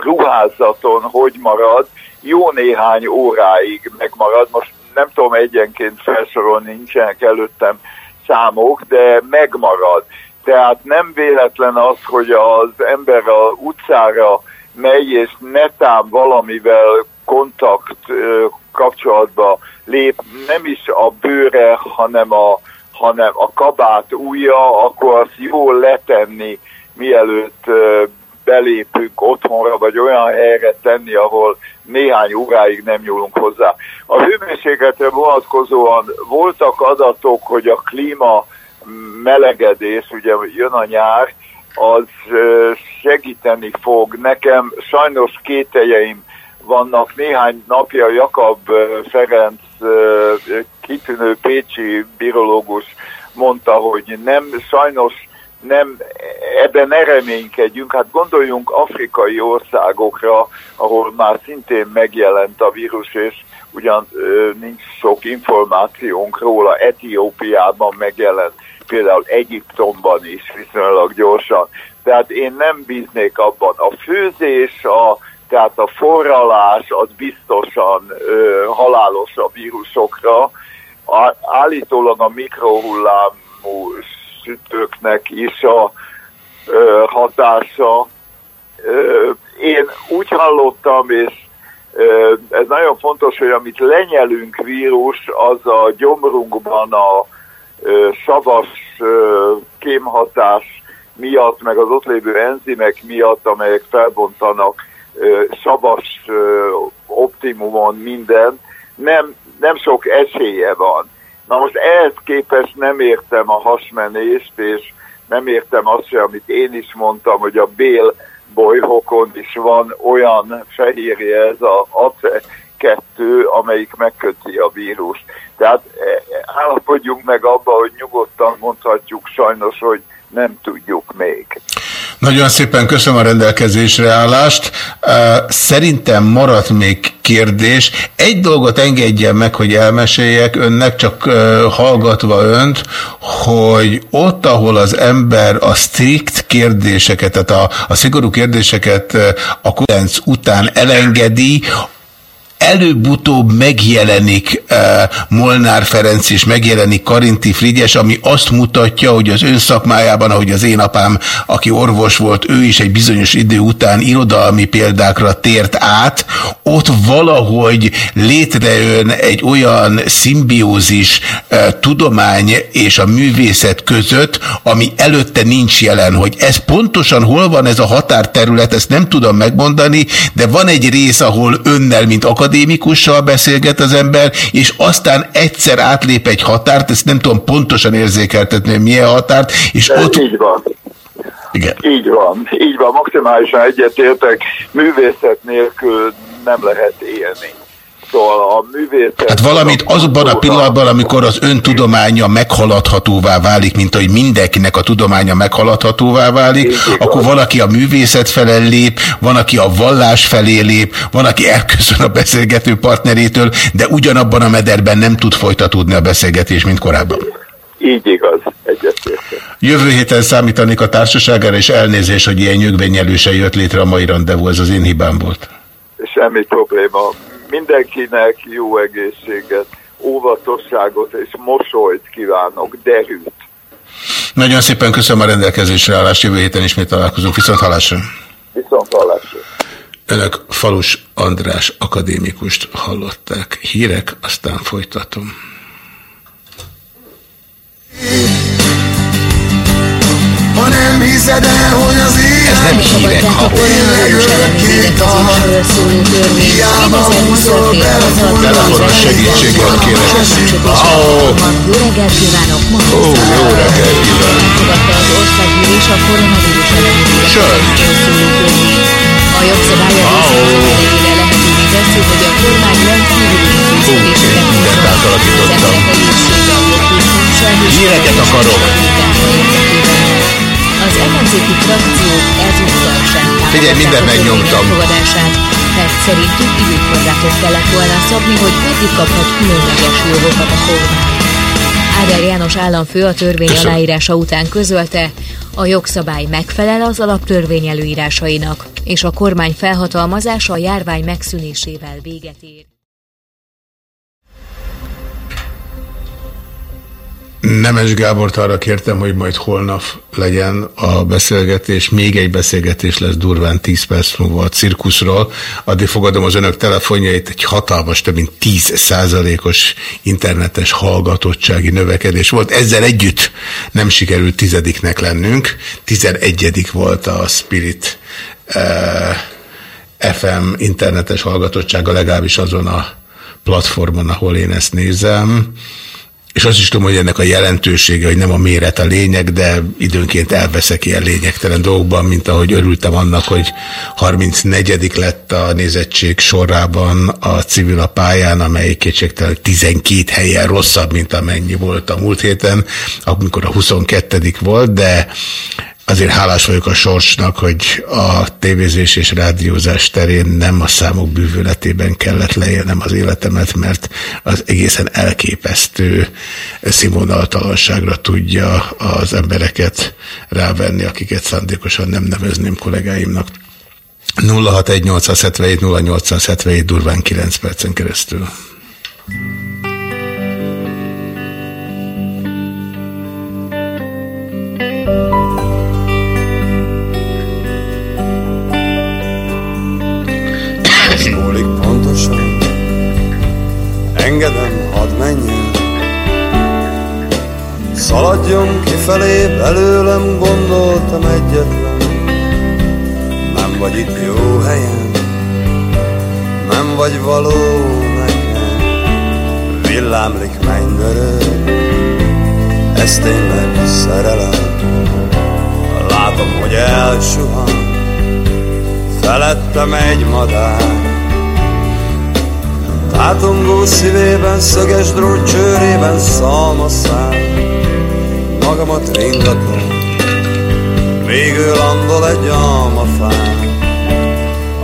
ruházaton hogy marad, jó néhány óráig megmarad. Most nem tudom egyenként felsorolni, nincsenek előttem számok, de megmarad. Tehát nem véletlen az, hogy az ember a utcára megy, és netán valamivel kontakt kapcsolatba lép, nem is a bőre, hanem a, hanem a kabát ujja, akkor azt jól letenni, mielőtt belépünk otthonra, vagy olyan helyre tenni, ahol néhány óráig nem nyúlunk hozzá. A hőmérsékletre vonatkozóan voltak adatok, hogy a klíma melegedés, ugye jön a nyár, az segíteni fog. Nekem sajnos kételjeim vannak. Néhány napja Jakab Ferenc kitűnő pécsi birológus mondta, hogy nem, sajnos nem, ebben ne reménykedjünk. Hát gondoljunk afrikai országokra, ahol már szintén megjelent a vírus, és ugyan nincs sok információnk róla, Etiópiában megjelent, például Egyiptomban is viszonylag gyorsan. Tehát én nem bíznék abban. A főzés, a, tehát a forralás az biztosan ö, halálos a vírusokra. A, állítólag a mikrohullámú sütőknek is a ö, hatása. Ö, én úgy hallottam, és ez nagyon fontos, hogy amit lenyelünk vírus, az a gyomrunkban a savas kémhatás miatt, meg az ott lévő enzimek miatt, amelyek felbontanak savas optimumon minden, nem, nem sok esélye van. Na most ehhez képest nem értem a hasmenést, és nem értem azt sem, amit én is mondtam, hogy a bél bolyhokon is van olyan fehérje, ez a ACE2, amelyik megköti a vírust. Tehát eh, állapodjunk meg abba, hogy nyugodtan mondhatjuk sajnos, hogy nem tudjuk még. Nagyon szépen köszönöm a rendelkezésre állást. Ö, Szerintem maradt még kérdés. Egy dolgot engedjen meg, hogy elmeséljek önnek, csak hallgatva önt, hogy ott, ahol az ember a strikt kérdéseket, tehát a, a szigorú kérdéseket a kudenc után elengedi, előbb-utóbb megjelenik uh, Molnár Ferenc és megjelenik Karinti Frigyes, ami azt mutatja, hogy az ön szakmájában, ahogy az én apám, aki orvos volt, ő is egy bizonyos idő után irodalmi példákra tért át, ott valahogy létrejön egy olyan szimbiózis uh, tudomány és a művészet között, ami előtte nincs jelen, hogy ez pontosan hol van ez a határterület, ezt nem tudom megmondani, de van egy rész, ahol önnel, mint akadémikussal beszélget az ember, és aztán egyszer átlép egy határt, ezt nem tudom pontosan érzékeltetni, hogy milyen határt, és De ott... Így van. Igen. Így van, így van, maximálisan egyetértek, művészet nélkül nem lehet élni. Szóval a művészet... Hát valamit azban a pillanatban, amikor az ön tudománya meghaladhatóvá válik, mint hogy mindenkinek a tudománya meghaladhatóvá válik, akkor valaki a művészet felé lép, van, aki a vallás felé lép, van, aki elköszön a beszélgető partnerétől, de ugyanabban a mederben nem tud folytatódni a beszélgetés, mint korábban. Így igaz, egyetértek. Jövő héten számítanék a társaságára, és elnézés, hogy ilyen nyögvenyelősen jött létre a mai rendezvú, ez az én hibám volt. Semmi probléma. Mindenkinek jó egészséget, óvatosságot és mosolyt kívánok, derűt. Nagyon szépen köszönöm a rendelkezésre állást, jövő héten ismét találkozunk. Viszont hallásra! Viszont hallásra! Önök Falus András akadémikust hallották. Hírek, aztán folytatom. Nem hiszed el, hogy az élet Ez nem hírek, ha Hiába húzol be a Telefonos segítséget kérek. Ó, Jó reggelt kívánok! Ma Ó, jó reggelt kívánok! Elfogadta az országgyűlés a koronavírus törvényt. A jogszabály a részletére lehetővé teszi, hogy a kormány rendkívüli intézkedéseket mindent átalakítottam. Híreket akarok. Az ellenzéki frakciók ezúttal sem Figyelj, törvény megnyomtam. elfogadását, mert szerintük időkorlátot kellett volna szabni, hogy meddig kaphat különleges jogokat a kormány. Áder János államfő a törvény Köszönöm. aláírása után közölte, a jogszabály megfelel az alaptörvény előírásainak, és a kormány felhatalmazása a járvány megszűnésével véget ér. Nemes Gábort arra kértem, hogy majd holnap legyen a beszélgetés. Még egy beszélgetés lesz durván 10 perc múlva a cirkuszról. Addig fogadom az önök telefonjait, egy hatalmas, több mint 10 százalékos internetes hallgatottsági növekedés volt. Ezzel együtt nem sikerült tizediknek lennünk. Tizenegyedik volt a Spirit eh, FM internetes hallgatottsága, legalábbis azon a platformon, ahol én ezt nézem. És azt is tudom, hogy ennek a jelentősége, hogy nem a méret a lényeg, de időnként elveszek ilyen lényegtelen dolgokban, mint ahogy örültem annak, hogy 34 lett a nézettség sorában a civil a pályán, amely kétségtelen 12 helyen rosszabb, mint amennyi volt a múlt héten, amikor a 22 volt, de Azért hálás vagyok a sorsnak, hogy a tévézés és rádiózás terén nem a számok bűvöletében kellett leélnem az életemet, mert az egészen elképesztő színvonaltalanságra tudja az embereket rávenni, akiket szándékosan nem nevezném kollégáimnak. 061 0877 durván 9 percen keresztül. Engedem, hadd menjen. Szaladjon kifelé belőlem Gondoltam egyetlen. Nem vagy itt jó helyen Nem vagy való nekem Villámlik mennydörög Ez tényleg szerelem Látom, hogy elsuhan Felettem egy madár Tátongó szívében, szöges drót csőrében szalmaszál Magamat ringatom ő landol egy almafán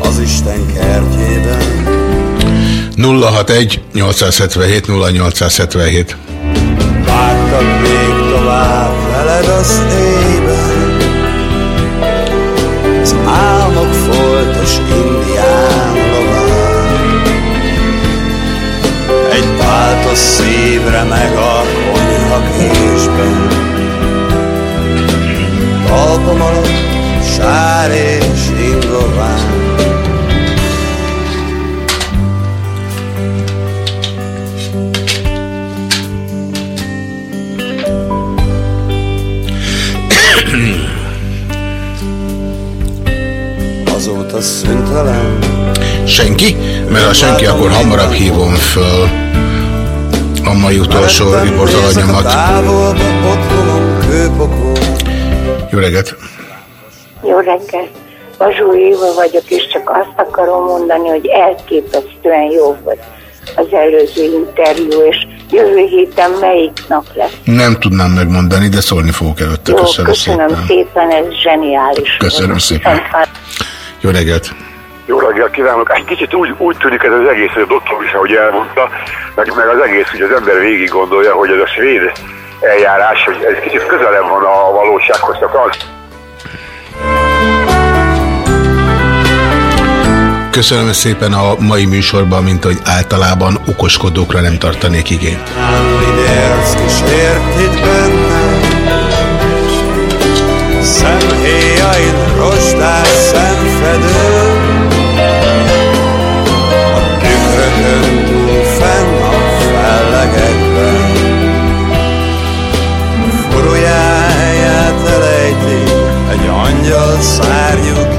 Az Isten kertjében. 061 877 0877 Vártak még tovább veled az éjben Az álmok meg a konyha késben. Talpam alatt sár és ingován. Azóta szüntelen Senki? Mert ha senki, akkor hamarabb hívom föl a mai utolsó riportalanyomat. Jó reggelt! Jó reggelt! Bazsó Éva vagyok, és csak azt akarom mondani, hogy elképesztően jó volt az előző interjú, és jövő héten melyik nap lesz. Nem tudnám megmondani, de szólni fogok előtte. Jó, Köszönöm, köszönöm szépen. szépen, ez zseniális. Köszönöm volt. szépen. Jó reggelt! Jó reggelt kívánok! Egy kicsit úgy, úgy tűnik ez az egész, hogy a doktor is, ahogy elmondta, meg, meg az egész, hogy az ember végig gondolja, hogy ez a svéd eljárás, hogy ez kicsit közelebb van a valósághoz, csak az. Köszönöm szépen a mai műsorban, mint hogy általában okoskodókra nem tartanék igényt. Szemhéjaid rostás szemfedő Eu saio.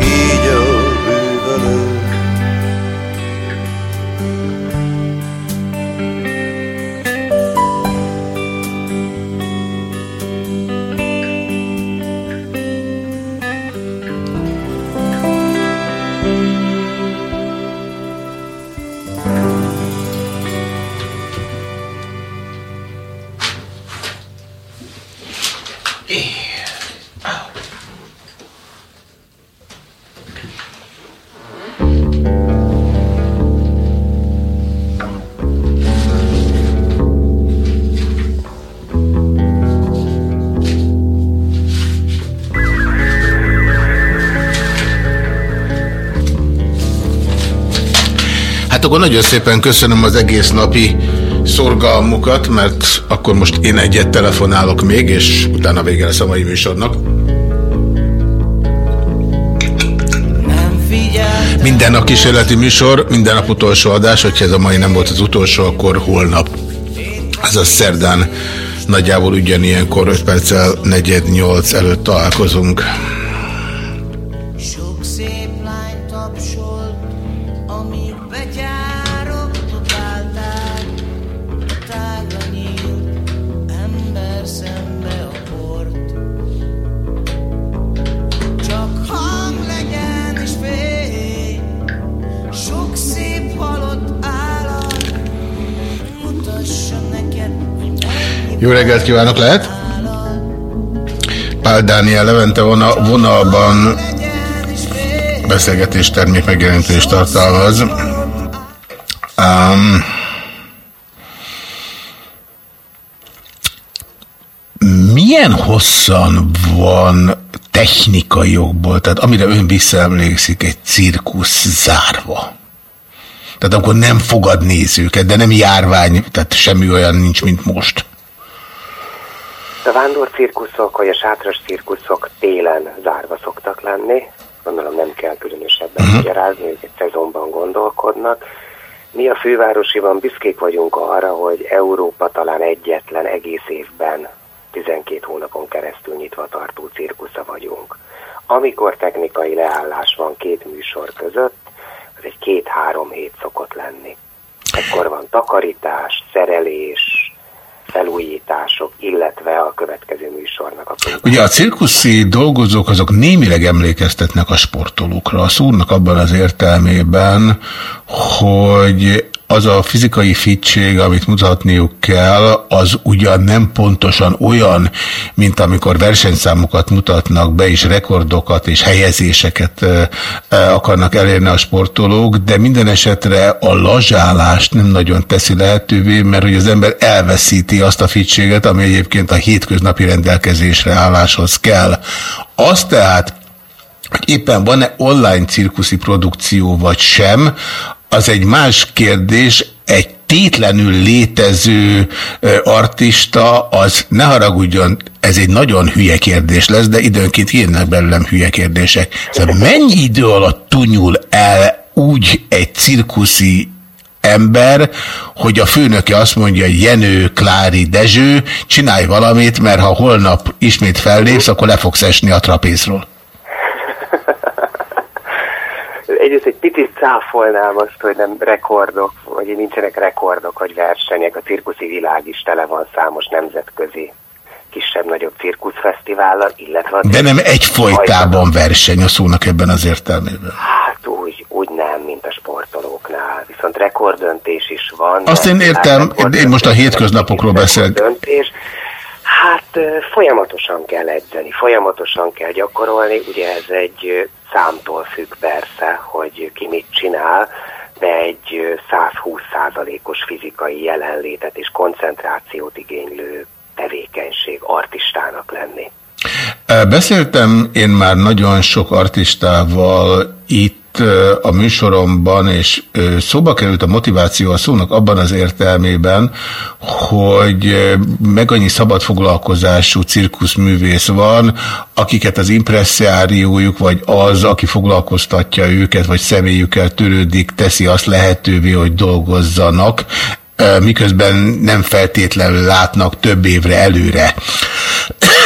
Hát akkor nagyon szépen köszönöm az egész napi szorgalmukat, mert akkor most én egyet telefonálok még, és utána vége lesz a mai műsornak. Minden nap kísérleti műsor, minden nap utolsó adás, hogyha ez a mai nem volt az utolsó, akkor holnap. Azaz szerdán nagyjából ugyanilyenkor 5 perccel 4-8 előtt találkozunk. Jó reggelt kívánok, lehet? Pál Dániel Levente van a vonalban beszélgetés termék megjelenítést tartalmaz. Um, milyen hosszan van technikai jogból, tehát amire ön visszaemlékszik, egy cirkusz zárva? Tehát akkor nem fogad nézőket, de nem járvány, tehát semmi olyan nincs, mint most. A vándorcirkuszok vagy a sátras cirkuszok télen zárva szoktak lenni. Gondolom nem kell különösebben Mhm. magyarázni, ők egy szezonban gondolkodnak. Mi a fővárosiban büszkék vagyunk arra, hogy Európa talán egyetlen egész évben 12 hónapon keresztül nyitva tartó cirkusza vagyunk. Amikor technikai leállás van két műsor között, az egy két-három hét szokott lenni. Ekkor van takarítás, szerelés, felújítások, illetve a következő műsornak a. Ugye a cirkuszi dolgozók azok némileg emlékeztetnek a sportolókra. A szúrnak abban az értelmében, hogy az a fizikai fittség, amit mutatniuk kell, az ugyan nem pontosan olyan, mint amikor versenyszámokat mutatnak be, és rekordokat és helyezéseket akarnak elérni a sportolók, de minden esetre a lazsálást nem nagyon teszi lehetővé, mert hogy az ember elveszíti azt a fittséget, ami egyébként a hétköznapi rendelkezésre álláshoz kell. Az tehát, hogy éppen van-e online cirkuszi produkció vagy sem, az egy más kérdés, egy tétlenül létező artista, az ne haragudjon, ez egy nagyon hülye kérdés lesz, de időnként jönnek belőlem hülye kérdések. Szóval mennyi idő alatt tunyul el úgy egy cirkuszi ember, hogy a főnöke azt mondja, Jenő, Klári, Dezső, csinálj valamit, mert ha holnap ismét fellépsz, akkor le fogsz esni a trapézról. Egyrészt egy picit cáfolnám azt, hogy nem rekordok, vagy nincsenek rekordok, hogy versenyek. A cirkuszi világ is tele van számos nemzetközi kisebb-nagyobb cirkuszfesztivállal, illetve... De nem egyfolytában verseny a szónak ebben az értelmében. Hát úgy, úgy nem, mint a sportolóknál. Viszont rekorddöntés is van. Azt én értem, én most a hétköznapokról beszélek. Döntés. Hát folyamatosan kell edzeni, folyamatosan kell gyakorolni, ugye ez egy számtól függ persze, hogy ki mit csinál, de egy ö, 120%-os fizikai jelenlétet és koncentrációt igénylő tevékenység artistának lenni. Beszéltem én már nagyon sok artistával itt a műsoromban, és szóba került a motiváció a szónak abban az értelmében, hogy meg annyi szabad foglalkozású cirkuszművész van, akiket az impresszáriójuk, vagy az, aki foglalkoztatja őket, vagy személyükkel törődik, teszi azt lehetővé, hogy dolgozzanak, miközben nem feltétlenül látnak több évre előre.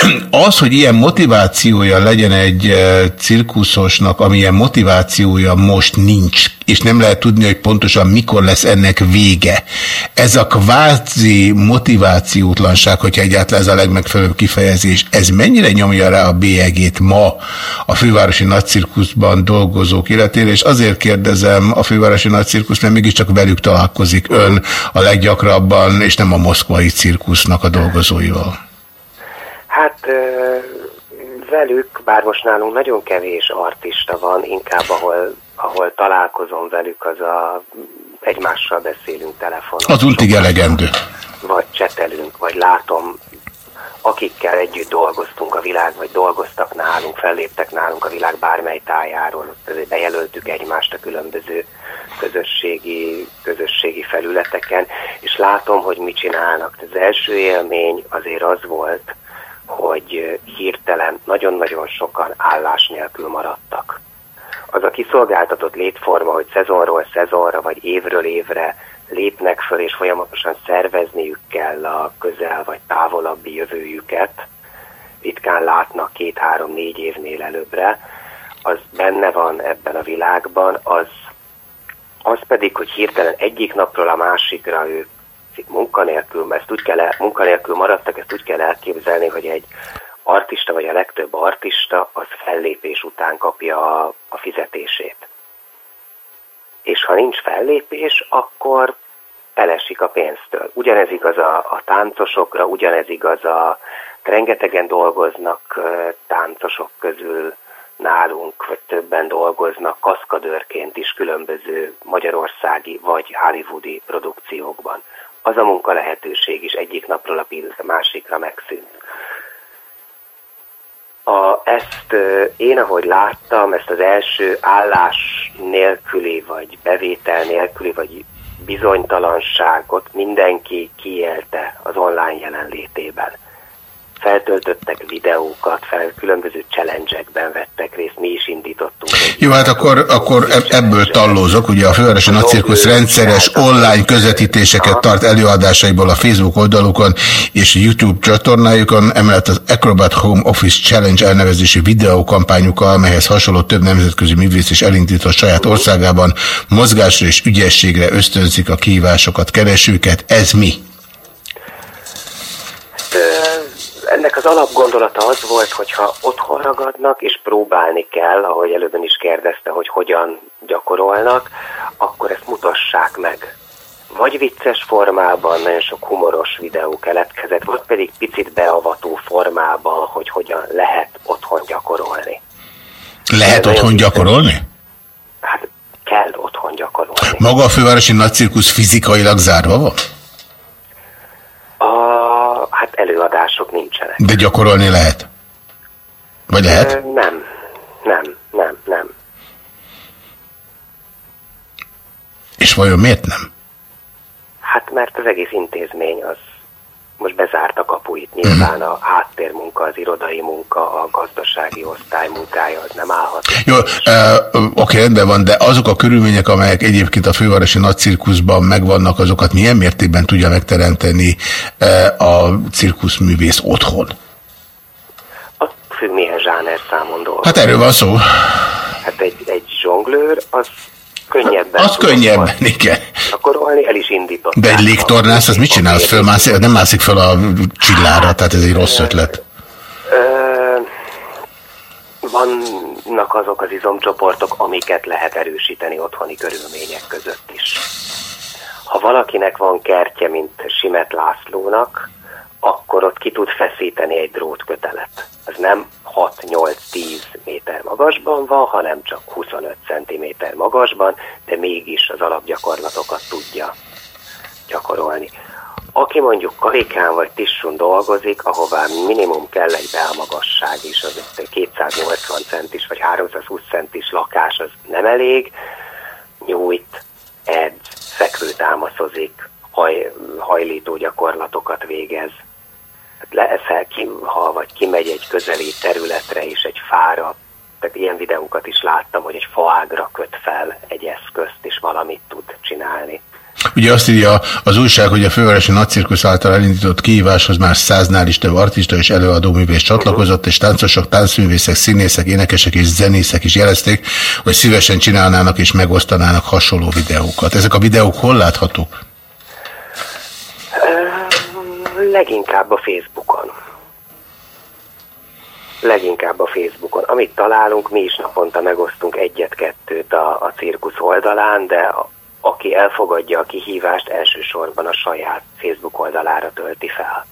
Az, hogy ilyen motivációja legyen egy cirkuszosnak, amilyen motivációja most nincs, és nem lehet tudni, hogy pontosan mikor lesz ennek vége. Ez a kvázi motivációtlanság, hogyha egyáltalán ez a legmegfelelőbb kifejezés, ez mennyire nyomja rá a bélyegét ma a fővárosi nagycirkuszban dolgozók életére, és azért kérdezem a fővárosi nagycirkusz, mert mégiscsak velük találkozik ön a leggyakrabban, és nem a moszkvai cirkusznak a dolgozóival. Hát velük, bár most nálunk nagyon kevés artista van, inkább ahol, ahol találkozom velük, az a egymással beszélünk telefonon. Az untig elegendő. Vagy csetelünk, vagy látom, akikkel együtt dolgoztunk a világ, vagy dolgoztak nálunk, felléptek nálunk a világ bármely tájáról, azért bejelöltük egymást a különböző közösségi, közösségi felületeken, és látom, hogy mit csinálnak. Az első élmény azért az volt, hogy hirtelen nagyon-nagyon sokan állás nélkül maradtak. Az a kiszolgáltatott létforma, hogy szezonról szezonra vagy évről évre lépnek föl, és folyamatosan szervezniük kell a közel vagy távolabbi jövőjüket, ritkán látnak két-három-négy évnél előbbre, az benne van ebben a világban, az, az pedig, hogy hirtelen egyik napról a másikra ők munkanélkül, ezt úgy kell el, munkanélkül maradtak, ezt úgy kell elképzelni, hogy egy artista, vagy a legtöbb artista, az fellépés után kapja a, a fizetését. És ha nincs fellépés, akkor elesik a pénztől. Ugyanez igaz a, a táncosokra, ugyanez igaz a rengetegen dolgoznak táncosok közül nálunk, vagy többen dolgoznak kaszkadőrként is különböző magyarországi vagy hollywoodi produkciókban az a munka lehetőség is egyik napról a pillanatra másikra megszűnt. A, ezt én, ahogy láttam, ezt az első állás nélküli, vagy bevétel nélküli, vagy bizonytalanságot mindenki kiélte az online jelenlétében. Feltöltöttek videókat, fel, különböző challenge-ekben vettek részt, mi is indítottunk. Jó, hát akkor, akkor eb- ebből tallózok, ugye a Fővárosi Nagycirkusz rendszeres online közvetítéseket tart előadásaiból a Facebook oldalukon és a YouTube csatornájukon, emellett az Acrobat Home Office Challenge elnevezési videókampányukkal, melyhez hasonló több nemzetközi művész is elindított saját országában, mozgásra és ügyességre ösztönzik a kihívásokat, keresőket. Ez mi? Ö, ennek az alapgondolata az volt, hogyha otthon ragadnak és próbálni kell, ahogy előbben is kérdezte, hogy hogyan gyakorolnak, akkor ezt mutassák meg. Vagy vicces formában, nagyon sok humoros videó keletkezett, vagy pedig picit beavató formában, hogy hogyan lehet otthon gyakorolni. Lehet otthon gyakorolni? Kell otthon gyakorolni. Maga a Fővárosi Nagycirkusz fizikailag zárva van? A, hát előadások nincsenek. De gyakorolni lehet? Vagy lehet? Ö, nem, nem, nem, nem. És vajon miért nem? Hát mert az egész intézmény az most bezárt a kapuit. Nyilván a háttérmunka, az irodai munka, a gazdasági osztály munkája az nem állhat. Jó, uh, oké, rendben van, de azok a körülmények, amelyek egyébként a fővárosi nagycirkuszban megvannak, azokat milyen mértékben tudja megteremteni uh, a cirkuszművész otthon? Függ milyen zsáner számon dolgozik. Hát erről van szó. Hát egy, egy zsonglőr, az könnyebben. Az könnyebben, igen. Gyakorolni el is indított. De egy légtornász, az mit csinál? Az fölmászik, nem mászik fel a csillára, tehát ez egy rossz ötlet. Vannak azok az izomcsoportok, amiket lehet erősíteni otthoni körülmények között is. Ha valakinek van kertje, mint Simet Lászlónak, akkor ott ki tud feszíteni egy drótkötelet. Ez nem 6-8-10 méter magasban van, hanem csak 25 cm magasban, de mégis az alapgyakorlatokat tudja gyakorolni. Aki mondjuk karikán vagy tissun dolgozik, ahová minimum kell egy belmagasság is, az 280 centis vagy 320 centis lakás, az nem elég, nyújt, edz, fekvőtámaszozik, haj, hajlító gyakorlatokat végez, leeszel ki, ha vagy kimegy egy közeli területre és egy fára, tehát ilyen videókat is láttam, hogy egy faágra köt fel egy eszközt, és valamit tud csinálni. Ugye azt írja az újság, hogy a fővárosi nagycirkusz által elindított kihíváshoz már száznál is több artista és előadóművész csatlakozott, és táncosok, táncművészek, színészek, énekesek és zenészek is jelezték, hogy szívesen csinálnának és megosztanának hasonló videókat. Ezek a videók hol láthatók? Leginkább a Facebookon. Leginkább a Facebookon. Amit találunk, mi is naponta megosztunk egyet-kettőt a, a cirkusz oldalán, de a, aki elfogadja a kihívást, elsősorban a saját Facebook oldalára tölti fel.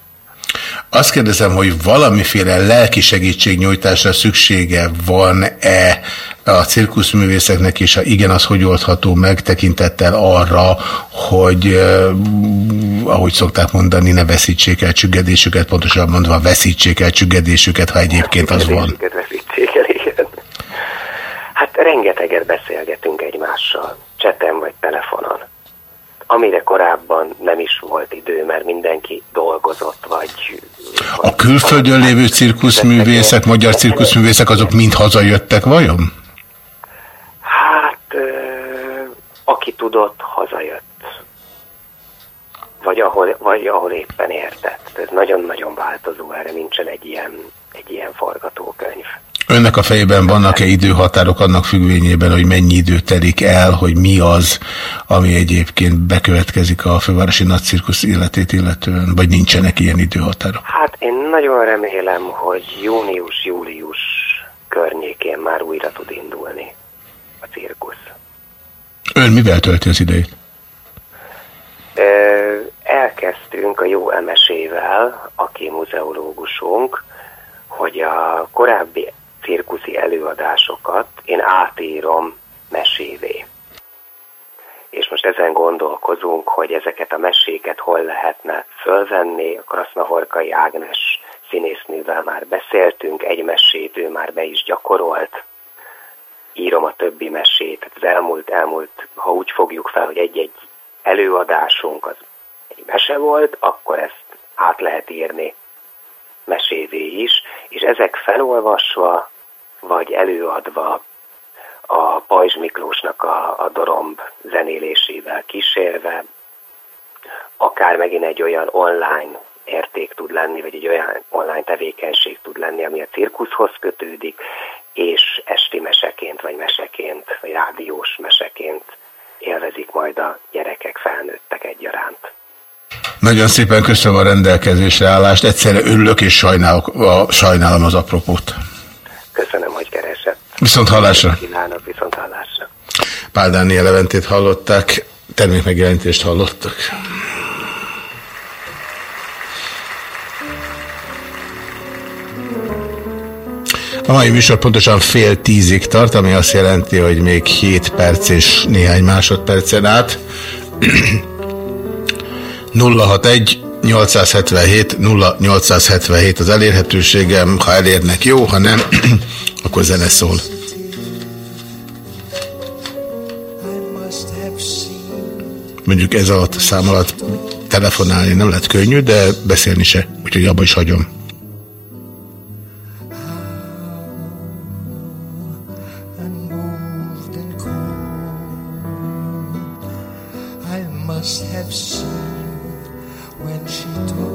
Azt kérdezem, hogy valamiféle lelki segítségnyújtásra szüksége van-e a cirkuszművészeknek, és ha igen, az hogy oldható meg tekintettel arra, hogy ahogy szokták mondani, ne veszítsék el csüggedésüket, pontosabban mondva veszítsék el csüggedésüket, ha egyébként az van. Veszítsék el, igen. Hát rengeteget beszélgetünk egymással, cseten vagy telefonon amire korábban nem is volt idő, mert mindenki dolgozott, vagy... A külföldön lévő cirkuszművészek, magyar cirkuszművészek, azok mind hazajöttek vajon? Hát, aki tudott, hazajött. Vagy ahol, vagy ahol éppen értett. Ez nagyon-nagyon változó, erre nincsen egy ilyen, egy ilyen forgatókönyv. Önnek a fejében vannak-e időhatárok annak függvényében, hogy mennyi idő telik el, hogy mi az, ami egyébként bekövetkezik a fővárosi nagycirkusz életét illetően, vagy nincsenek ilyen időhatárok? Hát én nagyon remélem, hogy június-július környékén már újra tud indulni a cirkusz. Ön mivel tölti az idejét? Elkezdtünk a jó emesével, aki muzeológusunk, hogy a korábbi cirkuszi előadásokat én átírom mesévé. És most ezen gondolkozunk, hogy ezeket a meséket hol lehetne fölvenni. A Krasznahorkai Ágnes színésznővel már beszéltünk, egy mesét ő már be is gyakorolt. Írom a többi mesét. Az elmúlt, elmúlt, ha úgy fogjuk fel, hogy egy-egy előadásunk az egy mese volt, akkor ezt át lehet írni mesévé is, és ezek felolvasva vagy előadva a Pajzs Miklósnak a, a doromb zenélésével kísérve, akár megint egy olyan online érték tud lenni, vagy egy olyan online tevékenység tud lenni, ami a cirkuszhoz kötődik, és esti meseként, vagy meseként, vagy rádiós meseként élvezik majd a gyerekek, felnőttek egyaránt. Nagyon szépen köszönöm a rendelkezésre állást, egyszerre örülök és sajnálok, sajnálom az apropót. Köszönöm, hogy keresett. Viszont hallásra. Kívánok, viszont hallásra. Pál Dániel Leventét hallották, termékmegjelenítést hallottak. A mai műsor pontosan fél tízig tart, ami azt jelenti, hogy még 7 perc és néhány másodpercen át. 061 0877 0877 az elérhetőségem, ha elérnek jó, ha nem, akkor zene szól. Mondjuk ez alatt szám alatt telefonálni nem lett könnyű, de beszélni se, úgyhogy abba is hagyom. toi.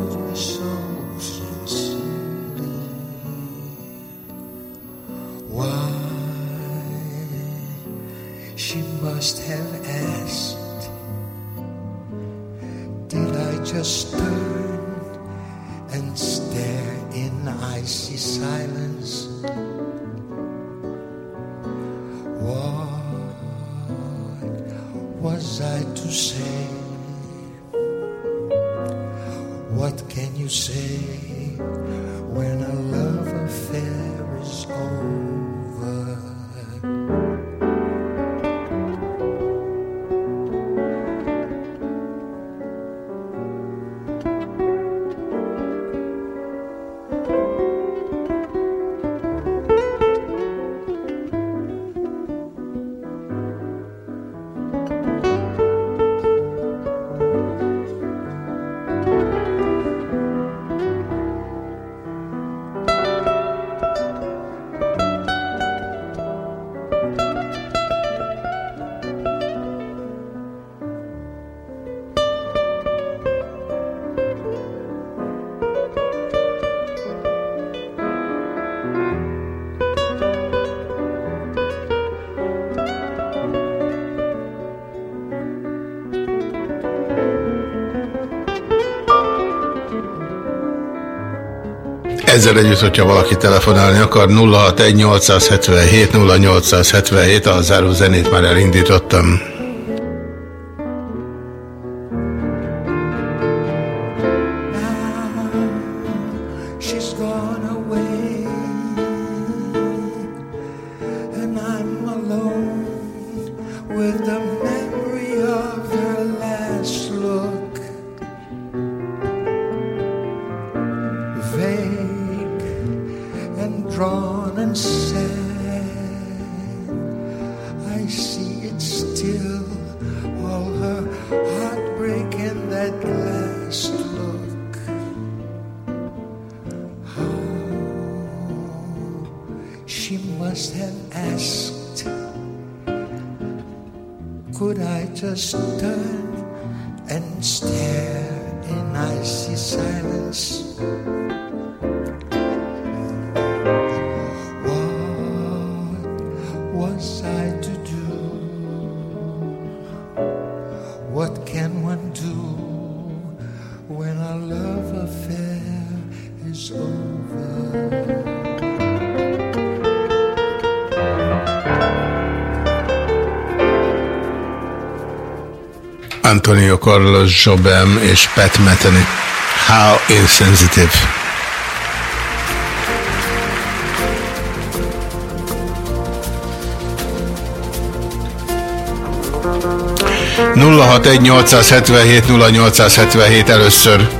Ezzel együtt, hogyha valaki telefonálni akar, 061 877 0877, a záró zenét már elindítottam. Carlos Jobem és Pat Metheny. How insensitive. nulla először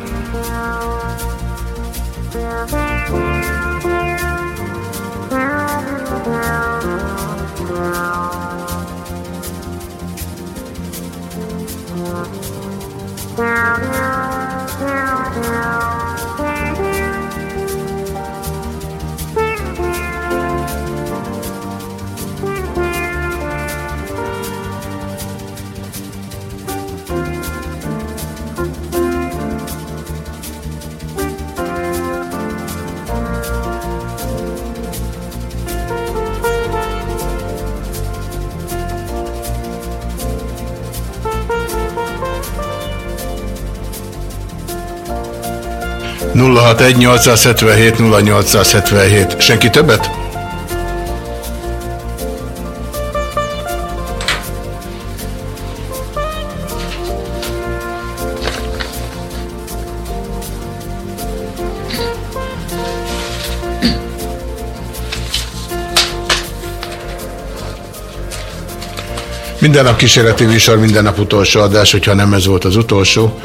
Nulla hat egy 877 0877. Senki többet? Minden nap kísérleti műsor, minden nap utolsó adás, hogyha nem ez volt az utolsó,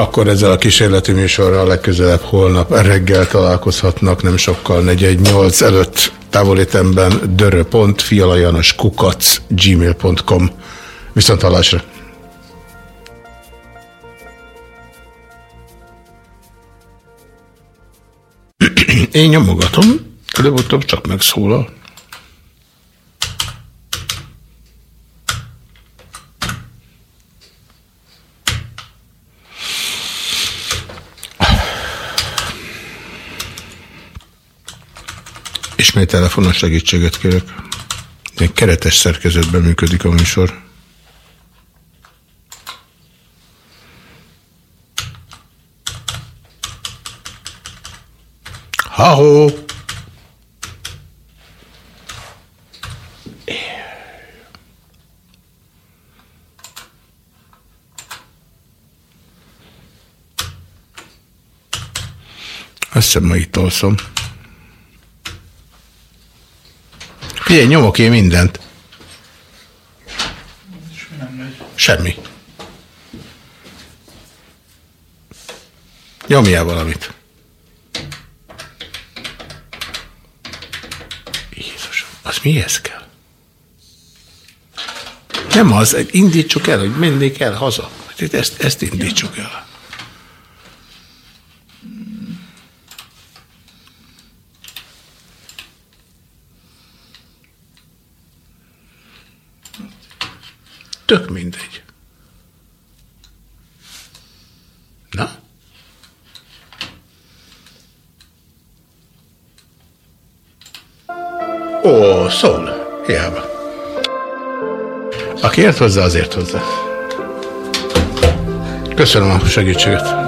akkor ezzel a kísérleti műsorral legközelebb holnap reggel találkozhatnak, nem sokkal 418 előtt távolétemben dörö.fialajanoskukac gmail.com Viszont hallásra! Én nyomogatom, előbb-utóbb csak megszólal. Ismét telefonos segítséget kérek. Egy keretes szerkezetben működik a műsor. Ha-ho! Azt hiszem, ma itt alszom. Figyelj, nyomok én mindent. Semmi. Nyomjál valamit. Jézusom, az mihez kell? Nem az, indítsuk el, hogy mennék el haza. Ezt, ezt indítsuk el. Tök mindegy. Na? Ó, szól. Hiába. Aki ért hozzá, azért hozzá. Köszönöm a segítséget.